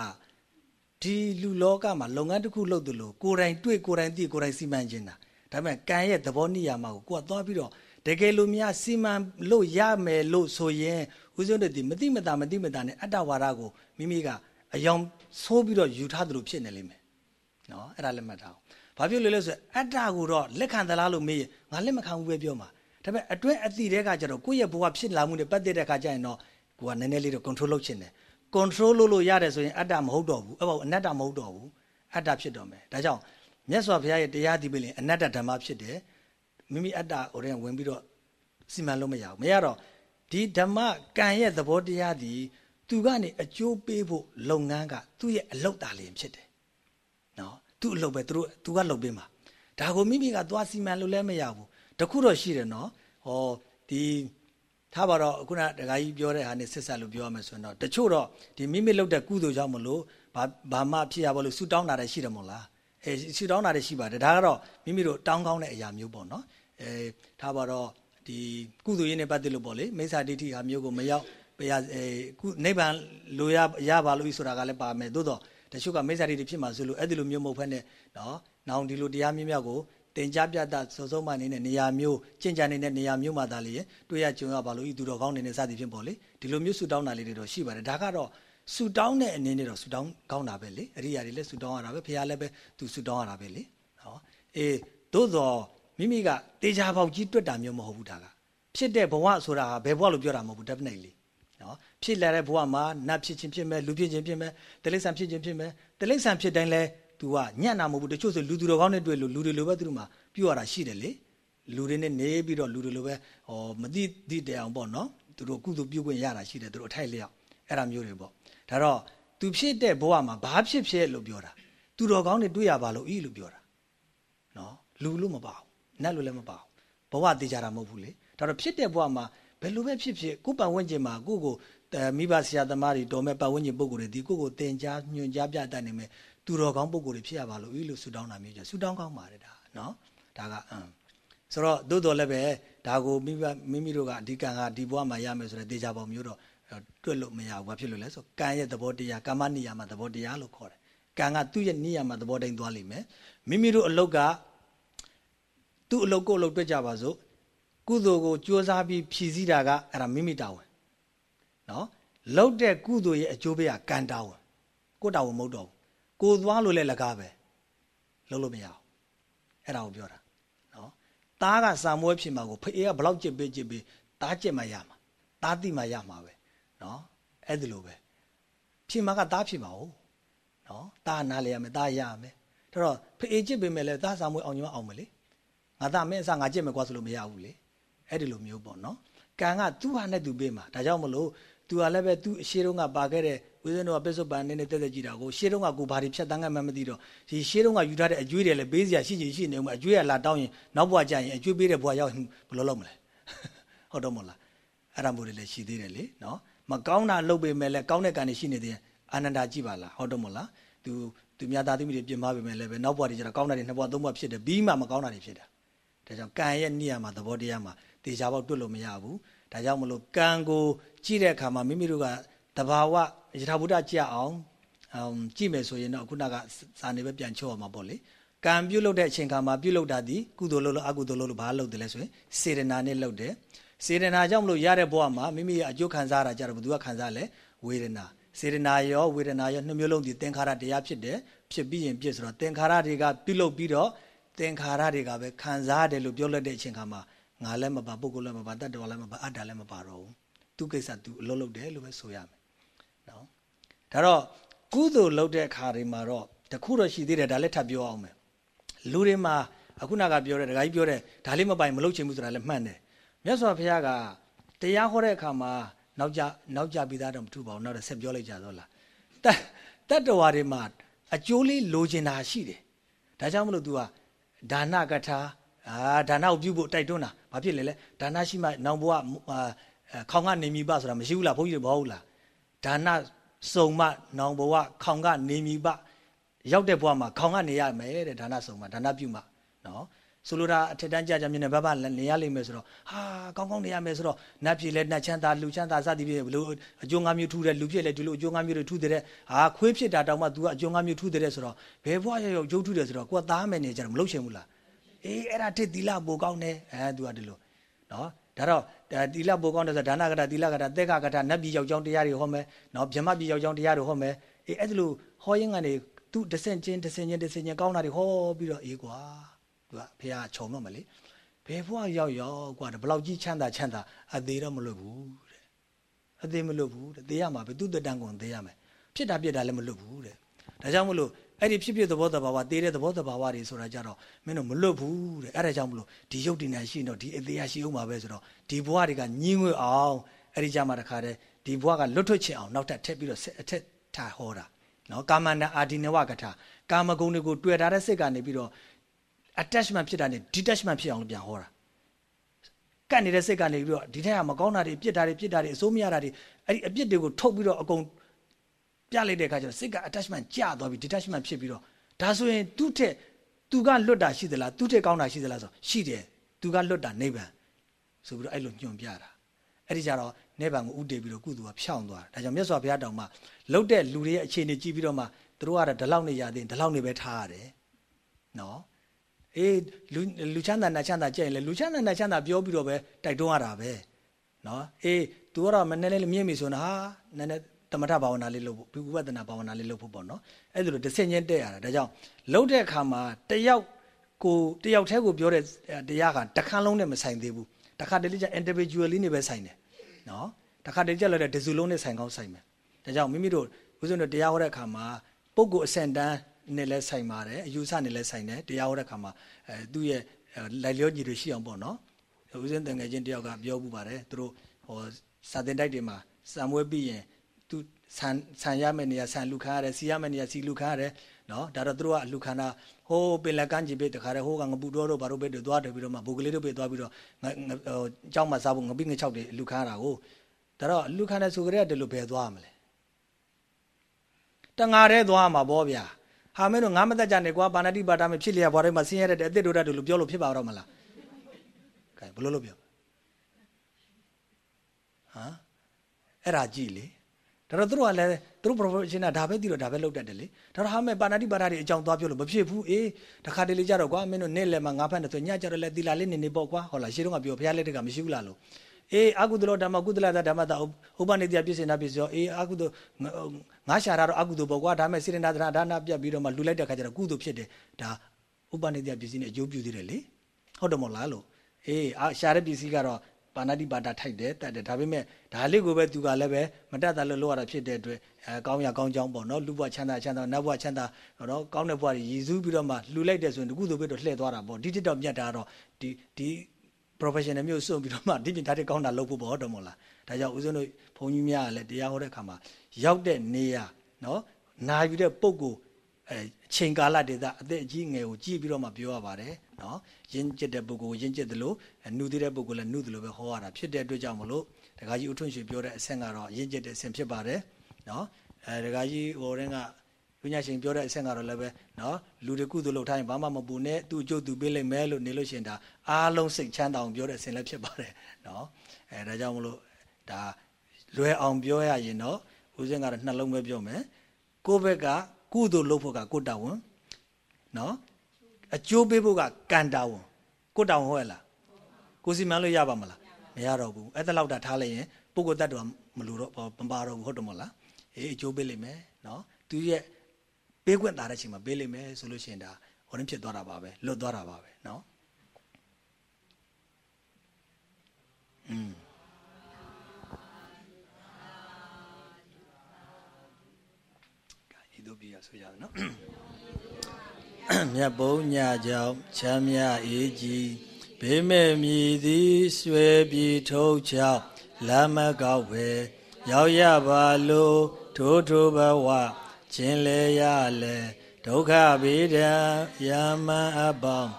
ဒီလူလောကမှာလုပ်ငန်းတစ်ခုလုပ်သလိုကိုယ်တိုင်တွေ့ကိုယ်တိုင်သိကိုယ်တိုင်စီမံခြင်းတာဒါပေမဲ့ကံရဲ့သဘောနိယာမကိုကိုကသွားပြီးတော့တကယ်လို့များစီမံလို့ရမယ်လို့ဆိုရင်ဦးဇင်းတို့ဒီမတိမတာမတိမတာနဲ့အတ္တဝါဒကိုမိမိကအယောင်ဆိုးပြီးတော့ယူထားသလိုဖြစ်နေလိမ့်မယ်နော်အဲ့ဒါလည်းမှတ်ထားအောင်ဘာဖြစ်လို့လဲဆိုရင်အတ္တကိုတော့လက်ခံသလားလို့မေးရင်ငါလက်မခံဘူးပဲပြောမှာဒါပေမဲ့အတွင်းအတိတဲ့ကကြတော့ကိုယ့်ရဲ့ဘဝဖြစ်လာမှုနဲ့ပတ်သက်တဲ့ခါကျရင်တော့ကိုကနည်းနည်းလေးတော့ control လုပ်ချင်တယ် control လုပ်လို့ရတယ်ဆိုရင်အတ္တမဟုတ်တော့ဘူးအဲ့ဘာအနတ္တမဟုတ်တော့ဘူးအတ္တဖြစ်တော့မယ်ဒါကြောင့်မြတ်စွာဘုရားရဲ့တရားဒီပလင်အနတ္တဓမ္မဖြစ်တယ်မိမိအတ္တဟိုတဲ့ဝင်ပြီးတော့စီမံလို့မရဘူးမရတော့ဒီဓမ္မကံရဲ့သဘောတရားဒီသူကနေအကျိုးပေးဖို့လုပ်ငန်းကသူ့ရဲ့အလုတ်တာလင်ဖြစ်တယ်နော်သူ့အလုပ်ပဲသူတို့သူကလုပ်ပေးမှာဒါကိုမိမိကသွားစီမံလို့လည်းမရဘူးတခုတော့ရှိတယ်နော်ဟောဒီ ထားပါတော့ခုနဒကာကြီးပြောတဲ့ဟာနဲ့ဆက်ဆက်လို့ပြောရမယ်ဆိုရင်တော့တချို့တော့ဒီမိမိလုပ်တဲ့ကုသိုလ်ကြောင့်မလို့ဘာဘာမှဖြစ်ရပါလို့ဆူတောင်းတာလည်းရှိတယ်မို့လားအဲဆူတောင်းတာလည်းရှိပါတယ်ဒါကတော့မိမိတို့တောင်းကောင်းတဲ့အရာမျိုးပေါ့နော်အဲထားပါတော့ဒီကုသိုလ်ရင်းနဲ့ပတ်သက်လို့ပေါ့လေမိစ္ဆာဒိဋ္ဌိဟာမျိုးကိုမရောက်ဘုရားအဲကုနိဗ္ဗာန်လိုရရပါလို့ဆိုတာကလည်းပါမယ်သို့တော့တချို့ကမိစ္ဆာဒိဋ္ဌိဖြစ်မှာဆိုလို့အဲ့ဒီလိုမျိုးမဟုတ်ဖက်နဲ့နော်နောင်ဒီလိုတရားမြင့်မြတ်ကို တင် जा ပြတာစုံစုံမှနေတဲ့နေရာမျိုးကျင့်ကြံနေတဲ့နေရာမျိုးမှာဒါလေတွေ့ရကြုံရပါလို့ဤသူတော်ကောင်းနေတဲ့စသည်ဖြင့်ပေါ့လေဒီလိုမျိုးဆူတောင်းတာလေးတွေတော့ရှိပါတယ်ဒါကတော့ဆူတောင်းတဲ့အနေနဲ့တော့ဆူတောင်းကောင်းတာပဲလေအရိယာတွေလည်းဆူတောင်းရတာပဲဘုရားလည်းပဲသူဆူတောင်းရတာပဲလေနော်အေးသို့တော့မိမိကတေချာပေါက်ကြီးတွတ်တာမျိုးမဟုတ်ဘူးဒါကဖြစ်တဲ့ဘဝဆိုတာဟာဘယ်ဘဝလို့ပြောတာမဟုတ်ဘူး definitely နော်ဖြစ်လာတဲ့ဘဝမှာနတ်ဖြစ်ခြင်းဖြစ်မယ်လူဖြစ်ခြင်းဖြစ်မယ်တိရစ္ဆာန်ဖြစ်ခြင်းဖြစ်မယ်တိရစ္ဆာန်ဖြစ်တိုင်းလဲ သူကညံ့တာမဟုတ်ဘူးတချို့ဆိုလူသူတော်ကောင်းတွေတွေ့လို့လူတွေလိုပဲသူတို့မှာပြုတ်ရတာရှိတယ်လေလူတွေနဲ့နေပြီးတော့လူတွေလိုပဲဟောမတိတိတဲအောင်ပေါ့နော်သူတို့ကုသိုလ်ပြုခွင့်ရတာရှိတယ်သူတို့အထိုက်လျောက်အဲ့ဒါမျိုးတွေပေါ့ဒါတော့သူဖြစ်တဲ့ဘဝမှာဘာဖြစ်ဖြစ်လို့ပြောတာသူတော်ကောင်းတွေတွေ့ရပါလို့ဤလို့ပြောတာနော်လူလို့မပါဘူးနတ်လို့လည်းမပါဘူးဘဝတည်ကြတာမဟုတ်ဘူးလေဒါတော့ဖြစ်တဲ့ဘဝမှာဘယ်လိုပဲဖြစ်ဖြစ်ကိုယ်ပတ်ဝန်းကျင်မှာကိုကိုမိဘဆရာသမားတွေတော်မဲ့ပတ်ဝန်းကျင်ပုံကိုယ်တွေဒီကိုကိုတင်ကြားညွှန်ကြားပြတတ်နေမယ် သူတော်ကောင်းပုံကိုယ်တွေဖြစ်ရပါလို့ဤလို့ဆူတောင်းတာမျိုးကြဆူတောင်းကောင်းပါတယ်ဒါနော်ဒါကအမ်ဆိုတော့သို့တော်လည်းပဲဒါကိုမိဘမိမိတို့ကအဓိကကဒီဘဝမှာရမယ်ဆိုတဲ့တေချာပုံမျိုးတော့တွက်လို့မရဘူးဘာဖြစ်လို့လဲဆိုကံရဲ့သဘောတရားကာမနိယာမသဘောတရားလို့ခေါ်တယ်ကံကသူ့ရဲ့နိယာမသဘောတိုင်းသွားလိမ့်မယ်မိမိတို့အလုတ်ကသူ့အလုတ်ကိုအလုတ်တွက်ကြပါစို့ကုသိုလ်ကိုကြိုးစားပြီးဖြည့်ဆည်းတာကအဲ့ဒါမိမိတာဝန်နော်လောက်တဲ့ကုသိုလ်ရဲ့အကျိုးပေးကကံတာဝန်ကိုတာဝန်မဟုတ်တော့ဘူး ကိုသွားလို့လည်းလကားပဲလုံးလို့မရအောင်အဲ့ဒါကိုပြောတာနော်သားကစာမွဲဖြစ်မှာကိုဖအေးကဘလောက်ကြစ်ပေးကြစ်ပေးသားကြစ်မှရမှာသားတိမှရမှာပဲနော်အဲ့ဒါလိုပဲဖြစ်မှာကသားဖြစ်မှာဟုတ်နော်သားနားလေရမယ်သားရရမယ်ဒါတော့ဖအေးကြစ်ပေးမယ်လဲသားစာမွဲအောင်ညမအောင်မလေငါသားမင်းအစားငါကြစ်မယ်ကွာဆိုလို့မရဘူးလေအဲ့ဒီလိုမျိုးပေါ့နော်ကံကသူ့ဟာနဲ့သူပေးမှာဒါကြောင့်မလို့ သူကလည်းပဲသူ့အရှိတုံးကပါခဲ့တဲ့ဦးဇင်းတို့ကပစ္စုပန်နေနဲ့တက်တက်ကြည့်တာကိုရှေးတုံးကကိုဘာတွေဖြတ်တန်းကမှမသိတော့ဒီရှေးတုံးကယူထားတဲ့အကျွေးတွေလည်းပေးစရာရှိချင်ရှိနေမှာအကျွေးကလာတောင်းရင်နောက်ဘဝကျရင်အကျွေးပေးတဲ့ဘဝရောက်ရင်ဘယ်လိုလုပ်မလဲဟုတ်တော့မလားအဲ့ဒါမျိုးတွေလည်းရှိသေးတယ်လေနော်မကောင်းတာလုပ်ပေမဲ့လည်းကောင်းတဲ့ကံတွေရှိနေသေးတယ်အာနန္ဒာကြည့်ပါလားဟုတ်တော့မလားသူသူများသားသမီးတွေပြင်မပေမဲ့လည်းပဲနောက်ဘဝတွေကျတော့ကောင်းတာတွေနှစ်ဘဝသုံးဘဝဖြစ်တယ်ပြီးမှမကောင်းတာတွေဖြစ်တာဒါကြောင့်ကံရဲ့နိယမှာသဘောတရားမှာတေချာပေါက်တွတ်လို့မရဘူး ဒါကြောင့်မလို့ကံကိုကြည့်တဲ့အခါမှာမိမိတို့ကတဘာဝယထာဘုဒ္ဓကြအောင်အမ်ကြည့်မယ်ဆိုရင်တော့ခုနကစာနေပဲပြန်ချော့အောင်ပါပေါ့လေကံပြုတ်လုပ်တဲ့အချိန်ခါမှာပြုတ်လုပ်တာဒီကုသိုလ်လုပ်လို့အကုသိုလ်လုပ်လို့ဘာလုပ်တယ်လဲဆိုရင်စေတနာနဲ့လုပ်တယ်စေတနာကြောင့်မလို့ရတဲ့ဘဝမှာမိမိရဲ့အကျိုးခံစားရတာကြတော့ဘယ်သူကခံစားလဲဝေဒနာစေတနာရောဝေဒနာရောနှစ်မျိုးလုံးဒီသင်္ခါရတရားဖြစ်တယ်ဖြစ်ပြီးရင်ပြည့်ဆိုတော့သင်္ခါရတွေကပြုတ်လုပ်ပြီးတော့သင်္ခါရတွေကပဲခံစားတယ်လို့ပြောလက်တဲ့အချိန်ခါမှာ ငါလည်းမပါပုဂ္ဂိုလ်လည်းမပါတတ္တဝါလည်းမပါအတ္တလည်းမပါတော့ဘူးသူကိစ္စသူအလုပ်လုပ်တယ်လို့ပဲဆိုရမယ်နော်ဒါတော့ကုသိုလ်လုပ်တဲ့အခါတွေမှာတော့တခုတော့ရှိသေးတယ်ဒါလည်းထပ်ပြောအောင်မယ်လူတွေမှာအခုနကပြောတဲ့ဒကာကြီးပြောတဲ့ဒါလေးမပိုင်မလုပ်ချင်ဘူးဆိုတာလည်းမှန်တယ်မြတ်စွာဘုရားကတရားဟောတဲ့အခါမှာနောက်ကြနောက်ကြပြီးသားတော့မထူပါဘူးနောက်တော့ဆက်ပြောလိုက်ကြတော့လားတတ္တဝါတွေမှာအကျိုးလေးလိုချင်တာရှိတယ်ဒါကြောင့်မလို့ तू ကဒါနကထာအာဒါနကိုပြုဖို့တိုက်တွန်းတာ ဘာဖြစ်လဲလဲဒါနရှိမှနောင်ဘဝခေါင်ကနေမိပဆိုတာမရှိဘူးလားဘုန်းကြီးတွေမဟုတ်ဘူးလားဒါနစုံမနောင်ဘဝခေါင်ကနေမိပရောက်တဲ့ဘဝမှာခေါင်ကနေရမယ်တဲ့ဒါနစုံမဒါနပြုမှနော်ဆိုလိုတာအထက်တန်းကြကြမြင်နေဘဘနေရလိမ့်မယ်ဆိုတော့ဟာကောင်းကောင်းနေရမယ်ဆိုတော့နတ်ပြည်လဲနတ်ချမ်းသာလူချမ်းသာစသည်ဖြင့်ဘလို့အကျိုးငါးမျိုးထူးတယ်လူဖြစ်လဲဒီလိုအကျိုးငါးမျိုးတွေထူးတယ်ဟာခွေးဖြစ်တာတောင်မှ तू ကအကျိုးငါးမျိုးထူးတယ်ဆိုတော့ဘယ်ဘဝရောက်ရောက်ကျိုးထူးတယ်ဆိုတော့ကိုကသားမယ်နေကြတယ်မလုပ်ချင်ဘူးလား အေးအဲ့ဒါတစ်သီလပိုကောင်းတယ်အဲ तू ကဒီလိုနော်ဒါတော့သီလပိုကောင်းတယ်ဆိုဒါနကတာသီလကတာသက်ကကတာနတ်ပြည်ယောက်ျောင်းတရားတွေဟောမယ်နော်ဗြဟ္မပြည်ယောက်ျောင်းတရားတွေဟောမယ်အေးအဲ့ဒါလိုဟောရင်းကနေသူတဆင့်ချင်းတဆင့်ချင်းတဆင့်ချင်းကောင်းတာတွေဟောပြီးတော့အေးကွာသူကဖះခြုံတော့မလေဘယ်ဘဝရောက်ရောက်ကွာဘလောက်ကြီးချမ်းသာချမ်းသာအသေးတော့မလွတ်ဘူးတဲ့အသေးမလွတ်ဘူးတဲ့သေရမှာပဲသူတတန်ကုန်သေရမယ်ဖြစ်တာပြစ်တာလည်းမလွတ်ဘူးတဲ့ဒါကြောင့်မလို့ အဲ့ဒီဖြစ်ဖြစ်သဘောတဘာဝတည်တဲ့သဘောတဘာဝတွေဆိုတာကြတော့မင်းတို့မလွတ်ဘူးတဲ့အဲ့ဒါကြောင့်မလို့ဒီရုပ်တည်နေရှိတော့ဒီအသေးရရှိအောင်ပါပဲဆိုတော့ဒီဘဝတွေကညင်းငွေအောင်အဲ့ဒီကြမှာတခါတည်းဒီဘဝကလွတ်ထွက်ချင်အောင်နောက်ထပ်ထပ်ပြီးတော့အထက်ထားဟောတာနော်ကာမန္တအာဒီနဝကထာကာမဂုဏ်တွေကိုတွေ့ထားတဲ့စိတ်ကနေပြီးတော့ attachment ဖြစ်တာနဲ့ detachment ဖြစ်အောင်လို့ပြန်ဟောတာကတ်နေတဲ့စိတ်ကနေပြီးတော့ဒီထက်ကမကောင်းတာတွေပြစ်တာတွေပြစ်တာတွေအစိုးမရတာတွေအဲ့ဒီအပြစ်တွေကိုထုတ်ပြီးတော့အကုန် ပြလိုက်တဲ့အခါကျတော့စိတ်က attachment ကျသွားပြီး detachment ဖြစ်ပြီးတော့ဒါဆိုရင်သူ့ထက်သူကလွတ်တာရှိသလားသူ့ထက်ကောင်းတာရှိသလားဆိုရှိတယ်သူကလွတ်တာနိဗ္ဗာန်ဆိုပြီးတော့အဲ့လိုညွှန်ပြတာအဲ့ဒီကြတော့နိဗ္ဗာန်ကိုဥတည်ပြီးတော့ကုသိုလ်ကဖြောင်းသွားတာဒါကြောင့်မြတ်စွာဘုရားတောင်မှလှုပ်တဲ့လူတွေရဲ့အခြေအနေကြည့်ပြီးတော့မှသူတို့ကတော့ဒီလောက်နေရသေးဒီလောက်နေပဲထားရတယ်နော်အေးလူလူချမ်းသာနတ်ချမ်းသာကြည့်ရင်လေလူချမ်းသာနတ်ချမ်းသာပြောပြီးတော့ပဲတိုက်တွန်းရတာပဲနော်အေး तू ကတော့မနေ့လေးမြင့်ပြီဆိုတော့ဟာနည်းနည်း တမထဘာဝနာလေးလုပ်ဖို့ဘုဝဒနာဘာဝနာလေးလုပ်ဖို့ပေါ့နော်အဲ့ဒါလိုတစ်ဆင့်ချင်းတက်ရတာဒါကြောင့်လုပ်တဲ့အခါမှာတယောက်ကိုတယောက်တည်းကိုပြောတဲ့တရားကတခန်းလုံးနဲ့မဆိုင်သေးဘူးတခါတလေကျ individually နေပဲဆိုင်တယ်နော်တခါတလေကျလည်းဒီစုလုံးနဲ့ဆိုင်ကောင်းဆိုင်မယ်ဒါကြောင့်မိမိတို့ဦးဇင်းတို့တရားဟောတဲ့အခါမှာပုဂ္ဂိုလ်အစံတန်းနဲ့လည်းဆိုင်ပါတယ်အယူဆနဲ့လည်းဆိုင်တယ်တရားဟောတဲ့အခါမှာအဲသူ့ရဲ့လိုက်လျောညီတွေရှိအောင်ပေါ့နော်ဦးဇင်းတန်ငယ်ချင်းတယောက်ကပြောမှုပါတယ်သူတို့ဟောစာတင်တိုက်တွေမှာစံမွေးပြီးရင်သူ ဆန်ဆန်ရမယ့်နေရာဆန်လူခါရတယ်စီရမယ့်နေရာစီလူခါရတယ်နော်ဒါတော့သူတို့ကလူခန္ဓာဟိုးပင်လကန်းကြီးပဲတခါတည်းဟိုးကငပူတော်တို့ဘာတို့ပဲတွေသွားတယ်ပြီးတော့မှဘုကလေးတို့ပဲသွားပြီးတော့ဟိုကြောက်မှစားဖို့ငပိငချောက်တွေလူခါရတာကိုဒါတော့လူခန္ဓာဆိုကြတဲ့တလို့ဘယ်သွားမလဲတငါတဲ့သွားမှာဗောဗျာဟာမင်းတို့ငါမသက်ကြနဲ့ကွာဘာနာတိပါတာမဖြစ်လျက်ဘွားတွေမှာဆင်းရဲတဲ့အစ်စ်တို့တတ်လို့ပြောလို့ဖြစ်ပါတော့မလားကဲဘလို့လို့ပြောဟမ်အဲ့ဒါကြည့်လေ ဒါတော့သူတို့ကလည်းသူတို့ professional ဒါပဲသိတော့ဒါပဲလုပ်တတ်တယ်လေဒါတော့ဟာမဲ့ပါဏာတိပါဒတွေအကြောင်းသွားပြောလို့မဖြစ်ဘူးအေးတခါတလေကြတော့ကွာမင်းတို့နေ့လည်းမှငါဖတ်နေဆိုညကြတော့လည်းသီလာလေးနေနေပေါ့ကွာဟောလားရှေးတုန်းကပြောဘုရားလက်ထက်ကမရှိဘူးလားလို့အေးအကုသလောဓမ္မကုသလသာဓမ္မတာဥပနိတ္တပြည့်စင်တာပြည့်စောအေးအကုသငါရှာတာတော့အကုသပေါ့ကွာဒါမဲ့စေရနာသနာဒါနာပြတ်ပြီးတော့မှလူလိုက်တဲ့ခါကျတော့ကုသဖြစ်တယ်ဒါဥပနိတ္တပြည့်စင်နဲ့အကျိုးပြုသေးတယ်လေဟုတ်တယ်မို့လားလို့အေးအာရှာတဲ့ပစ္စည်းကတော့ ပါဏာတိပါဒထိုက်တယ်တတ်တယ်ဒါပေမဲ့ဒါလေးကိုပဲသူကလည်းပဲမတတ်တာလို့လောက်ရတာဖြစ်တဲ့အတွက်အဲကောင်းရကောင်းကြောင်းပေါ့နော်လူဘဝချမ်းသာချမ်းသာနတ်ဘဝချမ်းသာနော်ကောင်းတဲ့ဘဝတွေရည်စူးပြီးတော့မှလှူလိုက်တယ်ဆိုရင်တကူသူပဲတော့လှည့်သွားတာပေါ့ဒီတစ်တော့မြတ်တာတော့ဒီဒီ professional မျိုးစွန့်ပြီးတော့မှဒီပြင်ထားတဲ့ကောင်းတာလုပ်ဖို့ပေါ့တော့မဟုတ်လားဒါကြောင့်ဦးဇင်းတို့ဘုန်းကြီးများကလည်းတရားဟောတဲ့အခါမှာရောက်တဲ့နေရာနော်နာယူတဲ့ပုံကို အဲအချိန်ကာလဒေသအသက်အကြီးငယ်ကိုကြည့်ပြီးတော့မှပြောရပါတယ်နော်ရင်းကျက်တဲ့ပုဂ္ဂိုလ်ကိုရင်းကျက်တယ်လို့နှုသေးတဲ့ပုဂ္ဂိုလ်လည်းနှုတယ်လို့ပဲဟောရတာဖြစ်တဲ့အတွက်ကြောင့်မလို့ဒကာကြီးဦးထွန်းရွှေပြောတဲ့အဆင့်ကတော့ရင်းကျက်တဲ့အဆင့်ဖြစ်ပါတယ်နော်အဲဒကာကြီးဟိုတဲ့ကပညာရှင်ပြောတဲ့အဆင့်ကတော့လည်းပဲနော်လူတွေကုသိုလ်လုပ်ထားရင်ဘာမှမပူနဲ့သူ့အကျိုးသူပေးလိုက်မယ်လို့နေလို့ရှိရင်ဒါအားလုံးစိတ်ချမ်းသာအောင်ပြောတဲ့အဆင့်လည်းဖြစ်ပါတယ်နော်အဲဒါကြောင့်မလို့ဒါလွယ်အောင်ပြောရရင်တော့ဦးစင်းကတော့နှလုံးပဲပြောမယ်ကိုယ့်ဘက်က ကုသိုလ်လုပ်ဖို့ကကိုယ်တာဝန်နော်အကျိုးပေးဖို့ကကံတာဝန်ကိုယ်တာဝန်ဟုတ်ရဲ့လားကိုစီမံလို့ရပါမလားမရတော့ဘူးအဲ့ဒါလောက်တာထားလိုက်ရင်ပုဂ္ဂိုလ်တ attva မလို့တော့မပါတော့ဘူးဟုတ်တယ်မဟုတ်လားအေးအကျိုးပေးလိမ့်မယ်နော်သူရဲ့ပေးခွင့်တာတဲ့အချိန်မှာပေးလိမ့်မယ်ဆိုလို့ရှိရင်ဒါဟိုရင်ဖြစ်သွားတာပါပဲလွတ်သွားတာပါပဲနော်อืม ပြရဆိုရအောင်နော်မြတ်ဘုံညာကြောင့်ချမ်းမြအေးကြီးဘေးမဲ့မြည်သည်ဆွဲပြီးထုတ်ချောက်လမ်းမကောက်ပဲရောက်ရပါလို့ထိုးထိုးဘဝခြင်းလေရလဲဒုက္ခဗေဒံယာမံအပေါင်း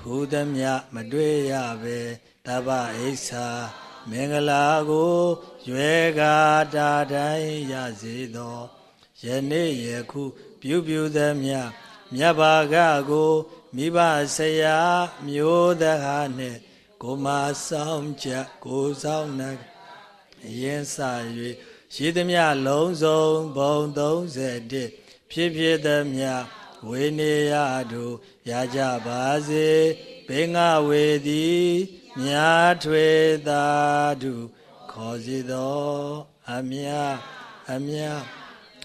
ဟူသမျှမတွေ့ရပဲတပ္ပအိဋ္ဌာမင်္ဂလာကိုရွယ်ကာတာတိုင်းရစေသော ယနေ့ယခုပြုပြုသမျှမြတ်ဘာကကိုမိဘဆရာမျိုးတဟာနှင့်ကိုမဆောင်ချက်ကိုဆောင်နရင်စ၍ရှိသမျှလုံးစုံဘုံ31ဖြစ်ဖြစ်သမျှဝေနေရတို့ရကြပါစေဘေငါဝေသည်မြာထွေသာဓုခေါ်စီသောအမြအမြ